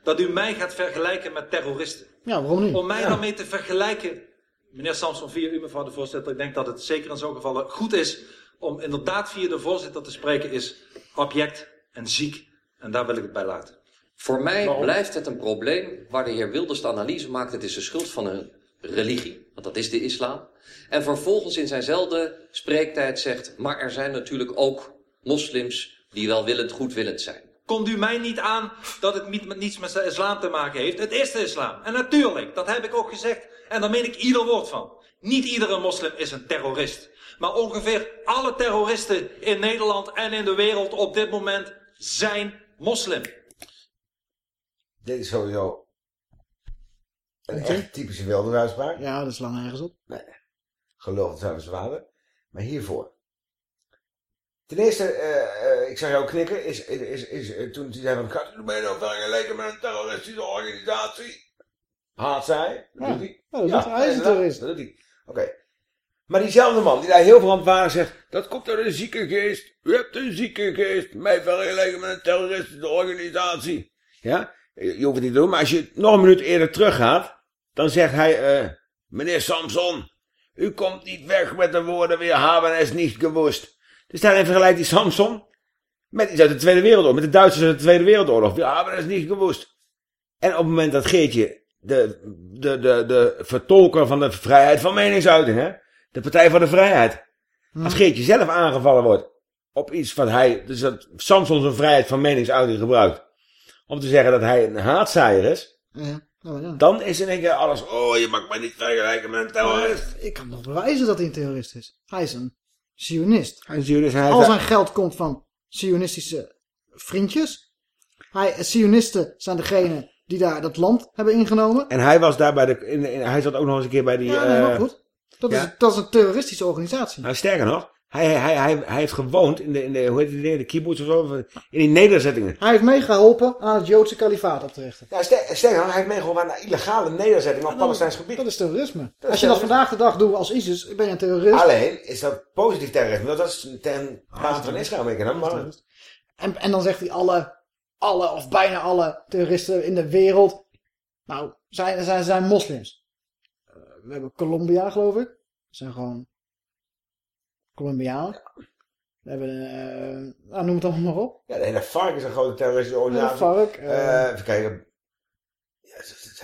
Dat u mij gaat vergelijken met terroristen. Ja, waarom niet? Om mij Ja. daarmee te vergelijken, meneer Samson, via u mevrouw de voorzitter, ik denk dat het zeker in zo'n gevallen goed is om inderdaad via de voorzitter te spreken, is object en ziek. En daar wil ik het bij laten. Voor mij blijft het een probleem waar de heer Wilders de analyse maakt. Het is de schuld van een religie, want dat is de islam. En vervolgens in zijnzelfde spreektijd zegt, maar er zijn natuurlijk ook moslims die welwillend goedwillend zijn. Komt u mij niet aan dat het niets met de islam te maken heeft? Het is de islam. En natuurlijk, dat heb ik ook gezegd. En daar meen ik ieder woord van. Niet iedere moslim is een terrorist. Maar ongeveer alle terroristen in Nederland en in de wereld op dit moment zijn moslim. Dit is sowieso een echt typische. Ja, dat is lang ergens op. Nee, geloof het zijn zwaarder. Maar hiervoor. Ten eerste, eh, eh, ik zag jou knikken, is, is, is, is toen hij zei van, "Gaat- ben je nou vergeleken met een terroristische organisatie? Haat zij, dat Ja. doet hij. Ja, dat doet hij. Is terrorist. Dat doet hij. Oké. Maar diezelfde man, die daar heel verontwaardigd zegt, dat komt door een zieke geest. U hebt een zieke geest, mij vergeleken met een terroristische organisatie. Ja, je hoeft het niet te doen, maar als je nog een minuut eerder teruggaat, dan zegt hij, eh, meneer Samson, u komt niet weg met de woorden, we hebben es niet gewoest. Dus daarin vergelijkt die Samson met iets uit de Tweede Wereldoorlog, met de Duitsers uit de Tweede Wereldoorlog. We hebben es niet gewoest. En op het moment dat Geertje, de, de, de, de vertolker van de vrijheid van meningsuiting, hè, de Partij voor de Vrijheid, als Geertje zelf aangevallen wordt op iets wat hij, dus dat Samson zijn vrijheid van meningsuiting gebruikt, om te zeggen dat hij een haatzaaier is, Ja. Nou, ja. dan is in één keer alles, oh je mag mij niet vergelijken met een terrorist. Ik kan nog bewijzen dat hij een terrorist is. Hij is een Zionist. Hij is Zionist, hij Al zijn geld komt van Zionistische vriendjes. Hij, Zionisten zijn degene die daar dat land hebben ingenomen. En hij was daar bij de, in, in- hij zat ook nog eens een keer bij die... Ja, nee, maar eh, goed. Dat, ja. is, dat is een terroristische organisatie. Nou, sterker nog, hij, hij, hij, hij heeft gewoond in de, in de hoe heet die dingen, de kibbutz of zo, in die nederzettingen. Hij heeft meegeholpen aan het Joodse kalifaat op te richten. Ja, ster- sterker nog, hij heeft meegeholpen aan een illegale nederzetting op Palestijns gebied. Dat is terrorisme. Dat is Als je dat vandaag de dag doet als ISIS, ben je een terrorist. Alleen is dat positief terrorisme, dat is ten bate van Israël meegenomen. Maar En, en dan zegt hij alle, alle of bijna alle terroristen in de wereld, nou, zijn, zijn, zijn moslims. Eh, we hebben Colombia, geloof ik. Dat zijn gewoon Colombianen. We hebben, eh, nou, noem het allemaal maar op. ja, de hele FARC is een grote terroristische organisatie. Ja, FARC, eh, Eh, even kijken.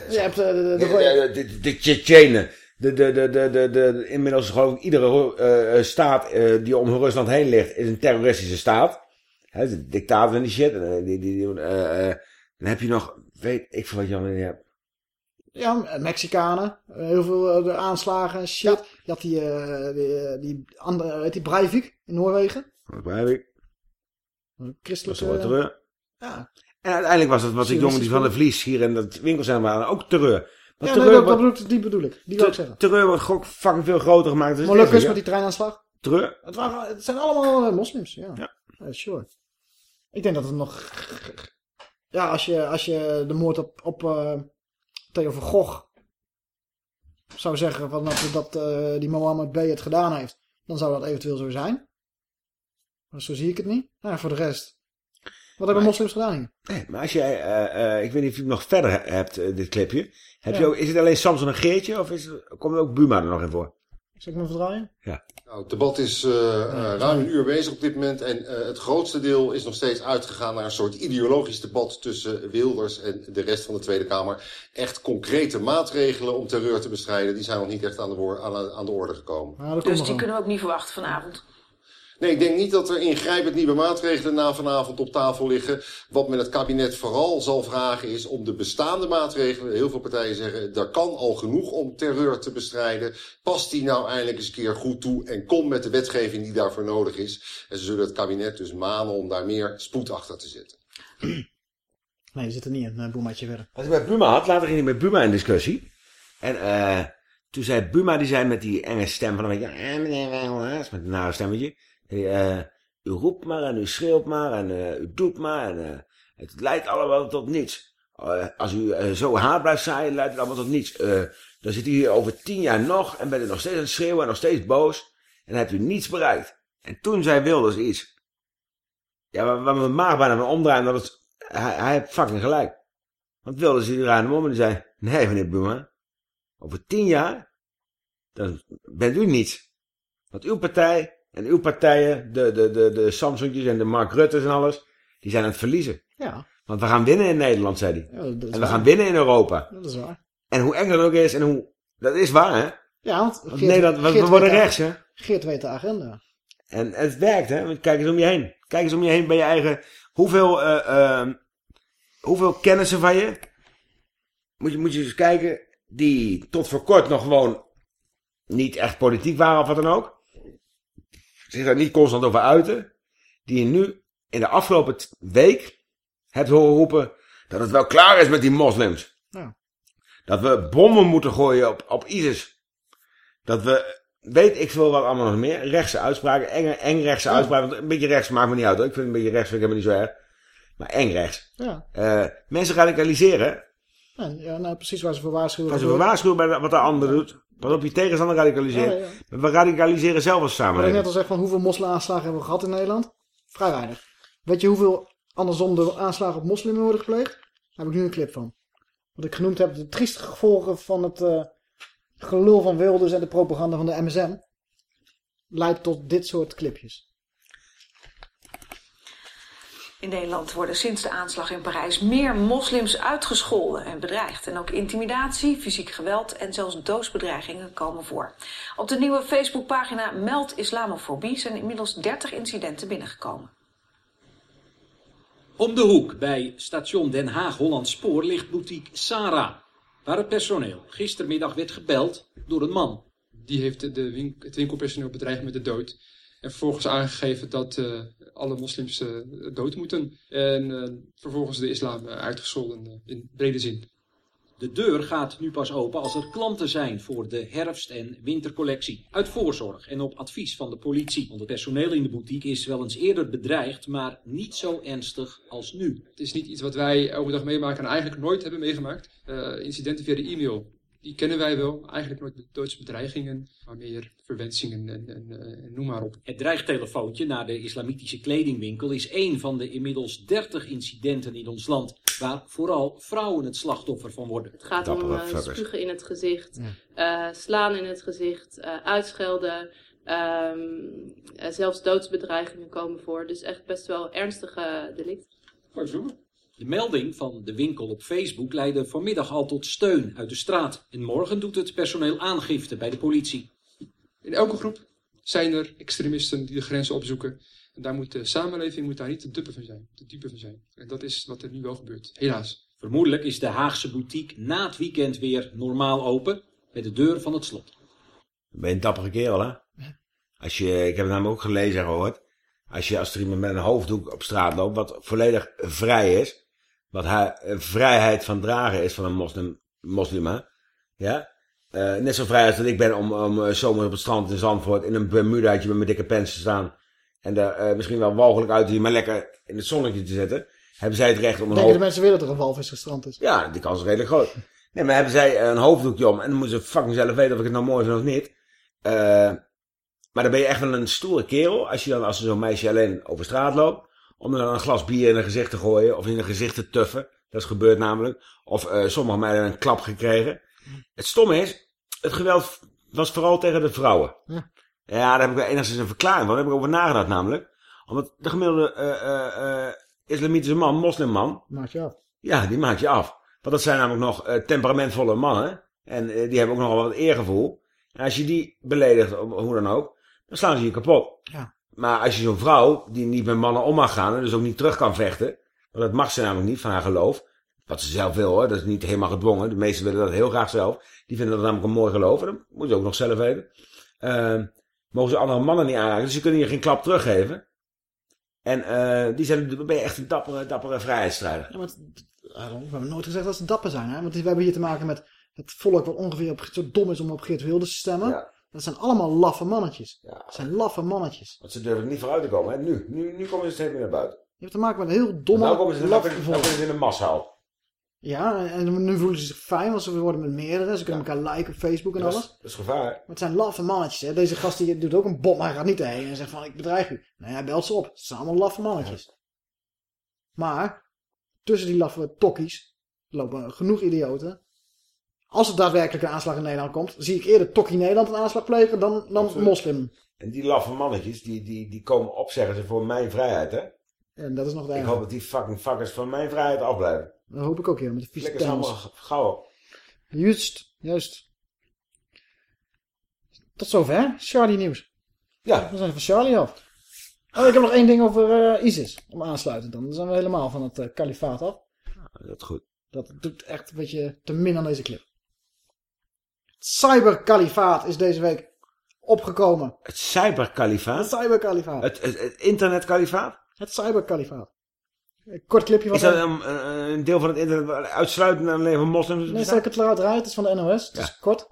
Je hebt de, de, De, de- de, de, de Tsjetsjenen. De, de, de, de, de, de, inmiddels geloof ik iedere staat die om Rusland heen ligt, is een terroristische staat. Hè, de dictator en die shit. En, eh, die, die, die, eh, eh, dan heb je nog, weet ik veel wat je allemaal hebt. ja, Mexicanen, heel veel aanslagen en shit. Je had die, die, die andere, weet die Breivik in Noorwegen. Dat begrijp ik. Een Dat is Christelijke... terreur. Ja. En uiteindelijk was het was die jongen die van de Vlies hier in dat winkelcentrum waren ook terreur. Maar Ja, terreur nee, dat, wordt, die bedoel ik. Die wil ik zeggen. terreur wordt gewoon fucking veel groter gemaakt. Molukkers is, met ja. die treinaanslag. Terreur. Het, waren, het zijn allemaal moslims, ja. Ja. Ja, sure. Ik denk dat het nog... Ja, als je, als je de moord op, op eh, Theo van Gogh zou zeggen van dat, dat eh, die Mohammed B. het gedaan heeft, dan zou dat eventueel zo zijn. Maar zo zie ik het niet. Nou, voor de rest. Wat hebben moslims gedaan? Nee, maar als jij, eh, ik weet niet of je het nog verder he- hebt, dit clipje. Heb Ja. je ook, is het alleen Samson en Geertje of is het, komt er ook Buma er nog in voor? Zal ik me verdraaien? Ja. Nou, het debat is eh, eh, ruim een uur bezig op dit moment. En eh, het grootste deel is nog steeds uitgegaan naar een soort ideologisch debat tussen Wilders en de rest van de Tweede Kamer. Echt concrete maatregelen om terreur te bestrijden, die zijn nog niet echt aan de, aan, aan de orde gekomen. Dus die kunnen we ook niet verwachten vanavond. Nee, ik denk niet dat er ingrijpend nieuwe maatregelen na vanavond op tafel liggen. Wat men het kabinet vooral zal vragen is om de bestaande maatregelen. Heel veel partijen zeggen, daar kan al genoeg om terreur te bestrijden. Past die nou eindelijk eens een keer goed toe en kom met de wetgeving die daarvoor nodig is. En ze zullen het kabinet dus manen om daar meer spoed achter te zetten. Nee, die zit er niet in, uh, Boematje verder. Als ik met Buma had, later ging ik met Buma in discussie. En eh toen zei Buma, die zei met die enge stem van een beetje, eh, met een nare stemmetje. Hij, eh, u roept maar en u schreeuwt maar en eh, u doet maar en eh, het leidt allemaal tot niets. Eh, als u eh, zo haat blijft zaaien, leidt het allemaal tot niets. Eh, dan zit u hier over tien jaar nog en bent u nog steeds aan het schreeuwen en nog steeds boos. En dan hebt u niets bereikt. En toen zei Wilders iets. Ja, waar, mijn maag bijna van omdraaien, dat hij, hij heeft fucking gelijk. Want wilden ze die draaien hem om en die zei, nee meneer Buma, over tien jaar, dan bent u niets. Want uw partij en uw partijen, de, de, de, de Samsungjes en de Mark Rutte's en alles, die zijn aan het verliezen. Ja, Want we gaan winnen in Nederland, zei hij. Ja, en we waar. gaan winnen in Europa. dat is waar. En hoe eng dat ook is en hoe... Dat is waar, hè? Ja, want Want Geert- Nederland, we, worden rechts, hè? Geert weet de agenda. En het werkt, hè? Want kijk eens om je heen. Kijk eens om je heen bij je eigen... Hoeveel, eh, hoeveel kennissen van je... Moet je, moet je eens kijken... Die tot voor kort nog gewoon... Niet echt politiek waren of wat dan ook. Zich daar niet constant over uiten. Die je nu in de afgelopen week... Hebt horen roepen... Dat het wel klaar is met die moslims. Ja. Dat we bommen moeten gooien op, op ISIS. Dat we, weet ik veel wat allemaal nog meer. Rechtse uitspraken, enge, eng rechtse Ja. uitspraken. Want een beetje rechts maakt me niet uit hoor. Ik vind een beetje rechts vind ik helemaal niet zo erg. Maar eng rechts. Ja. Eh, mensen radicaliseren. En, ja, nou, precies waar ze voor waarschuwen. Als we waarschuwen bij wat de ander doet. Pas op je tegenstander radicaliseren. Ja, ja. We radicaliseren zelf als Wat ik net samenleving. al zeg van hoeveel moslimaanslagen hebben we gehad in Nederland? Vrij weinig. Weet je hoeveel andersom de aanslagen op moslimen worden gepleegd? Daar heb ik nu een clip van. Wat ik genoemd heb, de trieste gevolgen van het eh, gelul van Wilders en de propaganda van de MSM. Leidt tot dit soort clipjes. In Nederland worden sinds de aanslag in Parijs meer moslims uitgescholden en bedreigd. En ook intimidatie, fysiek geweld en zelfs doodsbedreigingen komen voor. Op de nieuwe Facebookpagina Meld Islamofobie zijn inmiddels 30 incidenten binnengekomen. Om de hoek bij station Den Haag-Holland Spoor ligt boutique Sarah. Waar het personeel gistermiddag werd gebeld door een man. Die heeft de het winkelpersoneel bedreigd met de dood. En vervolgens aangegeven dat eh, alle moslims eh, dood moeten. En eh, vervolgens de islam uitgescholden in brede zin. De deur gaat nu pas open als er klanten zijn voor de herfst- en wintercollectie. Uit voorzorg en op advies van de politie. Want het personeel in de boutique is wel eens eerder bedreigd, maar niet zo ernstig als nu. Het is niet iets wat wij overdag meemaken en eigenlijk nooit hebben meegemaakt. Incidenten via de e-mail, die kennen wij wel. Eigenlijk nooit doodsbedreigingen, maar meer verwensingen en, en, eh, en noem maar op. Het dreigtelefoontje naar de islamitische kledingwinkel is één van de inmiddels 30 incidenten in ons land. Waar vooral vrouwen het slachtoffer van worden. Het gaat om eh, spugen in het gezicht, eh, slaan in het gezicht, eh, uitschelden. ehm, eh, zelfs doodsbedreigingen komen voor. Dus echt best wel ernstige delicten. De melding van de winkel op Facebook leidde vanmiddag al tot steun uit de straat. En morgen doet het personeel aangifte bij de politie. In elke groep zijn er extremisten die de grenzen opzoeken. En daar moet de samenleving moet daar niet te dupe van zijn. Te dupe van zijn. En dat is wat er nu wel gebeurt. Helaas. Vermoedelijk is de Haagse boutique na het weekend weer normaal open. Met de deur van het slot. Ben je een dappere kerel, hè? Als je, ik heb het namelijk ook gelezen en gehoord. Als je als er iemand met een hoofddoek op straat loopt, wat volledig vrij is. Wat haar eh, vrijheid van dragen is van een moslim, moslima. Ja? Eh, net zo vrij als dat ik ben om, om eh, zomer op het strand in Zandvoort in een bermudaatje met mijn dikke pens te staan. En daar eh, misschien wel walgelijk uit die maar lekker in het zonnetje te zetten. Hebben zij het recht om een Denken de mensen weer dat er een walvis gestrand is? Ja, die kans is redelijk groot. Nee, maar hebben zij een hoofddoekje om en dan moeten ze fucking zelf weten of ik het nou mooi vind of niet. Maar dan ben je echt wel een stoere kerel als je dan als zo'n meisje alleen over straat loopt. Om dan een glas bier in een gezicht te gooien of in een gezicht te tuffen. Dat is gebeurd namelijk. Of eh sommige meiden een klap gekregen. Het stomme is, het geweld was vooral tegen de vrouwen. Ja. Ja, daar heb ik wel enigszins een verklaring van. Daar heb ik over nagedacht namelijk. Omdat de gemiddelde eh, eh, islamitische man, moslimman, Maak je af. ja, die maak je af. Want dat zijn namelijk nog temperamentvolle mannen. En die hebben ook nogal wat eergevoel. En als je die beledigt, hoe dan ook, dan slaan ze je kapot. Ja. Maar als je zo'n vrouw, die niet met mannen om mag gaan, en dus ook niet terug kan vechten, want dat mag ze namelijk niet van haar geloof. Wat ze zelf wil hoor, dat is niet helemaal gedwongen. De meesten willen dat heel graag zelf. Die vinden dat namelijk een mooi geloof. En dat moet ze ook nog zelf weten. Ehm, mogen ze andere mannen niet aanraken. Dus ze kunnen je geen klap teruggeven. En eh, die zijn, dan ben je echt een dappere, dappere vrijheidsstrijder. Ja, Aaron, we hebben nooit gezegd dat ze dapper zijn. Hè? Want we hebben hier te maken met het volk wat ongeveer op, zo dom is om op Geert Wilders te stemmen. Dat zijn allemaal laffe mannetjes. Dat zijn laffe mannetjes. Want ze durven niet vooruit te komen. Hè? Nu, nu, nu komen ze steeds meer naar buiten. Je hebt te maken met een heel domme, nou komen ze, laffe kunnen- nou kunnen ze in de massa. Ja, en- nu voelen ze zich fijn, want ze worden met meerdere. Ze kunnen elkaar liken op Facebook en Dat is, alles. dat is gevaar. Maar het zijn laffe mannetjes. Hè? Deze gast die doet ook een bom. Hij gaat niet heen en zegt van ik bedreig u. Nee, hij belt ze op. Het zijn allemaal laffe mannetjes. Maar tussen die laffe tokkies lopen genoeg idioten. Als er daadwerkelijk een aanslag in Nederland komt, zie ik eerder Tokkie Nederland een aanslag plegen dan, dan Absoluut. moslim. En die laffe mannetjes, die, die, die komen opzeggen ze voor mijn vrijheid, hè? En dat is nog de Ik hoop dat die fucking fuckers van mijn vrijheid afblijven. Dat hoop ik ook, ja, met de vieze Lekker allemaal gauw op. Juist, juist. Tot zover, Charlie nieuws. Ja. We zijn van Charlie af. Oh, ik heb nog één ding over eh, ISIS. Om aansluiten dan. Dan zijn we helemaal van het eh, kalifaat af. Dat is goed. Dat doet echt een beetje te min aan deze clip. Cyberkalifaat is deze week opgekomen. Het cyberkalifaat? Het cyberkalifaat. Het, het, het internetkalifaat? Het cyberkalifaat. Een kort clipje van... Is dat een, een, een deel van het internet waar uitsluitend alleen van moslims Nee, zal ik het laten draaien? Het is van de NOS. Het is kort.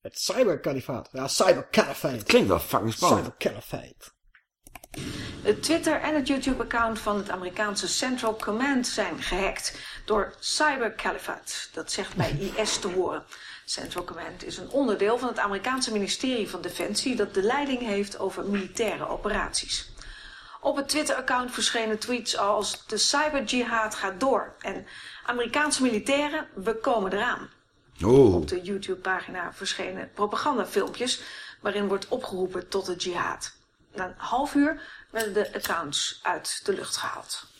Het cyberkalifaat. Ja, cyberkalifaat. Klinkt wel fucking spannend. Cyberkalifaat. Het Twitter en het YouTube-account van het Amerikaanse Central Command zijn gehackt door Cyber Caliphate. Dat zegt bij IS te horen. Central Command is een onderdeel van het Amerikaanse ministerie van Defensie dat de leiding heeft over militaire operaties. Op het Twitter-account verschenen tweets als de cyberjihad gaat door en Amerikaanse militairen, we komen eraan. Oeh. Op de YouTube-pagina verschenen propagandafilmpjes waarin wordt opgeroepen tot de jihad. Na een half uur werden de accounts uit de lucht gehaald.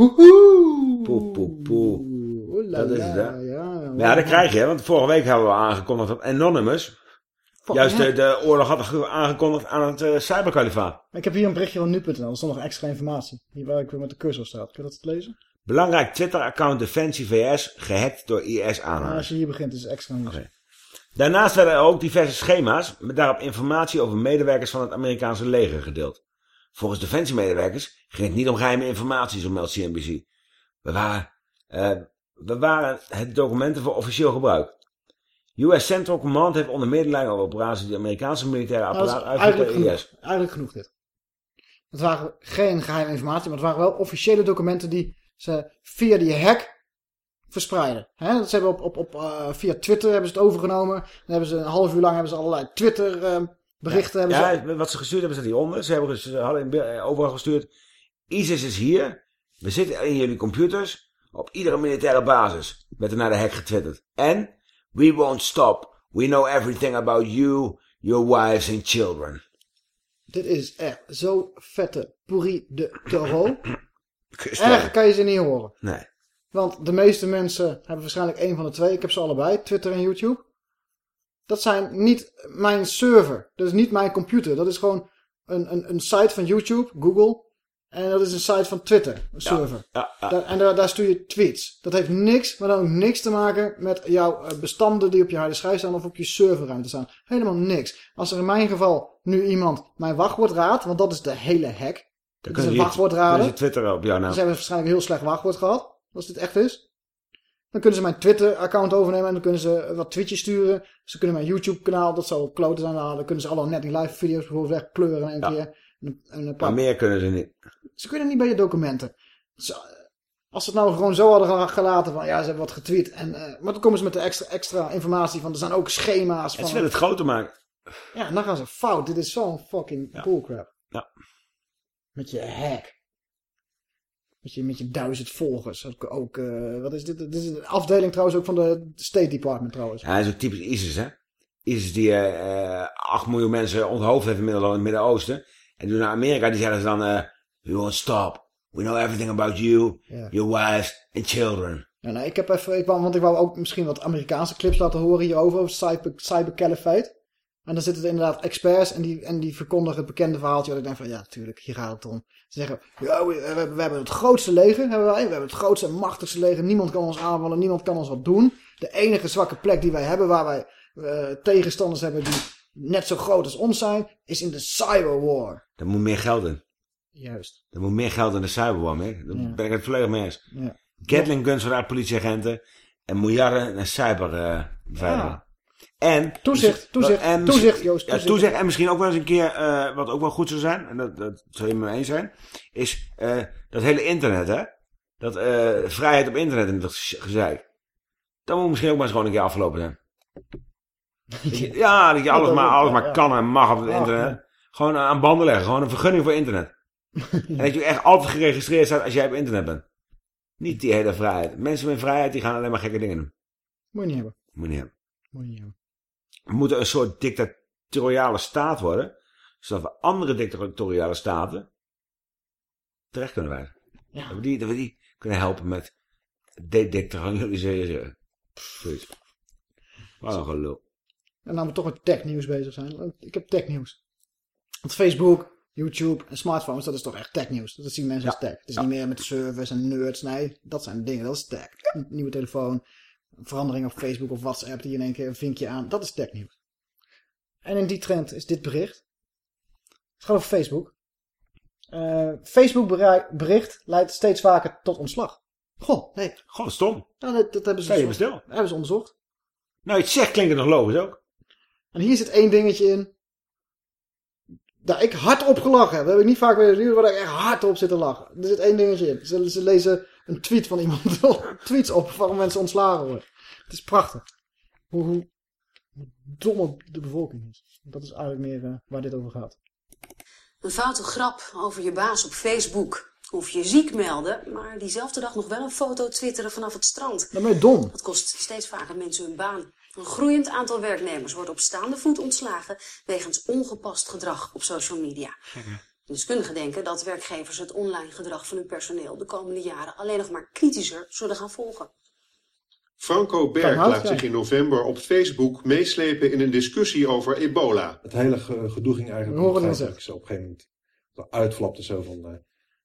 Woehoe! Poe, poe, poe. La, Dat is het, hè? Ja, dat krijg je, want vorige week hebben we aangekondigd dat Anonymous juist de, de oorlog had ge- aangekondigd aan het eh, cyberkalifaat. Ik heb hier een berichtje van nu.nl. Er stond nog extra informatie. Hier waar ik weer met de cursor staat. Kun je dat lezen? Belangrijk Twitter-account Defensie VS gehackt door IS-aanhangers. als je hier begint is het extra nieuws. Daarnaast werden er ook diverse schema's met daarop informatie over medewerkers van het Amerikaanse leger gedeeld. Volgens defensiemedewerkers ging het niet om geheime informatie, zo meldt CNBC. We waren, eh, we waren het documenten voor officieel gebruik. US Central Command heeft onder meer de leiding over operaties die de Amerikaanse militaire Nou, dat apparaat uitvoert eigenlijk genoeg, IS. eigenlijk genoeg dit. Het waren geen geheime informatie, maar het waren wel officiële documenten die ze via die hack verspreiden. Hè? Ze hebben op, op, op, eh, via Twitter hebben ze het overgenomen. Dan hebben ze een half uur lang hebben ze allerlei Twitter eh, berichten. hebben Ja, ze... wat ze gestuurd hebben staat hieronder. Ze, hebben, ze hadden eh, overal gestuurd. ISIS is hier. We zitten in jullie computers. Op iedere militaire basis. Werd er naar de hack getwitterd. En we won't stop. We know everything about you, your wives and children. Dit is echt zo vette pourri de. Gisteren. Erger kan je ze niet horen. Nee. Want de meeste mensen hebben waarschijnlijk één van de twee. Ik heb ze allebei, Twitter en YouTube. Dat zijn niet mijn server. Dat is niet mijn computer. Dat is gewoon een, een, een site van YouTube, Google. En dat is een site van Twitter, een server. Ja, ja. Daar- en daar, daar stuur je tweets. Dat heeft niks, maar dan ook niks te maken met jouw eh, bestanden die op je harde schijf staan of op je serverruimte staan. Helemaal niks. Als er in mijn geval nu iemand mijn wachtwoord raadt, want dat is de hele hack. Dan Dat is een wachtwoord raden. ze twitteren op jou Dus nou. ze hebben waarschijnlijk een heel slecht wachtwoord gehad. Als dit echt is. Dan kunnen ze mijn Twitter-account overnemen. En dan kunnen ze wat tweetjes sturen. Ze kunnen mijn YouTube-kanaal, dat zal kloten zijn. Dan kunnen ze alle net die live video's bijvoorbeeld wegkleuren in één Ja. keer. En, en een Maar paar- meer kunnen ze niet. Ze kunnen niet bij je documenten. Als ze het nou gewoon zo hadden gela- gelaten van ja, ze hebben wat getweet. En, eh, maar dan komen ze met de extra, extra informatie van er zijn ook schema's En van. ze willen het groter maken. Ja, en dan gaan ze fout. Dit is zo'n fucking bullcrap. Ja. Met je hack. Met je, met je duizend volgers. Ook, ook eh, wat is dit? Dit is een afdeling trouwens ook van de State Department trouwens. Ja, hij is ook typisch ISIS, hè? ISIS die eh, eh, 8 miljoen mensen onthoofd heeft in het Midden-Oosten. En toen naar Amerika, die zeggen ze dan... eh we won't stop. We know everything about you, Ja. your wives and children. Ja, nou, ik heb even, ik wou, want ik wou ook misschien wat Amerikaanse clips laten horen hierover, over cyber, cyber caliphate. En dan zitten er inderdaad experts en die, en die verkondigen het bekende verhaaltje. Dat ik denk van, ja, natuurlijk, hier gaat het om. Ze zeggen, ja, we, we hebben, we hebben het grootste leger, hebben wij. We hebben het grootste en machtigste leger. Niemand kan ons aanvallen, niemand kan ons wat doen. De enige zwakke plek die wij hebben, waar wij eh, tegenstanders hebben die net zo groot als ons zijn, is in de cyberwar. Er moet meer geld in. Juist. Er moet meer geld in de cyberwar, mee. Daar Ja. ben ik het volledig mee eens. Ja. Gatling guns voor politieagenten. En miljarden naar. Ja. En, Toezicht, toezicht, en toezicht, Joost, Ja, toezicht. toezicht. En misschien ook wel eens een keer, eh, wat ook wel goed zou zijn, en dat, dat zou je me eens zijn, is eh, dat hele internet, hè. Dat eh, vrijheid op internet en dat ge- gezeik. Dat moet misschien ook maar eens gewoon een keer afgelopen zijn. Ja, dat je alles dat maar, alles maar kan en mag op het internet. ja. Gewoon aan banden leggen, gewoon een vergunning voor internet. en dat je echt altijd geregistreerd staat als jij op internet bent. Niet die hele vrijheid. Mensen met vrijheid die gaan alleen maar gekke dingen doen. Moet je niet hebben. Moet je niet hebben. Moet je niet hebben. We moeten een soort dictatoriale staat worden. Zodat we andere dictatoriale staten terecht kunnen wijzen. Ja. Dat, we die, dat we die kunnen helpen met dedictorialiseren. Zoiets. Wat een gelul. En nou we toch met technieuws bezig zijn. Ik heb technieuws. Want Facebook, YouTube en smartphones, dat is toch echt technieuws. Dat zien mensen als tech. Het is niet meer met de servers en nerds. Nee, dat zijn dingen. Dat is tech. Nieuwe telefoon, verandering op Facebook of WhatsApp die in één keer een vinkje aan. Dat is technieuws. En in die trend is dit bericht. Het gaat over Facebook. Eh, Facebook bericht leidt steeds vaker tot ontslag. Goh, nee. Goh, stom. Nou, dat, dat hebben ze, onderzocht. hebben ze onderzocht. Nou, je het zegt klinkt het nog logisch ook. En hier zit één dingetje in. Daar ik hard op gelachen heb. Dat heb ik niet vaak weer gezien, waar ik echt hard op zit te lachen. Er zit één dingetje in. Ze, ze lezen een tweet van iemand. tweets op waarom mensen ontslagen worden. Het is prachtig. Hoe, hoe, hoe domme de bevolking is. Dat is eigenlijk meer eh, waar dit over gaat. Een foute grap over je baas op Facebook. Of je ziek melden, maar diezelfde dag nog wel een foto twitteren vanaf het strand. Dan ben je dom. Dat kost steeds vaker mensen hun baan. Een groeiend aantal werknemers wordt op staande voet ontslagen wegens ongepast gedrag op social media. Deskundigen denken dat werkgevers het online gedrag van hun personeel de komende jaren alleen nog maar kritischer zullen gaan volgen. Franco Berg laat zich in november op Facebook meeslepen in een discussie over ebola. Het hele ge- gedoe ging eigenlijk om op een gegeven moment uitflapte zo van... eh,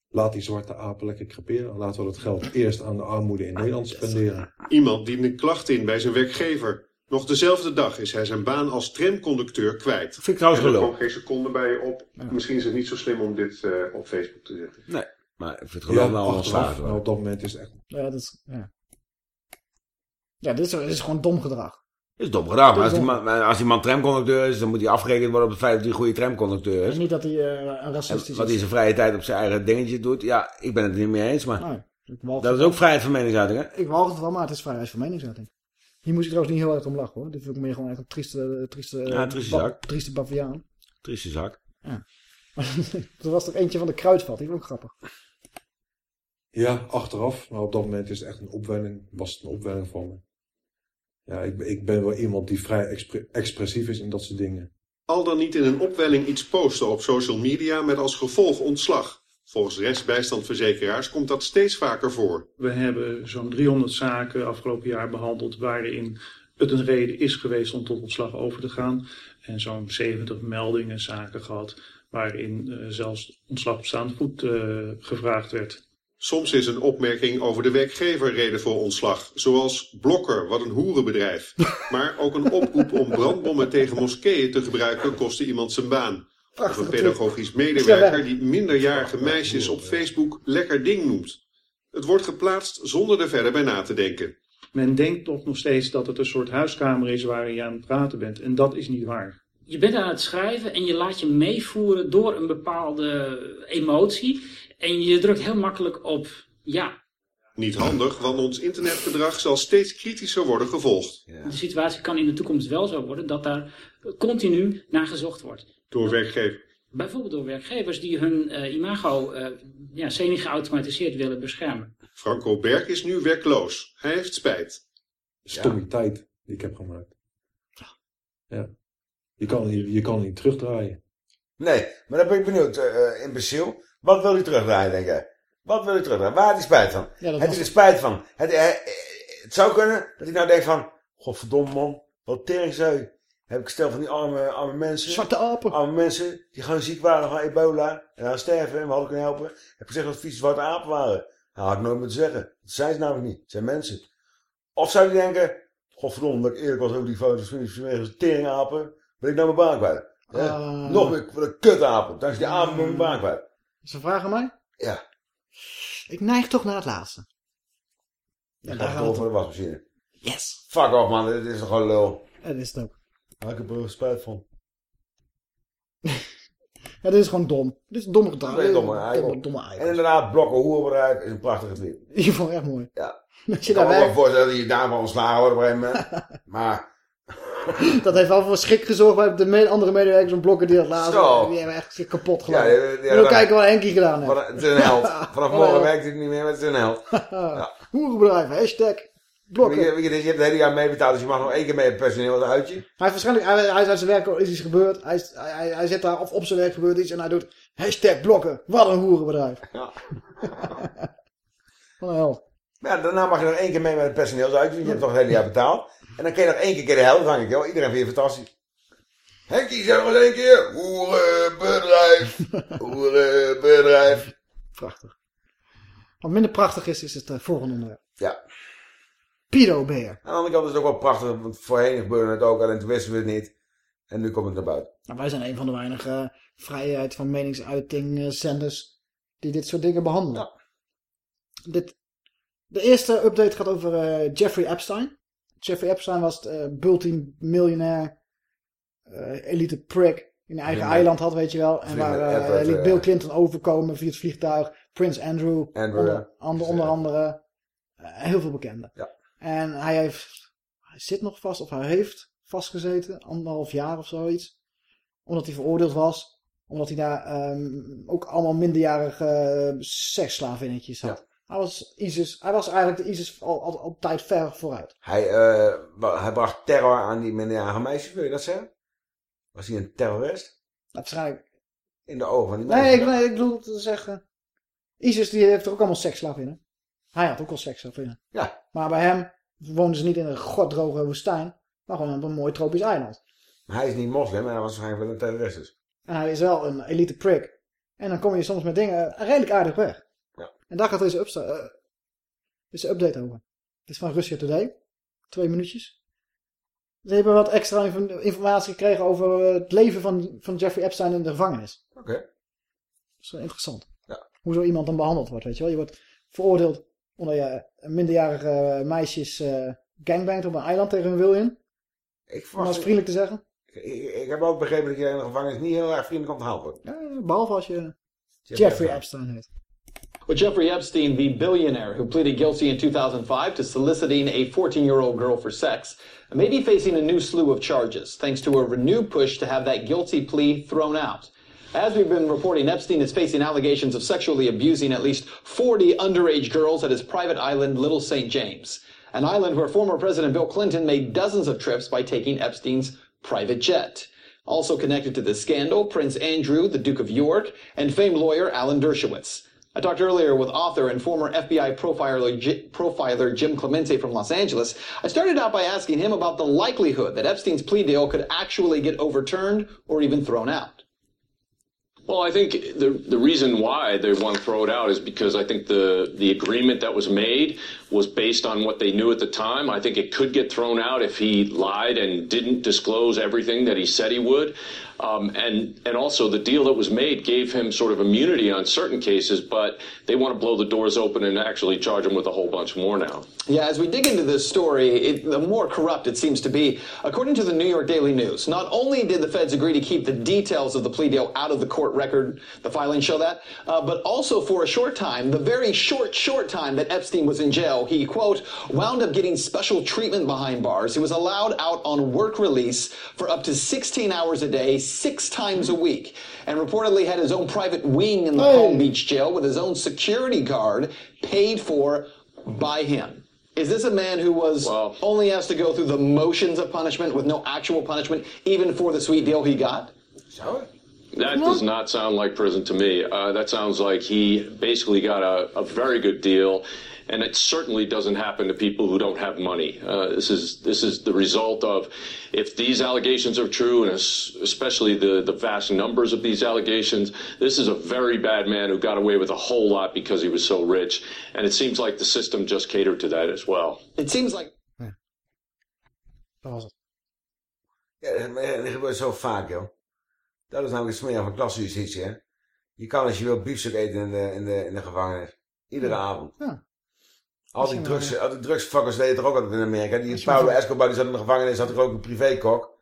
laat die zwarte apen lekker creperen. Laten we dat geld eerst aan de armoede in Nederland spenderen. Iemand diende een klacht in bij zijn werkgever. Nog dezelfde dag is hij zijn baan als tramconducteur kwijt. Vind ik trouwens En er kwam geen seconde bij je op. Misschien is het niet zo slim om dit eh, op Facebook te zetten. Nee, maar ik vind het gewoon wel achteraf, ontslagen. maar op dat moment is het echt... Ja, dat is... Ja, ja dit, is, dit is gewoon dom gedrag. Dat is dom gedaan. Maar Dat als is die, man, als die man tramconducteur is, dan moet hij afgerekend worden op het feit dat hij een goede tramconducteur is. En niet dat hij eh, een En racistisch wat hij is. zijn vrije tijd op zijn eigen dingetje doet. Ja, ik ben het er niet mee eens, maar Nee, dat is het ook vrijheid van meningsuiting, hè? Ik walg het wel, maar het is vrijheid van meningsuiting. Hier moest ik trouwens niet heel erg om lachen hoor. Dit vind ik meer gewoon echt een trieste, trieste, Ja, trieste ba- zak. trieste baviaan. Trieste zak. Ja. er was toch eentje van de kruidvat, die vond ik grappig. Ja, achteraf. Maar op dat moment is het echt een opwelling. Was het een opwelling voor me. Ja, ik, ben- ik ben wel iemand die vrij expre- expressief is in dat soort dingen. Al dan niet in een opwelling iets posten op social media met als gevolg ontslag. Volgens rechtsbijstandverzekeraars komt dat steeds vaker voor. We hebben zo'n 300 zaken afgelopen jaar behandeld waarin het een reden is geweest om tot ontslag over te gaan. En zo'n 70 meldingen zaken gehad waarin eh, zelfs ontslag op voet eh, gevraagd werd. Soms is een opmerking over de werkgever reden voor ontslag, zoals Blokker, wat een hoerenbedrijf. Maar ook een oproep om brandbommen tegen moskeeën te gebruiken kostte iemand zijn baan. Of een pedagogisch medewerker die minderjarige meisjes op Facebook lekker ding noemt. Het wordt geplaatst zonder er verder bij na te denken. Men denkt toch nog steeds dat het een soort huiskamer is waarin je aan het praten bent. En dat is niet waar. Je bent aan het schrijven en je laat je meevoeren door een bepaalde emotie. En je drukt heel makkelijk op ja. Niet handig, want ons internetgedrag zal steeds kritischer worden gevolgd. De situatie kan in de toekomst wel zo worden dat daar continu naar gezocht wordt. Door werkgever. Bijvoorbeeld door werkgevers die hun eh, imago eh ja, semi-geautomatiseerd willen beschermen. Franco Berg is nu werkloos. Hij heeft spijt. Stommiteit die ik heb gemaakt. Ja. Je kan, je, je kan niet terugdraaien. Nee, maar dan ben ik benieuwd, eh imbeciel. Wat wil hij terugdraaien, denk jij? Wat wil hij terugdraaien? Waar had hij spijt van? Ja, dat was- hij er spijt van? Het, eh, het zou kunnen dat hij nou denkt van... Godverdomme man, wat teringzeu. Heb ik stel van die arme, arme mensen. Zwarte apen. Arme mensen die gewoon ziek waren van ebola. En aan sterven en we hadden kunnen helpen. Heb gezegd dat het vieze zwarte apen waren. Nou, had ik nooit moeten zeggen. Dat zijn ze namelijk niet. Het zijn mensen. Of zou hij denken... Godverdomme, dat ik eerlijk was over die foto's van die teringapen. Ben ik nou mijn baan kwijt. Ja, Ah. Nog meer voor de kutapen. Dankzij die apen ik mijn baan kwijt. Ze vragen mij? Ja. Ik neig toch naar het laatste. Dan daar ga ik gaat het voor de wasmachine. Yes. Fuck off man, dit is toch gewoon lul. Dat is het ook. Ik heb er spijt van. Ja, dit is gewoon dom. Dit is een domme gedrag. Dat is een domme eikel. En inderdaad, blokken hoerenbedrijf is een prachtige tweet. Ik vond het echt mooi. Ja. Als Ik je kan daar me wel voorstellen dat je daarvan ontslagen wordt op een gegeven moment. Maar dat heeft wel voor schrik gezorgd bij de andere medewerkers van blokken die dat. Zo. Die hebben echt kapot Ja, die- Ja, Moet je kijken wat Henkie gedaan heeft. Het is een held. Vanaf een morgen werkt hij niet meer, maar het is een held. Hoerenbedrijf, hashtag blokken. Je, hebt het hele jaar meebetaald, dus je mag nog één keer mee het personeel als uitje. Hij, heeft waarschijnlijk, hij, hij is uit zijn werk, er is iets gebeurd. Hij, hij, hij, zit daar, of op zijn werk gebeurt iets en hij doet hashtag blokken. Wat een hoerenbedrijf. Ja. Wat een held. Ja, daarna mag je nog één keer mee met het personeel uitje, want je hebt toch het hele jaar betaald. En dan kun je nog één keer de helft hangen, joh. Iedereen vindt het fantastisch. Henkie, zeg nog eens één keer. Hoerenbedrijf. Hoerenbedrijf. Prachtig. Wat minder prachtig is, is het eh, volgende onderwerp. Ja. Pedo-beer. Aan de andere kant is het ook wel prachtig, want voorheen gebeurde het ook, alleen toen wisten we het niet. En nu komt het naar buiten. Nou, wij zijn een van de weinige eh, vrijheid van meningsuiting eh, zenders die dit soort dingen behandelen. Dit, de eerste update gaat over Jeffrey Epstein. Jeffrey Epstein was het eh, multimiljonair eh, elite prick in eigen eiland had, weet je wel. En waar eh, Edward, liet Bill Clinton overkomen via het vliegtuig. Prins Andrew, Andrew, onder, ander- onder andere. heel veel bekenden. Ja. En hij, heeft, hij zit nog vast, of hij heeft vastgezeten, anderhalf jaar of zoiets. Omdat hij veroordeeld was. Omdat hij daar ehm, ook allemaal minderjarige seksslavinnetjes had. Hij, was ISIS, hij was eigenlijk de ISIS al, al, al tijd ver vooruit. Hij, eh, hij bracht terror aan die minderjarige meisjes, wil je dat zeggen? Was hij een terrorist? Waarschijnlijk. In de ogen van die Nee, meisjes? ik, nee, ik bedoel te zeggen... ISIS die heeft er ook allemaal seksslavinnen. Hij had ook al seksslavinnen. Ja. Maar bij hem woonden ze niet in een goddroge woestijn. Maar gewoon op een mooi tropisch eiland. Maar hij is niet moslim en hij was waarschijnlijk wel een terrorist. dus. En hij is wel een elite prick. En dan kom je soms met dingen redelijk aardig weg. En daar gaat deze, upsta- eh, deze update over. Het is van Russia Today. Twee minuutjes. Ze hebben wat extra inf- informatie gekregen over eh, het leven van, van Jeffrey Epstein in de gevangenis. Oké. Dat is wel interessant. Ja. Hoe zo iemand dan behandeld wordt, weet je wel. Je wordt veroordeeld omdat je een minderjarige meisjes eh gangbangt op een eiland tegen hun wil in. Ik Om als vriendelijk te zeggen. Ik, ik, heb ook begrepen dat je in de gevangenis niet heel erg vriendelijk onthaald wordt. Ja, behalve als je Jeffrey Jeffrey Epstein heet. Well, Jeffrey Epstein, the billionaire who pleaded guilty in 2005 to soliciting a 14 year old girl for sex, may be facing a new slew of charges thanks to a renewed push to have that guilty plea thrown out. As we've been reporting, Epstein is facing allegations of sexually abusing at least 40 underage girls at his private island, Little St. James, an island where former President Bill Clinton made dozens of trips by taking Epstein's private jet. Also connected to this scandal, Prince Andrew, the Duke of York, and famed lawyer Alan Dershowitz. I talked earlier with author and former FBI profiler, J- profiler Jim Clemente from Los Angeles. I started out by asking him about the likelihood that Epstein's plea deal could actually get overturned or even thrown out. Well, I think the the reason why they want to throw it out is because I think the the agreement that was made was based on what they knew at the time. I think it could get thrown out if he lied and didn't disclose everything that he said he would. Um, and and also the deal that was made gave him sort of immunity on certain cases, but they want to blow the doors open and actually charge him with a whole bunch more now. Yeah, as we dig into this story, it, the more corrupt it seems to be. According to the New York Daily News, not only did the feds agree to keep the details of the plea deal out of the court record, the filings show that, uh, but also for a short time, the very short, short time that Epstein was in jail, he, quote, wound up getting special treatment behind bars. He was allowed out on work release for up to 16 hours a day, six times a week, and reportedly had his own private wing in the Palm Beach jail with his own security guard paid for by him. Is this a man who was only asked to go through the motions of punishment with no actual punishment, even for the sweet deal he got? That does not sound like prison to me. Uh, that sounds like he basically got a, a very good deal, and it certainly doesn't happen to people who don't have money. Uh, this is this is the result of if these allegations are true, and especially the the vast numbers of these allegations. This is a very bad man who got away with a whole lot because he was so rich, and it seems like the system just catered to that as well. It seems like Dat was het. Ja, dat dat gebeurt zo vaak, joh. Dat is namelijk het smeren van klassenjustitie, hè. Je kan als je wil biefstuk eten in de, in de, in de gevangenis. Iedere Ja. avond. Ja. Al die, drugs, al die drugsfuckers deden er ook altijd in Amerika. Die Paulo Escobar die zat in de gevangenis, had er ook een privékok.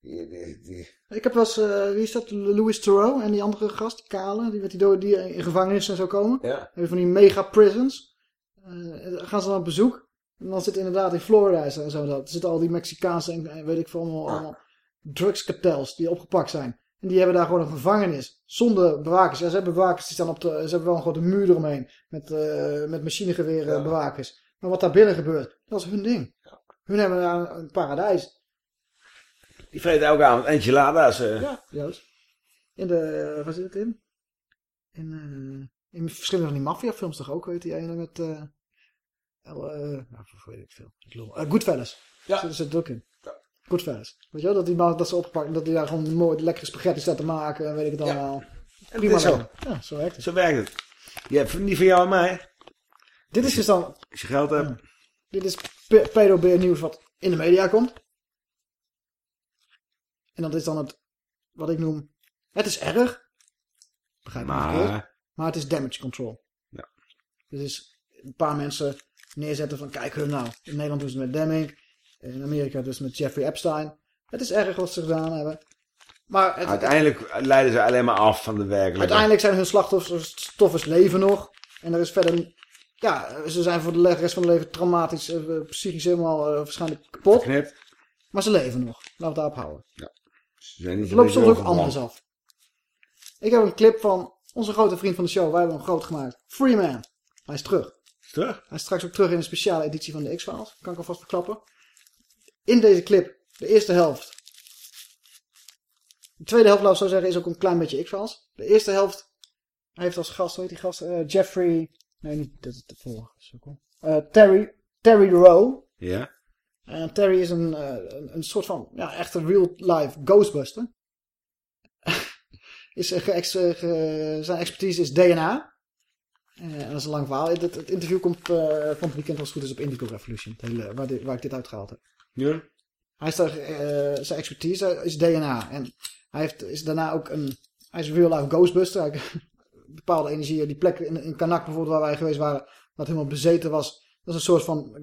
Die, die, die, Ik heb wel eens, eh, wie is dat? Louis Theroux en die andere gast, die kale, die, met die, door, die in gevangenis en zo komen. Ja. Hebben van die mega prisons. Eh, gaan ze dan op bezoek. En dan zit inderdaad in Florida en zo dat. Er zitten al die Mexicaanse en weet ik veel allemaal, allemaal drugskartels die opgepakt zijn. En die hebben daar gewoon een gevangenis. Zonder bewakers. Ja, ze hebben bewakers die staan op de... Ze hebben wel een grote muur eromheen. Met, eh met machinegeweren bewakers. Maar wat daar binnen gebeurt, dat is hun ding. Hun hebben daar een, paradijs. Die vreten elke avond enchiladas. eh. Ja, Joost. In de... Waar zit het in? In, eh, in verschillende van die maffiafilms toch ook, weet je, ene met... eh El, eh, nou, weet ik veel. Ik lul. Eh, Goodfellas. Ja. Zit, zit er ook in. Goodfellas. Weet je wel, dat, die, dat ze opgepakt dat die daar gewoon mooi lekkere spaghetti staat te maken en weet ik het allemaal. En Prima zo. Ja, zo werkt het. Zo werkt het. Je hebt niet van jou en mij. Dit is dus dan... Als je geld hebt. Dit is pe- pedobeer nieuws wat in de media komt. En dat is dan het, wat ik noem, het is erg. Begrijp me niet Maar-. Maar het is damage control. Ja. Dus is een paar mensen neerzetten van, kijk hun nou. In Nederland doen ze het met Demming. In Amerika dus met Jeffrey Epstein. Het is erg wat ze gedaan hebben. Maar het, Uiteindelijk leiden ze alleen maar af van de werkelijkheid. Uiteindelijk zijn hun slachtoffers leven nog. En er is verder... Ja, ze zijn voor de rest van hun leven traumatisch, eh, psychisch helemaal eh, waarschijnlijk kapot. Geknipt. Maar ze leven nog. Laten we het daarop houden. Ja. Ze zijn niet Er loopt soms ook anders af. Ik heb een clip van onze grote vriend van de show. Wij hebben hem groot gemaakt. Freeman. Hij is terug. Terug? Hij is straks ook terug in een speciale editie van de X-Files. Kan ik alvast verklappen. In deze clip, de eerste helft. De tweede helft, laat ik zo zeggen, is ook een klein beetje X-Files. De eerste helft, hij heeft als gast, hoe heet die gast? Eh, Jeffrey, nee niet, dat is de sukkel. Eh, Terry, Terry Rowe. Ja. En Terry is een, eh, een, een soort van, ja, echt een real-life Ghostbuster. is, ge- zijn expertise is DNA. En dat is een lang verhaal. Het, het interview komt eh, van het weekend als het goed is op Indigo Revolution. Hele, waar, dit- waar ik dit uitgehaald heb. Ja. Hij is daar, eh, zijn expertise is DNA. En hij heeft, is daarna ook een... Hij is een real-life Ghostbuster. Hij, bepaalde energieën, die plek in, in Kanak bijvoorbeeld waar wij geweest waren, wat helemaal bezeten was. Dat is een soort van eh,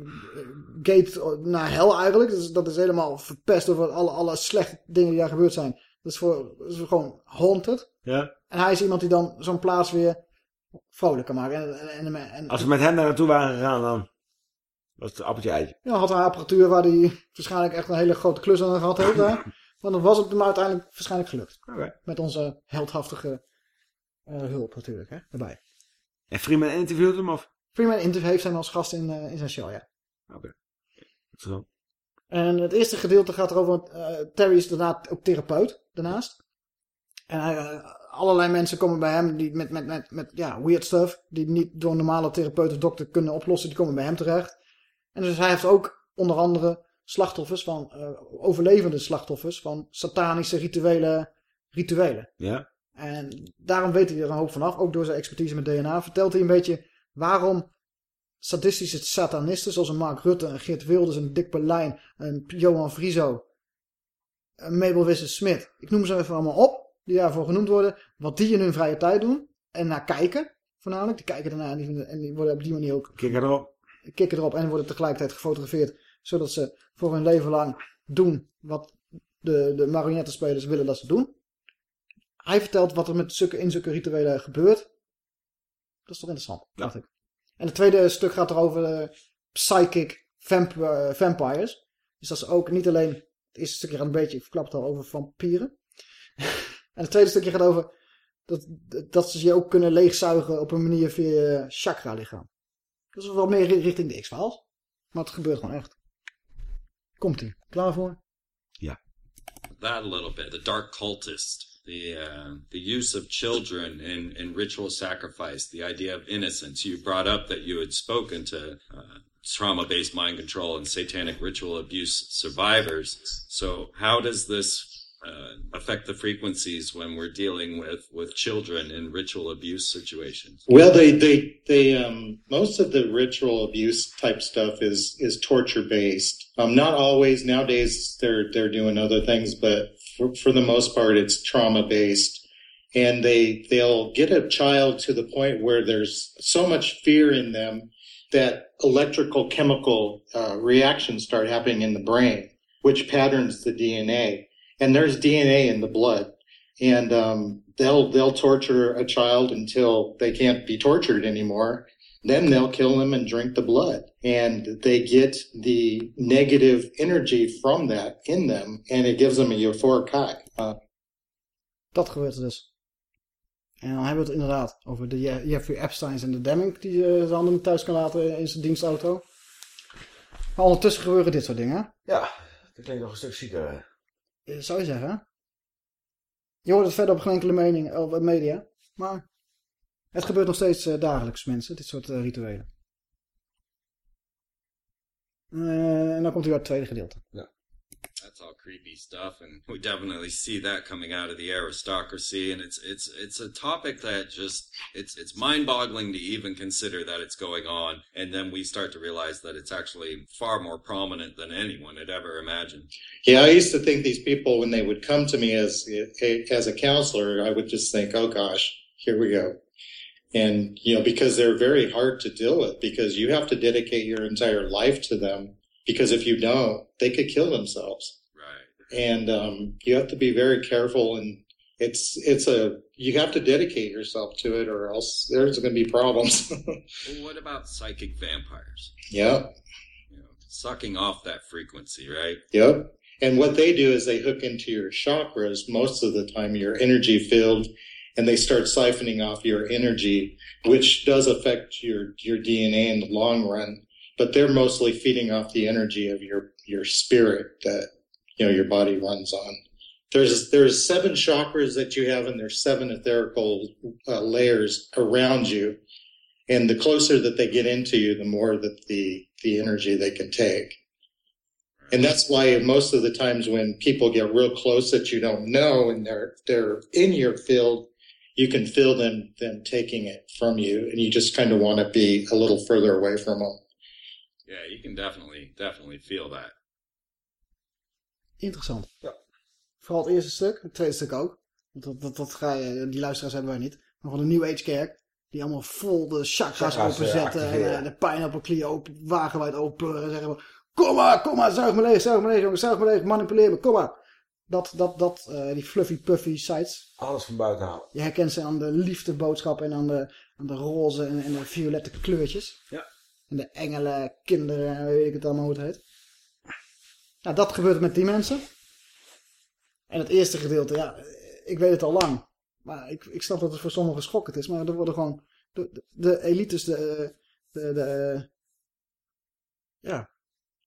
gate naar hel eigenlijk. Dus dat is helemaal verpest door alle, alle slechte dingen die daar gebeurd zijn. Dat is, voor, dat is gewoon haunted. Ja. En hij is iemand die dan zo'n plaats weer vrolijk kan maken. En, en, en, en- Als we met hem daar naartoe waren gegaan, dan was het appeltje eitje. ja, had hij apparatuur waar hij waarschijnlijk echt een hele grote klus aan gehad heeft. daar. Want dan was het hem uiteindelijk waarschijnlijk gelukt. Met onze heldhaftige eh, hulp natuurlijk, hè, erbij. En Freeman interviewt hem of? Freeman interview heeft hem als gast in, eh, in zijn show, ja. Oké. Zo. En het eerste gedeelte gaat erover, eh, Terry is daarna ook therapeut, daarnaast. En hij, allerlei mensen komen bij hem die met, met, met, met ja, weird stuff, die niet door een normale therapeut of dokter kunnen oplossen, die komen bij hem terecht. En dus hij heeft ook onder andere slachtoffers van, eh, overlevende slachtoffers van satanische rituele rituelen. Ja. En daarom weet hij er een hoop vanaf, ook door zijn expertise met DNA. Vertelt hij een beetje waarom sadistische satanisten zoals een Mark Rutte, een Geert Wilders, een Dick Berlijn, een Johan Frieso, een Mabel Wisse-Smit. Ik noem ze even allemaal op, die daarvoor genoemd worden. Wat die in hun vrije tijd doen en naar kijken, voornamelijk. Die kijken ernaar en die, en die worden op die manier ook Kikker erop. Kikken erop en worden tegelijkertijd gefotografeerd. Zodat ze voor hun leven lang doen wat de, de marionettenspelers willen dat ze doen. Hij vertelt wat er met zulke, in zulke rituelen gebeurt. Dat is toch interessant, dacht ik. En het tweede stuk gaat erover eh, psychic vamp- eh, vampires. Dus dat is ook niet alleen... Het eerste stukje gaat een beetje, ik verklap het al, over vampieren. en het tweede stukje gaat over dat, dat ze je ook kunnen leegzuigen op een manier via je chakra lichaam. Dat is wel meer ri- richting de X-Files. Maar het gebeurt gewoon echt. Komt-ie. Klaar voor? that a little bit. The dark cultist, the uh, the use of children in in ritual sacrifice, the idea of innocence. You brought up that you had spoken to uh, trauma-based mind control and satanic ritual abuse survivors. So how does this uh, affect the frequencies when we're dealing with with children in ritual abuse situations? Well, they they they um most of the ritual abuse type stuff is is torture based. Um, not always nowadays they're they're doing other things, but for for the most part it's trauma based. And they they'll get a child to the point where there's so much fear in them that electrical chemical uh, reactions start happening in the brain, which patterns the DNA. And there's DNA in the blood and um, they'll they'll torture a child until they can't be tortured anymore, then they'll kill him and drink the blood. And they get the negative energy from that in them, and it gives them a euphoric high. Uh, Dat gebeurt er dus. En dan hebben we het inderdaad over de Je- Jeffrey Epsteins en de Demming die eh, zijn handen niet thuis kan laten in zijn dienstauto. Maar ondertussen gebeuren dit soort dingen. Ja, dat klinkt nog een stuk zieker. Eh, Zou je zeggen. Je hoort het verder op geen enkele mening, op media. Maar het gebeurt nog steeds eh, dagelijks, mensen. Dit soort eh, rituelen. Eh, en dan komt hij bij het tweede gedeelte. That's all creepy stuff, and we definitely see that coming out of the aristocracy. And it's it's it's a topic that just it's it's mind-boggling to even consider that it's going on, and then we start to realize that it's actually far more prominent than anyone had ever imagined. Yeah, I used to think these people, when they would come to me as as a counselor, I would just think, "Oh gosh, here we go," and you know, because they're very hard to deal with, because you have to dedicate your entire life to them. Because if you don't, they could kill themselves. Right. And um, you have to be very careful, and it's it's a you have to dedicate yourself to it, or else there's going to be problems. Well, what about psychic vampires? yeah. Sucking off that frequency, right? Yep. And what they do is they hook into your chakras most of the time, your energy field, and they start siphoning off your energy, which does affect your, your DNA in the long run. But they're mostly feeding off the energy of your, your spirit that, you know, your body runs on. There's, there's seven chakras that you have and there's seven etherical uh, layers around you. And the closer that they get into you, the more that the, the energy they can take. And that's why most of the times when people get real close that you don't know and they're they're in your field, you can feel them them taking it from you, and you just kind of want to be a little further away from them. Yeah, you can definitely definitely feel that. Interessant. Ja. Vooral het eerste stuk, het tweede stuk ook. Want dat, dat, dat ga je, die luisteraars hebben wij niet. Maar van de New Age kerk, die allemaal vol de chakras Chakras, eh, openzetten. en activeren. eh, de pijnappelklier open, wagenwijd open. En zeggen we, kom maar, kom maar, zuig me leeg, zuig me leeg, jongens, zuig me leeg, manipuleer me, kom maar. Dat, dat, dat, eh, die fluffy puffy sites. Alles van buiten halen. Je herkent ze aan de liefdeboodschap en aan de, aan de roze en, en de violette kleurtjes. Ja. En de engelen, kinderen, en weet ik het allemaal hoe het heet. Nou, dat gebeurt met die mensen. En het eerste gedeelte, ja, ik weet het al lang. Maar ik, ik snap dat het voor sommigen schokkend is. Maar er worden gewoon de, de, de elites, de, de, de, ja,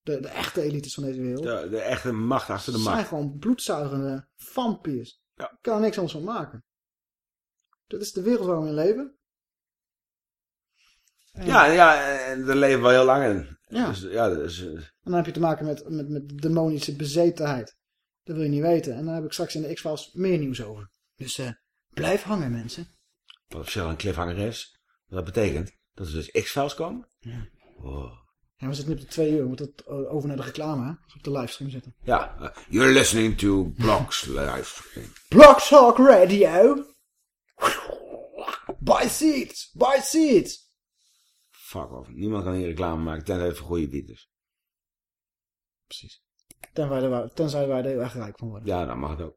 de, de echte elites van deze wereld. De, de echte macht achter de zijn macht. gewoon bloedzuigende vampiers. Ik kan er niks anders van maken. Dit is de wereld waar we in leven. Ja, ja, en daar leven we heel lang in. Ja. Dus, ja, dus, eh, En dan heb je te maken met, met, met demonische bezetenheid. Dat wil je niet weten. En daar heb ik straks in de X-Files meer nieuws over. Dus eh, blijf hangen mensen. wat op zich een cliffhanger is. Wat dat betekent dat er dus X-Files komen. Ja. Wow. En we zitten nu op de twee uur. We moeten het eh, over naar de reclame. Hè? Als we op de livestream zitten. Ja, you're listening to Blocks Live. Block Talk Radio. Buy seats. Buy seats. Fuck off. Niemand kan hier reclame maken tenzij het voor goede is. Precies. Tenzij wij, er- tenzij wij er heel erg rijk van worden. Ja, dan mag het ook.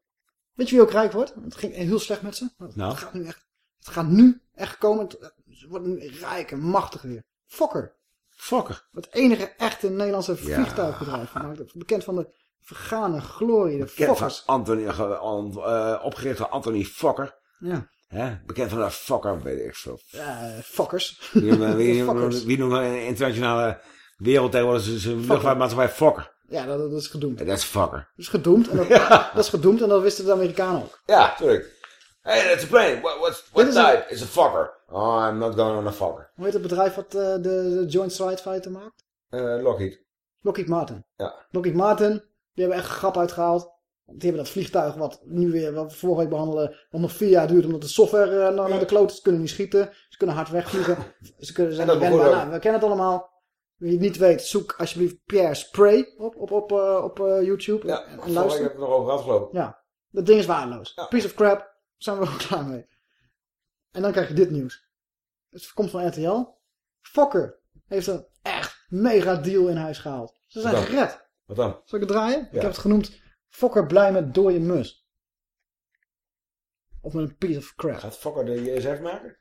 Weet je wie ook rijk wordt? Het ging heel slecht met ze. Het, Nou? gaat, nu echt, het gaat nu echt komen. Ze worden nu rijk en machtig weer. Fokker. Fokker. Het enige echte Nederlandse Ja. vliegtuigbedrijf. gemaakt. Bekend van de vergane glorie. De Bekend Fokkers. Anthony, eh, opgericht door Anthony Fokker. Ja. Hè? Bekend van de Fokker, weet ik veel. Ja, eh, fokkers. Wie, noemen- wie, wie noemen een internationale wereld tegenwoordig zijn- luchtvaartmaatschappij Fokker? Ja, dat, dat is gedoemd. Dat is Fokker. Dat is gedoemd. En dat, dat is gedoemd en dat wisten de Amerikanen ook. Ja, tuurlijk. Hey, that's a plane. What, what's, what is een- type? It's a Fokker. Oh, I'm not going on a Fokker. Hoe heet het bedrijf wat eh, de, de Joint Strike Fighter maakt? Eh Lockheed. Lockheed Martin. Ja. Lockheed Martin, die hebben echt grap uitgehaald. Die hebben dat vliegtuig wat nu weer, wat we vorige week behandelen, wat nog vier jaar duurt omdat de software eh, naar, naar de kloot is. Ze kunnen niet schieten, ze kunnen hard wegvliegen. Ze kunnen zijn ook. Nou, we kennen het allemaal. Wie het niet weet, zoek alsjeblieft Pierre Spray op, op, op, eh, op eh, YouTube Ja, en, en vorige week luister. hebben we het nog over gehad geloof ik. Ja, dat ding is waardeloos. Piece of crap, daar zijn we wel klaar mee. En dan krijg je dit nieuws. Het komt van RTL. Fokker heeft een echt mega deal in huis gehaald. Ze zijn gered. Wat dan? Zal ik het draaien? Ik heb het genoemd Fokker blij met dode mus. Of met een piece of crap. Gaat Fokker de JSF maken?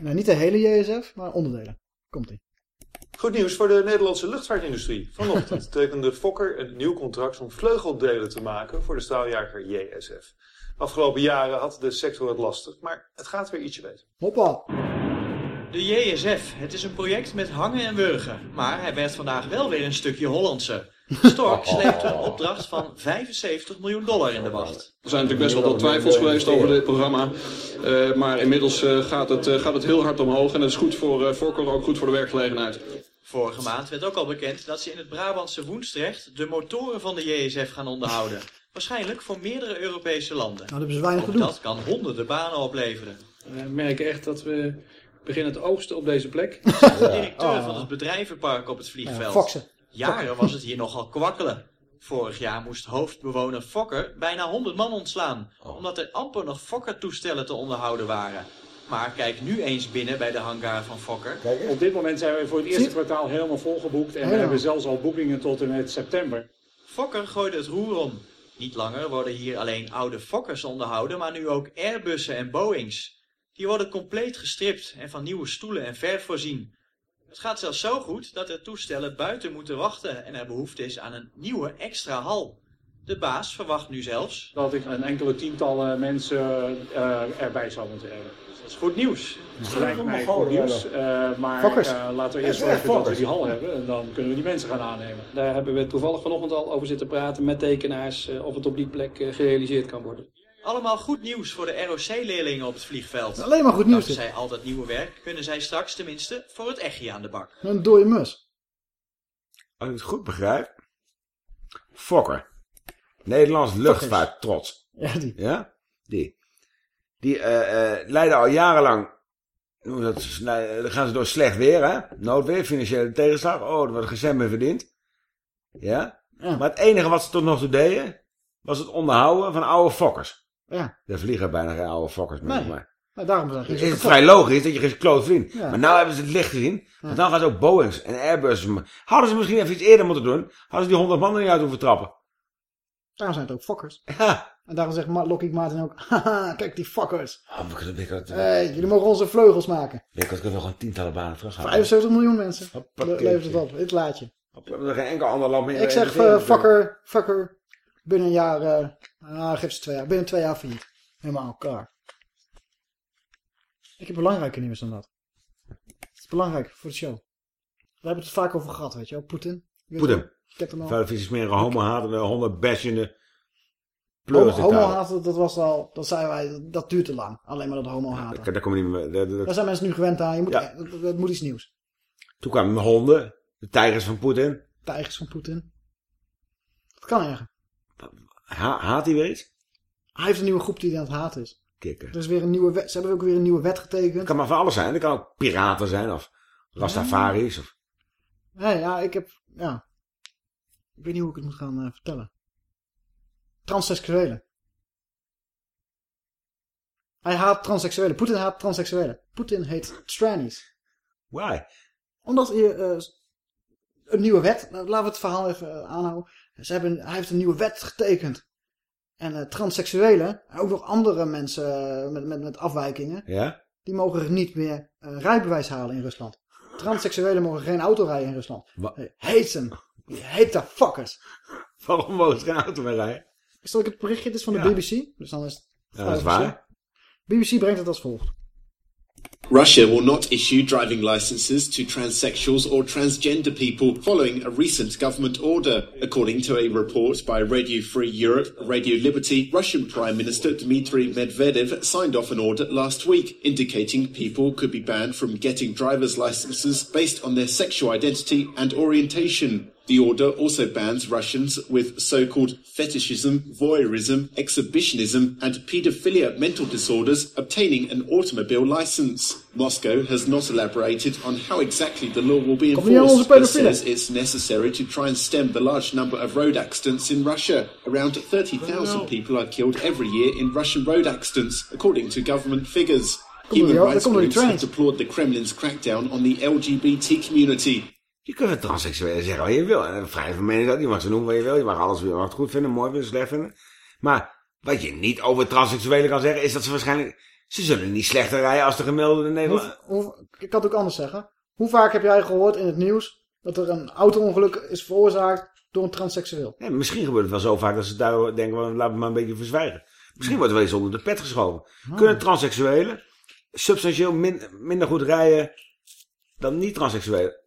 Nou, niet de hele JSF, maar onderdelen. Komt-ie. Goed nieuws voor de Nederlandse luchtvaartindustrie. Vanochtend tekende Fokker een nieuw contract om vleugeldelen te maken voor de straaljager JSF. Afgelopen jaren had de sector het lastig, maar het gaat weer ietsje beter. Hoppa. De JSF. Het is een project met hangen en wurgen. Maar hij werd vandaag wel weer een stukje Hollandse. Stork sleept een opdracht van 75 miljoen dollar in de wacht. Er zijn natuurlijk best wel wat twijfels geweest over dit programma. Uh, maar inmiddels uh, gaat, het, uh, gaat het heel hard omhoog. En dat is goed voor uh, Fokker, ook goed voor de werkgelegenheid. Vorige maand werd ook al bekend dat ze in het Brabantse Woensdrecht de motoren van de JSF gaan onderhouden. Waarschijnlijk voor meerdere Europese landen. Nou, dat hebben ze weinig Ook gedoe. dat kan honderden banen opleveren. We merken echt dat we beginnen het oogsten op deze plek. De directeur van het bedrijvenpark op het vliegveld. Ja, Foxen. Jaren was het hier nogal kwakkelen. Vorig jaar moest hoofdbewoner Fokker bijna 100 man ontslaan, omdat er amper nog Fokker-toestellen te onderhouden waren. Maar kijk nu eens binnen bij de hangar van Fokker. Op dit moment zijn we voor het eerste kwartaal helemaal volgeboekt. En we Helemaal. hebben zelfs al boekingen tot en met september. Fokker gooide het roer om. Niet langer worden hier alleen oude Fokkers onderhouden, maar nu ook Airbussen en Boeings. Die worden compleet gestript en van nieuwe stoelen en verf voorzien. Het gaat zelfs zo goed dat er toestellen buiten moeten wachten en er behoefte is aan een nieuwe extra hal. De baas verwacht nu zelfs Dat ik een enkele tientallen mensen eh, erbij zou moeten hebben. Dat is goed nieuws. Dat lijkt mij goed nieuws. eh, maar eh, laten we eerst zorgen dat we die hal hebben. En dan kunnen we die mensen gaan aannemen. Daar hebben we toevallig vanochtend al over zitten praten met tekenaars of het op die plek gerealiseerd kan worden. Allemaal goed nieuws voor de ROC-leerlingen op het vliegveld. Alleen maar goed nieuws dit. Dankzij al dat nieuwe werk kunnen zij straks tenminste voor het echtje aan de bak. Een dode mus. Als ik het goed begrijp. Fokker. Nederlands luchtvaart trots. Ja, die. Ja? Die. Die eh eh leiden al jarenlang. Dat, nou, dan gaan ze door slecht weer, hè? Noodweer, financiële tegenslag. Oh, er wordt gezet mee verdiend. Ja? Maar het enige wat ze tot nog toe deden. was het onderhouden van oude Fokkers. Ja. Er vliegen bijna geen oude Fokkers meer. Nee. Maar Nou, daarom zijn is het vrij logisch dat je geen kloot. Ja. Maar nou hebben ze het licht gezien. Want dan gaan ze ook Boeings en Airbus. Hadden ze misschien even iets eerder moeten doen. Hadden ze die 100 man er niet uit hoeven trappen. Daarom zijn het ook fokkers. Ja. En daarom zegt Lockheed Martin ook, haha, kijk die fuckers. Oh, we kunnen- we kunnen- Hey, jullie mogen onze vleugels maken. Ik had kunnen we gewoon tientallen banen terug gaan. 75 miljoen mensen. Levert het op, dit laatje. We hebben er geen enkel ander land meer. Ik zeg, investeren eh, fucker, binnen een jaar, eh ah, geef ze twee jaar, binnen twee jaar failliet. Helemaal klaar. Ik heb belangrijker nieuws dan dat. Het is belangrijk voor de show. We hebben het vaak over gehad, weet je wel. Poetin. Poetin. wel, Ik heb hem al. Vuile vieze smerige homo-hatende, honderd-bashende... Homo, pleurisdictator. homo haten, dat was al, dat zeiden wij, dat duurt te lang. Alleen maar dat homo haten. Daar, komen niet meer... daar- daar- Daar zijn mensen nu gewend aan. Je moet, Ja. moet iets nieuws. Toen kwamen de honden, de tijgers van Poetin. Tijgers van Poetin. Dat kan erger. Ha haat hij weer iets? Hij heeft een nieuwe groep die aan het haten is. Kikker. Er is weer een nieuwe wet. Ze hebben ook weer een nieuwe wet getekend. Het kan maar van alles zijn. Het kan ook piraten zijn of Rastafaris. Of... Nee, ja, ik heb... Ja. Ik weet niet hoe ik het moet gaan eh, vertellen. Transseksuelen. Hij haat transseksuelen. Poetin haat transseksuelen. Poetin heet trannies. Why? Omdat je eh, een nieuwe wet... Laten we het verhaal even eh, aanhouden. Ze hebben, hij heeft een nieuwe wet getekend. En eh, transseksuelen, en ook nog andere mensen eh, met, met, met afwijkingen... Ja? die mogen niet meer een rijbewijs halen in Rusland. Transseksuelen mogen geen auto rijden in Rusland. Heet ze. Heet de fuckers. Waarom mogen ze geen auto meer rijden? Is dat ook het berichtje? Dit is van de Ja. BBC. Dus dan is het... Ja, dat is waar. BBC brengt het als volgt. Russia will not issue driving licenses to transsexuals or transgender people following a recent government order. According to a report by Radio Free Europe, Radio Liberty, Russian Prime Minister Dmitry Medvedev signed off an order last week indicating people could be banned from getting driver's licenses based on their sexual identity and orientation. The order also bans Russians with so-called fetishism, voyeurism, exhibitionism, and paedophilia mental disorders obtaining an automobile license. Moscow has not elaborated on how exactly the law will be Kom hier aan onze enforced, but says it's necessary to try and stem the large number of road accidents in Russia. Around 30,000 people are killed every year in Russian road accidents, according to government figures. Human rights kom door die groups have deplored the Kremlin's crackdown on the LGBT community. Je kunt het transseksuelen zeggen wat je wil. En vrij van mening dat. Je mag ze noemen wat je wil. Je mag alles je mag het goed vinden, mooi vinden, slecht vinden. Maar wat je niet over transseksuelen kan zeggen, is dat ze waarschijnlijk Ze zullen niet slechter rijden als de gemiddelde Nederlander. Ik kan het ook anders zeggen. Hoe vaak heb jij gehoord in het nieuws dat er een auto-ongeluk is veroorzaakt door een transseksueel? Ja, misschien gebeurt het wel zo vaak dat ze daar denken, well, laten we maar een beetje verzwijgen. Misschien wordt er wel eens onder de pet geschoven. Ah. Kunnen transseksuelen substantieel min- minder goed rijden dan niet-transseksuelen?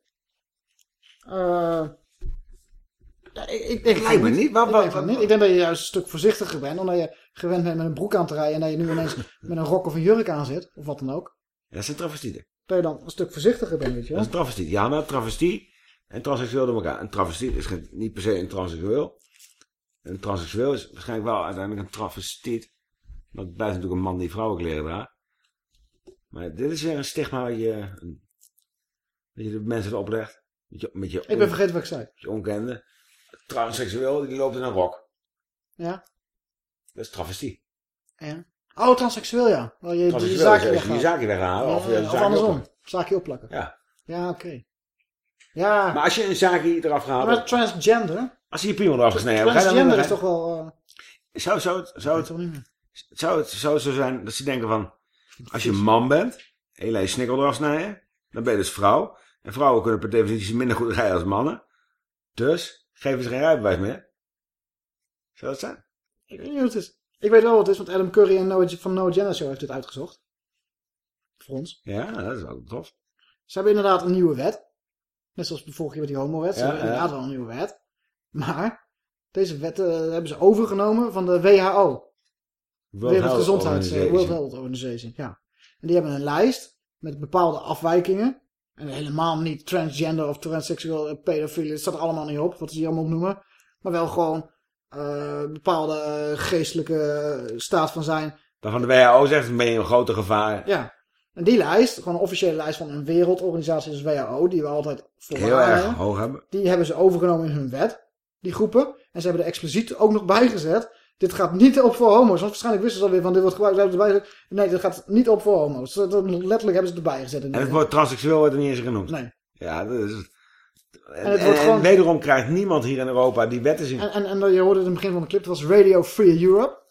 Ja, ik, ik denk Lijkt me niet. Ik, denk van niet. ik denk dat je juist een stuk voorzichtiger bent, omdat je gewend bent met een broek aan te rijden en dat je nu ineens met een rok of een jurk aan zit, of wat dan ook. Ja, dat zijn travestieten. Dat je dan een stuk voorzichtiger bent, weet je Dat wel. is een travestiet. Ja, maar travestie en transseksueel door elkaar. Een travestiet is niet per se een transseksueel. Een transseksueel is waarschijnlijk wel uiteindelijk een travestiet. Want het blijft natuurlijk een man die vrouwenkleren draagt. Maar dit is weer een stigma wat je, een- dat je de mensen oplegt. Je, met je Ik ben vergeten wat ik zei. je onkende. Transseksueel, die loopt in een rok. Ja. Dat is travestie. ja. Oh, transseksueel, ja. Wel, je, je Transseksueel zaakje je weghaalt. je zaakje weghalen, Ja, of je of zaakje andersom. opplakken. Zaakje opplakken. Ja. Ja, oké. Ja. Maar als je een zaakje eraf gehaald Maar transgender? Als je je piemel eraf gesneden hebt. Transgender is toch wel... eh, Zou, zou, het, zou, het, zou het zou het zo zijn dat ze denken van... Als je man bent, en je snikkel eraf snijden, dan ben je dus vrouw. En vrouwen kunnen per definitie minder goed rijden als mannen. Dus geven ze geen rijbewijs meer. Zou dat zijn? Ik weet niet hoe het is. Ik weet wel wat het is, want Adam Curry en van No Agenda Show heeft dit uitgezocht. Voor ons. Ja, dat is wel tof. Ze hebben inderdaad een nieuwe wet. Net zoals keer met die homo-wet. Ze Ja, hebben ja. inderdaad wel een nieuwe wet. Maar deze wet eh, hebben ze overgenomen van de WHO. Wereldgezondheids eh, World Health Organization. Ja. En die hebben een lijst met bepaalde afwijkingen. En helemaal niet transgender of transseksueel eh, pedofilie. Het staat er allemaal niet op, wat ze hier allemaal opnoemen. Maar wel gewoon eh, bepaalde eh, geestelijke staat van zijn. Waarvan de WHO zegt, ben je een grote gevaar. Ja. En die lijst, gewoon een officiële lijst van een wereldorganisatie als WHO, die we altijd Heel vooraan erg hebben, hoog hebben. Die hebben ze overgenomen in hun wet, die groepen. En ze hebben er expliciet ook nog bijgezet. Dit gaat niet op voor homo's. Want waarschijnlijk wisten ze alweer van dit wordt gebruikt. Erbij. Nee, dit gaat niet op voor homo's. Letterlijk hebben ze het erbij gezet. in En het woord transseksueel wordt er niet eens genoemd. Nee. Ja, dat is. En, het wordt en- en gewoon- wederom krijgt niemand hier in Europa die wetten zien. En, en, en je hoorde het in het begin van de clip, dat was Radio Free Europe.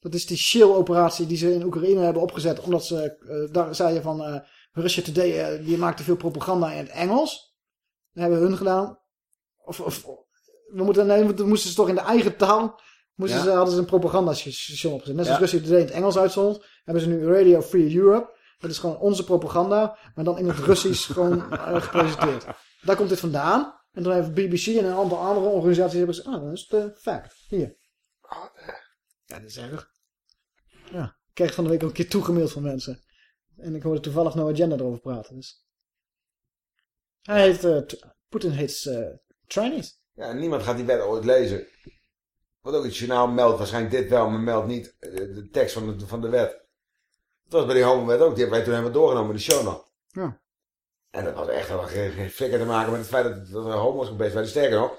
Dat is die shill-operatie die ze in Oekraïne hebben opgezet. Omdat ze, eh, daar zeiden van, eh Russia Today, eh, die maakt te veel propaganda in het Engels. Dat hebben hun gedaan. Of, of we moeten, nee, we moesten ze toch in de eigen taal, moesten Ja. ze, hadden ze een propagandastation opgezet. Net zoals Ja. In het Engels uitzond, hebben ze nu Radio Free Europe. Dat is gewoon onze propaganda, maar dan in het Russisch gewoon eh, gepresenteerd. Daar komt dit vandaan. En toen heeft BBC en een aantal andere organisaties hebben gezegd, ah, dat is de fact. Hier. Ja, dat is erg. Ja, ik kreeg van de week ook een keer toegemaild van mensen. En ik hoorde toevallig No Agenda erover praten. Dus. Hij heet, eh, T- Poetin heet eh Chinese. Ja, niemand gaat die wet ooit lezen. Wat ook het journaal meldt, waarschijnlijk dit wel, maar meldt niet eh, de tekst van de, van de wet. Dat was bij die homowet ook, die hebben wij toen helemaal doorgenomen in de show nog. Ja. En dat was echt wel geen, geen flikker te maken met het feit dat, dat er homo's geweest waren. Sterker nog,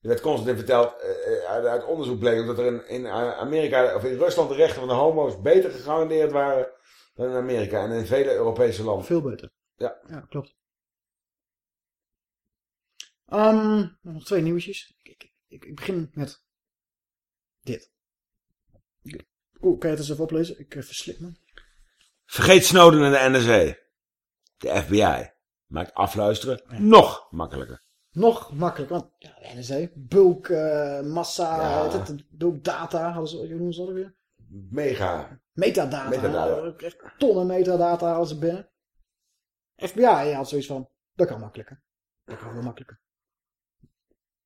er werd constant in verteld, eh, eh, uit, uit onderzoek bleek ook dat er in, in Amerika, of in Rusland de rechten van de homo's beter gegarandeerd waren dan in Amerika en in vele Europese landen. Veel beter. Ja. Ja, klopt. Ehm, nog twee nieuwtjes. Ik, ik, ik begin met dit. Oeh, kan je het eens even oplezen? Ik uh, verslik me. Vergeet Snowden en de NSA. De FBI maakt afluisteren nog makkelijker. Nog makkelijker, want ja, de NSA, bulk, uh, massa, Ja. het, het, bulk data, hadden ze, hoe noemen ze dat weer? Mega. Metadata. Metadata. Echt tonnen metadata hadden ze binnen. FBI had zoiets van, dat kan makkelijker. Dat kan wel makkelijker.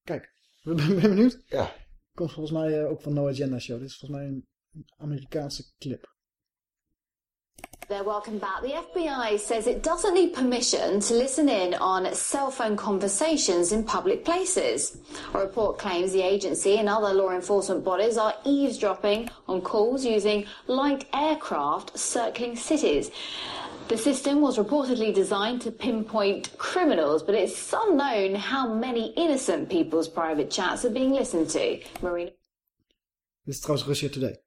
Kijk, ben ben je benieuwd? Ja. Komt volgens mij uh, ook van No Agenda Show. Dit is volgens mij een Amerikaanse clip. They're welcome back. The FBI says it doesn't need permission to listen in on cell phone conversations in public places. A report claims the agency and other law enforcement bodies are eavesdropping on calls using light aircraft circling cities. The system was reportedly designed to pinpoint criminals, but it's unknown how many innocent people's private chats are being listened to. Marina. Dit is trouwens Russia Today.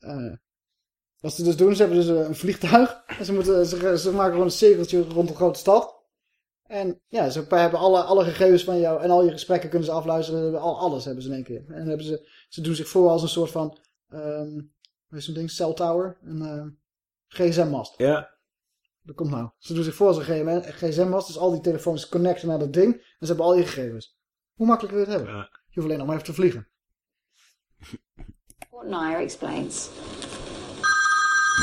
Uh, wat ze dus doen, ze hebben dus een vliegtuig. En ze, moeten, ze, ze maken gewoon een cirkeltje rond een grote stad. En ja, ze hebben alle, alle gegevens van jou en al je gesprekken kunnen ze afluisteren. Al, alles hebben ze in één keer. En hebben ze, ze doen zich voor als een soort van, um, wat is zo'n ding, cell tower. En, uh, gsm-mast. Ja. Dat komt nou. Ze doen zich voor als een gsm-mast, dus al die telefoons connecten naar dat ding en ze hebben al je gegevens. Hoe makkelijk wil je het hebben? Je hoeft alleen nog maar even te vliegen. What Nair explains.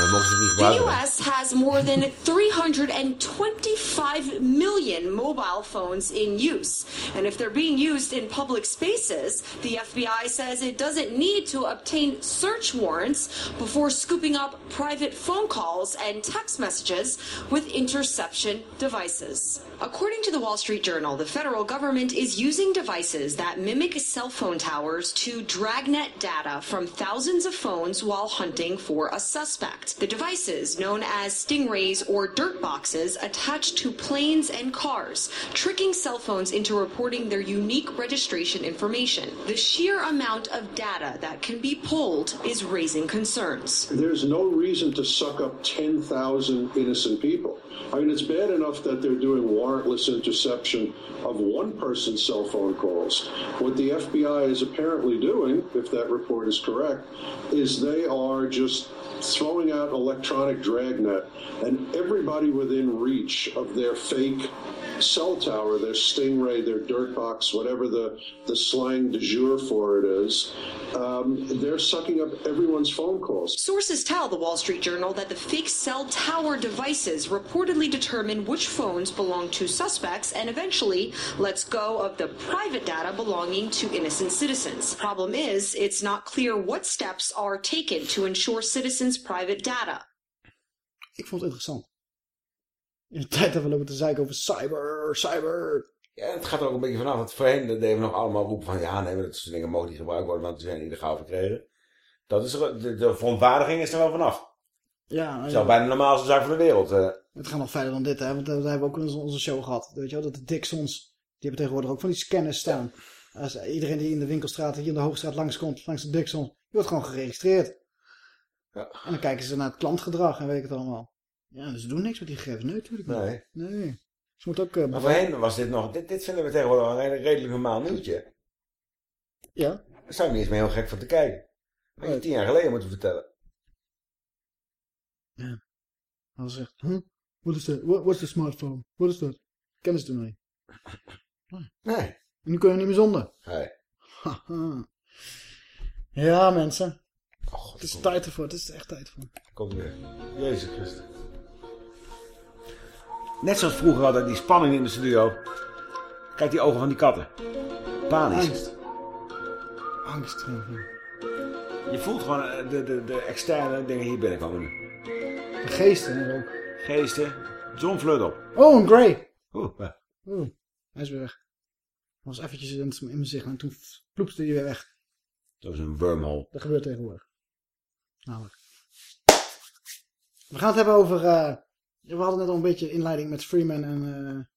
The? US has more than 325 million mobile phones in use. And if they're being used in public spaces, the FBI says it doesn't need to obtain search warrants before scooping up private phone calls and text messages with interception devices. According to the Wall Street Journal, the federal government is using devices that mimic cell phone towers to dragnet data from thousands of phones while hunting for a suspect. The devices, known as stingrays or dirt boxes, attach to planes and cars, tricking cell phones into reporting their unique registration information. The sheer amount of data that can be pulled is raising concerns. There's no reason to suck up 10,000 innocent people. I mean, it's bad enough that they're doing warrantless interception of one person's cell phone calls. What the FBI is apparently doing, if that report is correct, is they are just throwing out electronic dragnet and everybody within reach of their fake cell tower, their stingray, their dirt box, whatever the, the slang de jour for it is, um, they're sucking up everyone's phone calls. Sources tell the Wall Street Journal that the fake cell tower devices reportedly determine which phones belong to suspects and eventually lets go of the private data belonging to innocent citizens. Problem is, it's not clear what steps are taken to ensure citizens' private data. Ik vond het interessant. In de tijd dat we lopen te zeiken over cyber, cyber. Ja, het gaat er ook een beetje vanaf. Want voorheen deden we nog allemaal roepen van... Ja, nee, dat soort dingen mogen niet gebruikt worden, want die zijn illegaal verkregen. Dat is er, de, de verontwaardiging is er wel vanaf. Ja, Het is al bijna de normaalste zaak van de wereld. eh. Het gaat nog verder dan dit, hè? Want eh, we hebben ook in onze- onze show gehad. Weet je wel, dat de Dixons, die hebben tegenwoordig ook van die scanners staan. Als iedereen die in de winkelstraat, hier in de Hoogstraat langskomt, langs de Dixons, die wordt gewoon geregistreerd. Ja. En dan kijken ze naar het klantgedrag en weet ik het allemaal. Ja, dus ze doen niks met die gegevens. Nee, natuurlijk niet. Nee. Nee. Ze moeten ook... eh, Maar voorheen was dit nog... Dit, dit vinden we tegenwoordig een redelijk- normaal nieuwtje. Ja. Daar zou je niet eens meer heel gek van te kijken. Dat had je tien jaar geleden moeten vertellen. Ja. Hij zegt, huh? What is that? What, what's the smartphone? What is that? Kennen ze toen niet. Nee. En nu kun je niet meer zonder. Nee. Haha. ja, mensen. Het is tijd ervoor. Het is echt tijd voor. Komt weer. Jezus Christus. Net zoals vroeger hadden die spanning in de studio. Kijk die ogen van die katten. Panisch. Angst. Angst. Je voelt gewoon eh, de, de, de externe dingen hier binnenkomen nu. De geesten ook. Geesten. John Flood op. Oh, een Grey. Oeh. Oeh, hij is weer weg. Hij was eventjes in, mijn zicht en toen ploepste hij weer weg. Dat is een wormhole. Dat gebeurt tegenwoordig. Namelijk. We gaan het hebben over... eh, we hadden net al een beetje inleiding met Freeman en... eh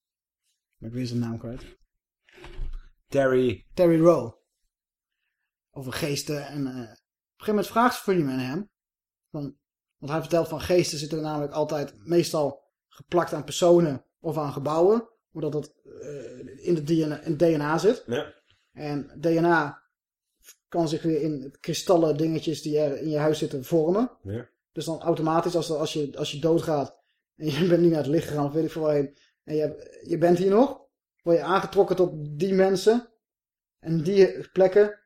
maar ik weet zijn naam kwijt. Terry. Terry Rowe. Over geesten en... eh, op een gegeven moment vraagt Freeman hem... Van, want hij vertelt van geesten zitten namelijk altijd meestal geplakt aan personen of aan gebouwen. Omdat dat in, de DNA, in het DNA zit. Ja. En DNA kan zich weer in kristallen dingetjes die er in je huis zitten vormen. Ja. Dus dan automatisch als, als, je, als je doodgaat en je bent niet naar het licht gegaan of weet ik veel waarheen. En je, je bent hier nog. Word je aangetrokken tot die mensen. En die plekken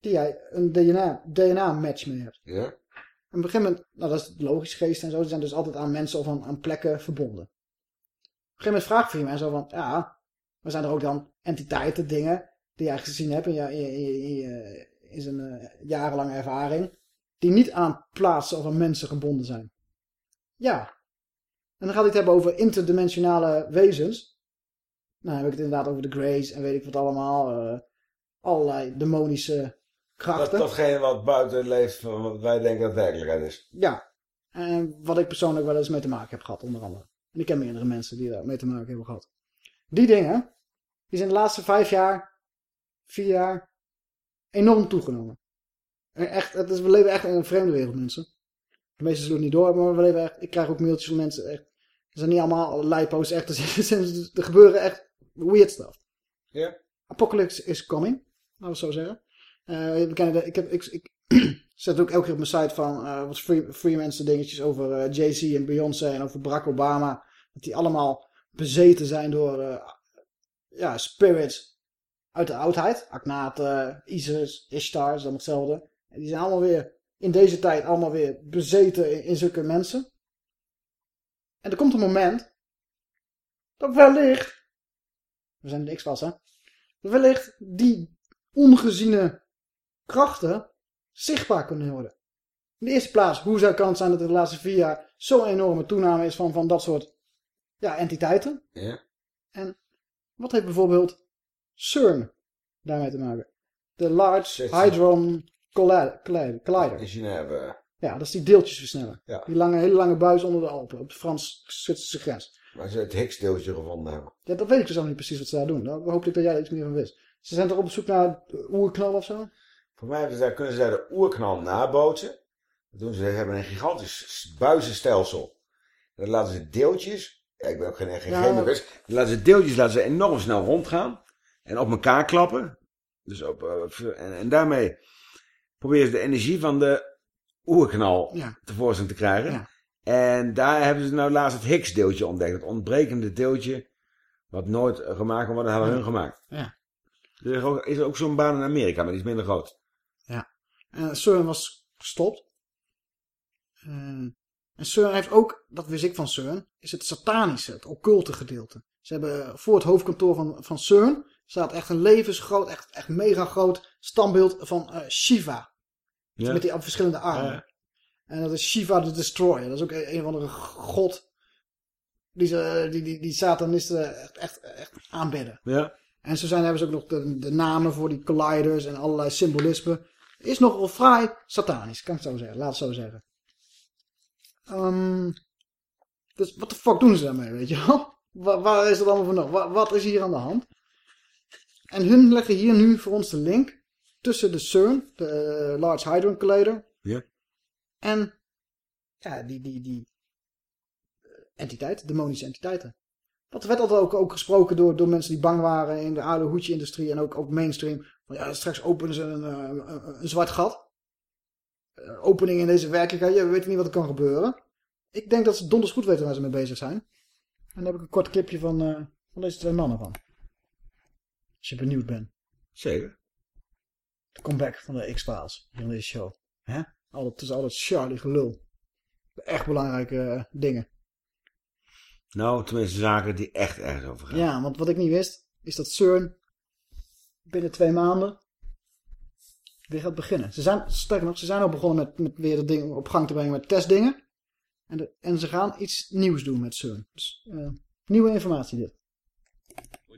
die jij een DNA, DNA match mee hebt. Ja. En op een gegeven moment, nou dat is logisch geest en zo, die zijn dus altijd aan mensen of aan, aan plekken verbonden. Op een gegeven moment vraagt Freeman en zo van, ja, maar zijn er ook dan entiteiten, dingen, die jij gezien hebt in, je, in, je- in, je- in zijn eh, jarenlange ervaring, die niet aan plaatsen of aan mensen gebonden zijn? Ja. En dan gaat hij het hebben over interdimensionale wezens. Nou, heb ik het inderdaad over de Greys en weet ik wat allemaal. eh, allerlei demonische Dat, krachten. datgene wat buiten leeft van wat wij denken dat werkelijkheid is. Ja. En wat ik persoonlijk wel eens mee te maken heb gehad, onder andere. En ik ken meerdere mensen die daar mee te maken hebben gehad. Die dingen, die zijn de laatste vijf jaar, vier jaar, enorm toegenomen. En echt, het is, we leven echt in een vreemde wereld, mensen. De meesten zullen het niet door maar we leven echt, ik krijg ook mailtjes van mensen, echt, ze zijn niet allemaal lijpo's, echt, er, gebeuren echt weird stuff. Ja. Apocalypse is coming, laten we het zo zeggen. Eh, de, ik, heb, ik, ik zet ook elke keer op mijn site van eh, wat free, Freemancer dingetjes over eh, Jay-Z en Beyoncé en over Barack Obama. Dat die allemaal bezeten zijn door ja, spirits uit de oudheid. Akhenaten, Isis, Ishtar, is dan hetzelfde. En die zijn allemaal weer in deze tijd allemaal weer bezeten in, in zulke mensen. En er komt een moment dat wellicht, we zijn de X-Files hè, dat wellicht die ongeziene krachten zichtbaar kunnen worden. In de eerste plaats, hoe zou het kan zijn dat er de laatste vier jaar zo'n enorme toename is van, van dat soort ja, entiteiten? Ja. En wat heeft bijvoorbeeld CERN daarmee te maken? De Large Hadron Collider. In Genève. Ja, dat is die deeltjesversneller. Ja. Die lange, hele lange buis onder de Alpen, op de Frans-Zwitserse grens. Waar ze het Higgs-deeltje gevonden hebben. Ja, dat weet ik dus al niet precies wat ze daar doen. Daar hoop ik dat jij er iets meer van wist. Ze zijn toch op zoek naar oerknal of zo? Voor mij ze daar, kunnen ze daar de oerknal nabootsen. Dat doen ze, ze hebben een gigantisch buizenstelsel. En dan laten ze deeltjes, ja, ik ben ook geen, geen Ja, chemicus, dan laten ze deeltjes laten ze enorm snel rondgaan. En op elkaar klappen. Dus op, eh, en, en daarmee proberen ze de energie van de oerknal Ja. tevoorschijn te krijgen. En daar hebben ze nou laatst het Higgs-deeltje ontdekt. Het ontbrekende deeltje wat nooit gemaakt kan worden, hebben hun gemaakt. Ja. Er is ook, is ook zo'n baan in Amerika, maar die is minder groot. Ja. En CERN was gestopt. Eh, en CERN heeft ook, dat wist ik van CERN, is het satanische, het occulte gedeelte. Ze hebben voor het hoofdkantoor van, van CERN staat echt een levensgroot, echt, echt mega groot standbeeld van eh, Shiva. Ja. Met die verschillende armen. Ja. En dat is Shiva the Destroyer. Dat is ook een, een of andere god die, ze, die, die, die satanisten echt, echt, echt aanbidden. Ja. En zo zijn, hebben ze ook nog de, de namen voor die colliders en allerlei symbolisme. Is nogal vrij satanisch, kan ik zo zeggen. Laat het zo zeggen. Ehm, dus wat de fuck doen ze daarmee, weet je wel? Waar, waar is dat allemaal voor nog? Wat, wat is hier aan de hand? En hun leggen hier nu voor ons de link tussen de CERN, de eh, Large Hadron Collider, Ja. en ja, die, die, die eh, entiteiten, demonische entiteiten. Dat werd altijd ook, ook gesproken door, door mensen die bang waren in de oude hoedje-industrie en ook, ook mainstream. Van, ja, straks openen ze een, eh, een, een zwart gat. Eh, opening in deze werkelijkheid, ja, we weten niet wat er kan gebeuren. Ik denk dat ze donders goed weten waar ze mee bezig zijn. En daar heb ik een kort clipje van, van deze twee mannen van. Als je benieuwd bent. Zeker. De comeback van de X-Files hier in deze show. Hè? Altijd, tussen al dat Charlie gelul. De echt belangrijke eh, dingen. Nou, tenminste zaken die echt ergens over gaan. Ja, want wat ik niet wist, is dat CERN binnen twee maanden weer gaat beginnen. Ze zijn, sterker nog, ze zijn al begonnen met, met weer de dingen op gang te brengen met testdingen. En, de, en ze gaan iets nieuws doen met CERN. Dus eh, nieuwe informatie dit.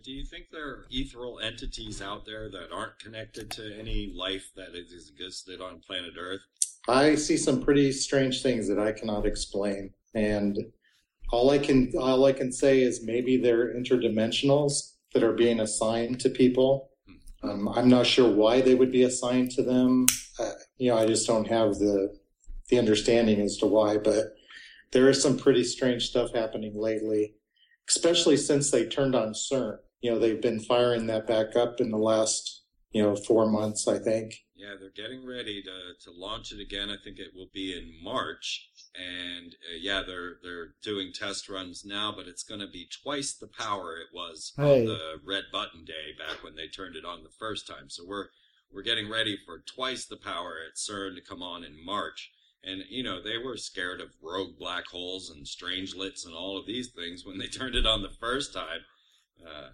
Do you think there are ethereal entities out there that aren't connected to any life that is existed on planet Earth? I see some pretty strange things that I cannot explain, and all I can all I can say is maybe they're interdimensionals that are being assigned to people. Um, I'm not sure why they would be assigned to them. Uh, you know, I just don't have the the understanding as to why. But there is some pretty strange stuff happening lately, especially since they turned on CERN. You know, they've been firing that back up in the last you know four months, I think. Yeah, they're getting ready to, to launch it again. I think it will be in March. And uh, yeah, they're they're doing test runs now, but it's going to be twice the power it was Hey. on the red button day back when they turned it on the first time. So we're we're getting ready for twice the power at CERN to come on in March. And you know they were scared of rogue black holes and strangelets and all of these things when they turned it on the first time. Uh,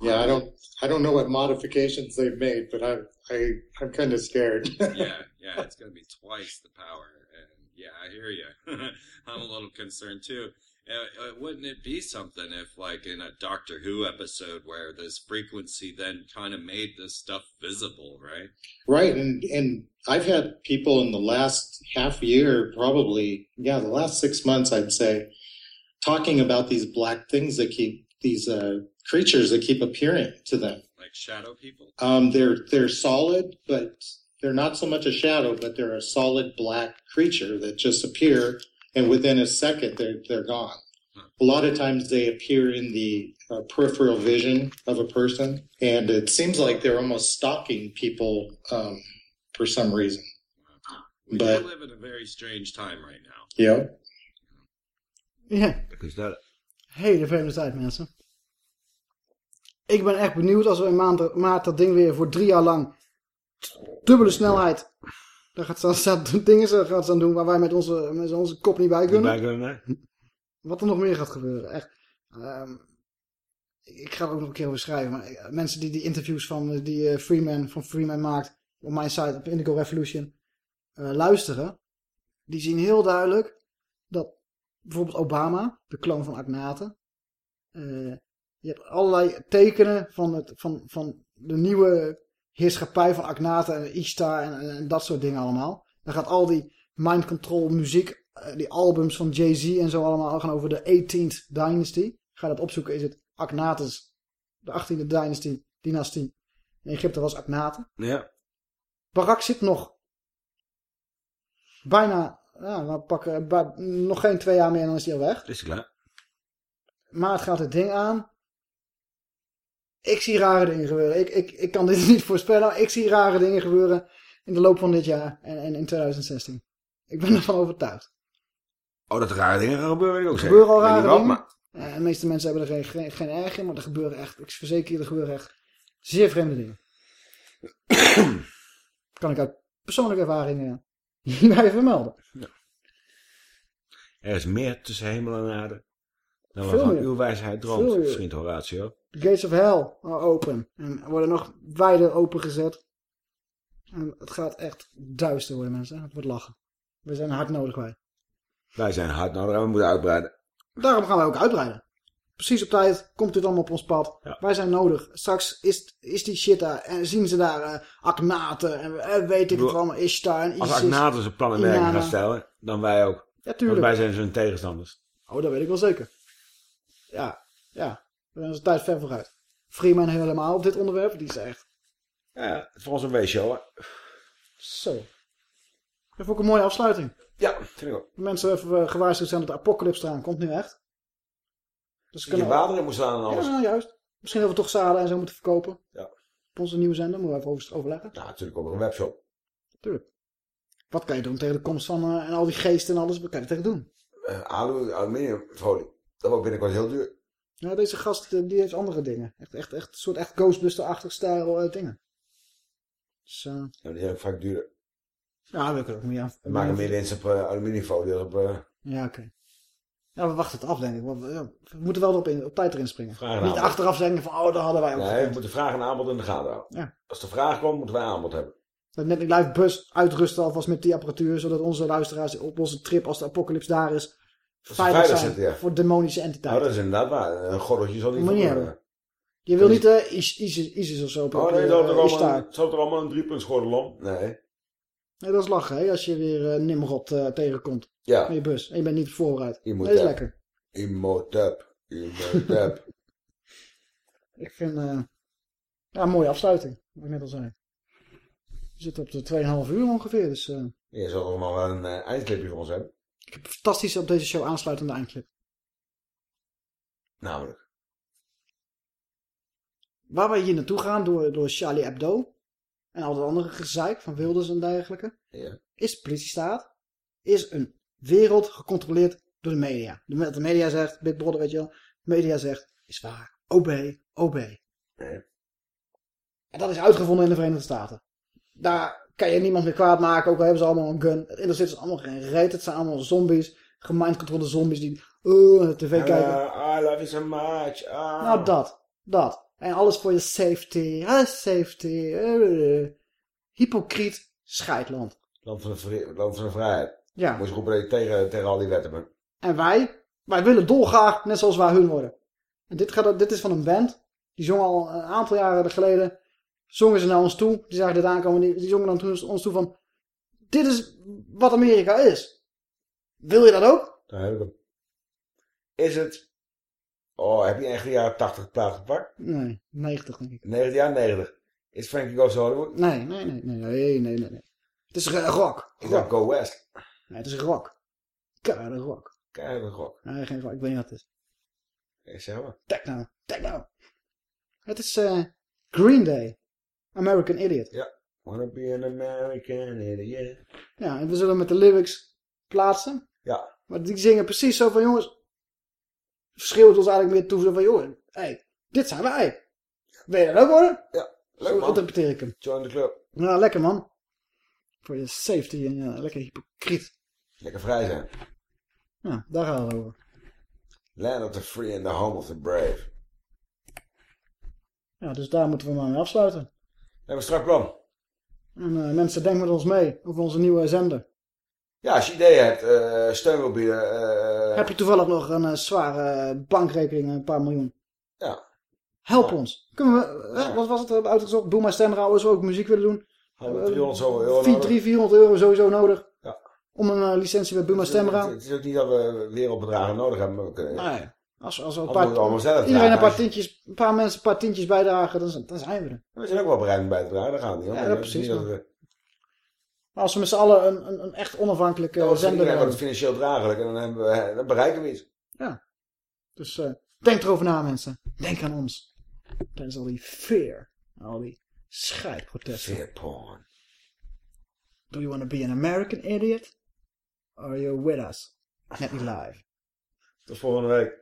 Yeah, I don't I don't know what modifications they've made, but I I I'm kind of scared. yeah, yeah, it's going to be twice the power. And yeah, I hear you. I'm a little concerned too. Uh, uh, wouldn't it be something if, like, in a Doctor Who episode where this frequency then kind of made this stuff visible, right? right, and and I've had people in the last half year, probably yeah, the last six months, I'd say, talking about these black things that keep these uh, creatures that keep appearing to them. Like shadow people. Um, they're they're solid, but they're not so much a shadow, but they're a solid black creature that just appear, and within a second they're they're gone. A lot of times they appear in the uh, peripheral vision of a person, and it seems like they're almost stalking people um, for some reason. We But- live in a very strange time right now. Yeah. Ja. Dat is duidelijk. Hele vreemde tijd, mensen. Ik ben echt benieuwd als we in maand, maart dat ding weer voor drie jaar lang dubbele snelheid. Daar gaat ze staat dingen ze gaat ze aan doen waar wij met onze, met onze kop niet bij Niet kunnen. bij kunnen? Wat er nog meer gaat gebeuren. Echt. Ehm, ik ga er ook nog een keer over schrijven. Maar eh, mensen die die interviews van eh, die eh, Freeman, van Freeman maakt op mijn site op Indigo Revolution luisteren. Die zien heel duidelijk dat bijvoorbeeld Obama, de kloon van Agnaten. eh, je hebt allerlei tekenen van, het, van, van de nieuwe heerschappij van Agnaten en Ishtar en, en, en dat soort dingen allemaal. Dan gaat al die mind control muziek, eh, die albums van Jay-Z en zo allemaal gaan over de 18th Dynasty. Ga dat opzoeken, is het Agnates, de 18e dynasty, dynastie. In Egypte was Agnaten. Ja. Barak zit nog bijna, ja, we pakken nog geen twee jaar meer en dan is hij al weg. Is klaar? Maar het gaat het ding aan. Ik zie rare dingen gebeuren. Ik, ik, ik kan dit niet voorspellen, ik zie rare dingen gebeuren in de loop van dit jaar en, en in 2016. Ik ben ervan overtuigd. Oh, dat er rare dingen gaan gebeuren, weet ik ook Er zeker. gebeuren al rare dingen. maar Eh, de meeste mensen hebben er geen, geen, erg in, maar er gebeuren echt, ik verzeker je, er gebeuren echt zeer vreemde dingen. kan ik uit persoonlijke ervaringen hierbij vermelden. er is meer tussen hemel en aarde dan waarvan meer. uw wijsheid droomt, vriend Horatio. The gates of hell are open. En worden nog wijder opengezet. En het gaat echt duister worden, mensen. Het wordt lachen. We zijn hard nodig wij. Wij zijn hard nodig en we moeten uitbreiden. Daarom gaan wij ook uitbreiden. Precies op tijd komt dit allemaal op ons pad. Wij zijn nodig. Straks is, is die shit daar. En zien ze daar eh Aknaten. En weet ik het allemaal. Ishtar en Als Isis. Agnaten zijn plan in werking Inanna. gaat stellen, dan wij ook. Ja, tuurlijk. Want wij zijn zijn tegenstanders. Oh, dat weet ik wel zeker. Ja, ja. We zijn onze tijd ver vooruit. Freeman helemaal op dit onderwerp. Die is echt Ja, voor ons een weesshow, hè. zo. Dat vond ik een mooie afsluiting. Ja, vind ik ook. Mensen even eh, gewaarschuwd zijn dat de apocalypse eraan komt nu echt. Dus Dat je water in moet slaan en alles. Ja, juist. Misschien dat we toch zaden en zo moeten verkopen. Ja. Op onze nieuwe zender moeten we even over overleggen. Ja, natuurlijk ook nog een webshop. Tuurlijk. Wat kan je doen tegen de komst van eh, en al die geesten en alles? Wat kan je tegen doen? Eh, alu, aluminiumfolie. Dat wordt binnenkort heel duur. Ja, deze gast eh, die heeft andere dingen. Echt, echt, echt een soort echt Ghostbuster-achtig stijl eh, dingen. Dus, eh, Ja, die zijn ook vaak duurder. ja, we kunnen ook meer aan. We maken meer winst op eh, aluminiumfolie op... Ja, oké. Ja, we wachten het af, denk ik. We moeten wel erop in, op tijd erin springen. Vraag Niet achteraf zeggen van, oh, dat hadden wij ook. nee, we moeten vraag en aanbod in de gaten houden. Ja. Als de vraag komt, moeten wij aanbod hebben. Dat net een live bus uitrusten alvast met die apparatuur, zodat onze luisteraars op onze trip, als de apocalypse daar is, veilig veilig zijn zitten, ja. voor demonische entiteiten. dat is inderdaad waar. Een gordeltje zal niet voor-. Je wil niet eh Is- Isis, Isis of zo op Oh nee, dat eh, het zat er allemaal een driepuntsgordel om. Nee. Nee, dat is lachen, hè, als je weer eh, Nimrod eh, tegenkomt. Ja. Met je bus. En je bent niet vooruit. Dat is lekker. Imhotep. Imhotep. Ik vind, eh ja, een mooie afsluiting, wat ik net al zei. We zitten op de 2,5 uur ongeveer, dus eh, Je zal toch nog wel een eh, eindclipje voor ons hebben. Ik heb fantastisch op deze show aansluitende eindclip. Namelijk. Waar wij hier naartoe gaan door, door Charlie Hebdo en al dat andere gezeik van Wilders en dergelijke, Ja. is de politiestaat, is een wereld gecontroleerd door de media. De, de media zegt, Big Brother weet je wel, de media zegt, is waar. OB, OB. En dat is uitgevonden in de Verenigde Staten. Daar kan je niemand meer kwaad maken, ook al hebben ze allemaal een gun. Interesseert ze allemaal geen reet. Het zijn allemaal zombies, gemindcontrolde zombies die uh, de tv kijken. Uh, I love you so much. Ah. Nou, dat. Dat. En alles voor je safety. Ah, safety. eh, hypocriet scheidland. Land van de, land van de vrijheid. Ja. Moest je je tegen, tegen al die wetten. En wij, wij willen dolgraag net zoals wij hun worden. En dit, gaat, dit is van een band. Die zong al een aantal jaren geleden. Zongen ze naar ons toe. Die zagen dit aankomen. Die, die zongen dan toen ons toe van... Dit is wat Amerika is. Wil je dat ook? Daar heb ik hem. Is het... Oh, heb je echt de jaren 80 plaat gepakt? Nee, 90 denk ik. 90 jaar 90. Is Frankie Goes Hollywood? Nee, nee, nee, nee, nee, nee, nee. Het is rock. Is dat Go West? Nee, het is rock. Keiharde rock. Keiharde rock. Nee, geen rock. Ik weet niet wat het is. Ik zeg maar. Techno. Techno. Het is eh, Green Day. American Idiot. Ja. Wanna be an American idiot. Ja, en we zullen met de lyrics plaatsen. Ja. Maar die zingen precies zo van, jongens... Verschreeuwt ons eigenlijk meer toe zo van, joh, hey, dit zijn wij. Wil je dat ook worden? Ja, leuk Zo man. interpreteer ik hem. Join the club. Nou, lekker man. Voor je safety en ja, lekker hypocriet. Lekker vrij zijn. Ja, daar gaat het over. Land of the free and the home of the brave. Ja, dus daar moeten we maar mee afsluiten. Hebben een strak plan. En eh, mensen, denk met ons mee over onze nieuwe zender. Ja, als je ideeën hebt, eh, steun wil bieden. eh, Heb je toevallig nog een zware bankrekening, een paar miljoen? Ja. Help ons. Kunnen we, wat was het uitgezocht? Boem stemrouw als we ook muziek willen doen. Hadden we 300 zo euro 4, nodig. 300, 400 euro sowieso nodig. Ja. Om een licentie bij Buma Stemra. Het is ook niet dat we wereldbedragen nodig hebben. Maar we kunnen, Nee. Als, als we een paar, het allemaal zelf iedereen een paar, tientjes, een paar mensen een paar tientjes bijdragen, dan, dan zijn we er. We zijn ook wel bereid om bij te dragen, daar gaan we niet om. Ja, dat precies, dat we- Maar als we met z'n allen een, een, een echt onafhankelijke Dan wordt zender iedereen wordt hebben. het financieel draaglijk en dan, hebben we, dan bereiken we iets. Ja. Dus eh, denk erover na, mensen. Denk aan ons. Tijdens al die fear. Al die scheidprotesten. Fear porn. Do you want to be an American idiot? Or are you with us? Net niet live. Tot volgende week.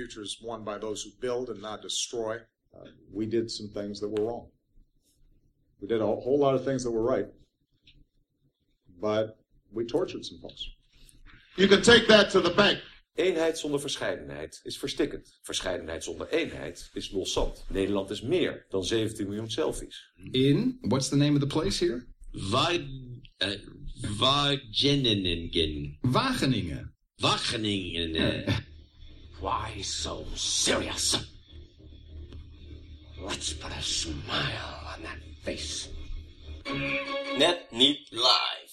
Future is won by those who build and not destroy. Uh, we did some things that were wrong. We did a whole lot of things that were right, but we tortured some folks. You can take that to the bank. Eenheid zonder verscheidenheid is verstikkend. Verscheidenheid zonder eenheid is loszand. Nederland is meer dan 17 miljoen selfies. In, what's the name of the place here? Wa uh, Wageningen. Wageningen. Wageningen. Why so serious? Let's put a smile on that face. Net niet live.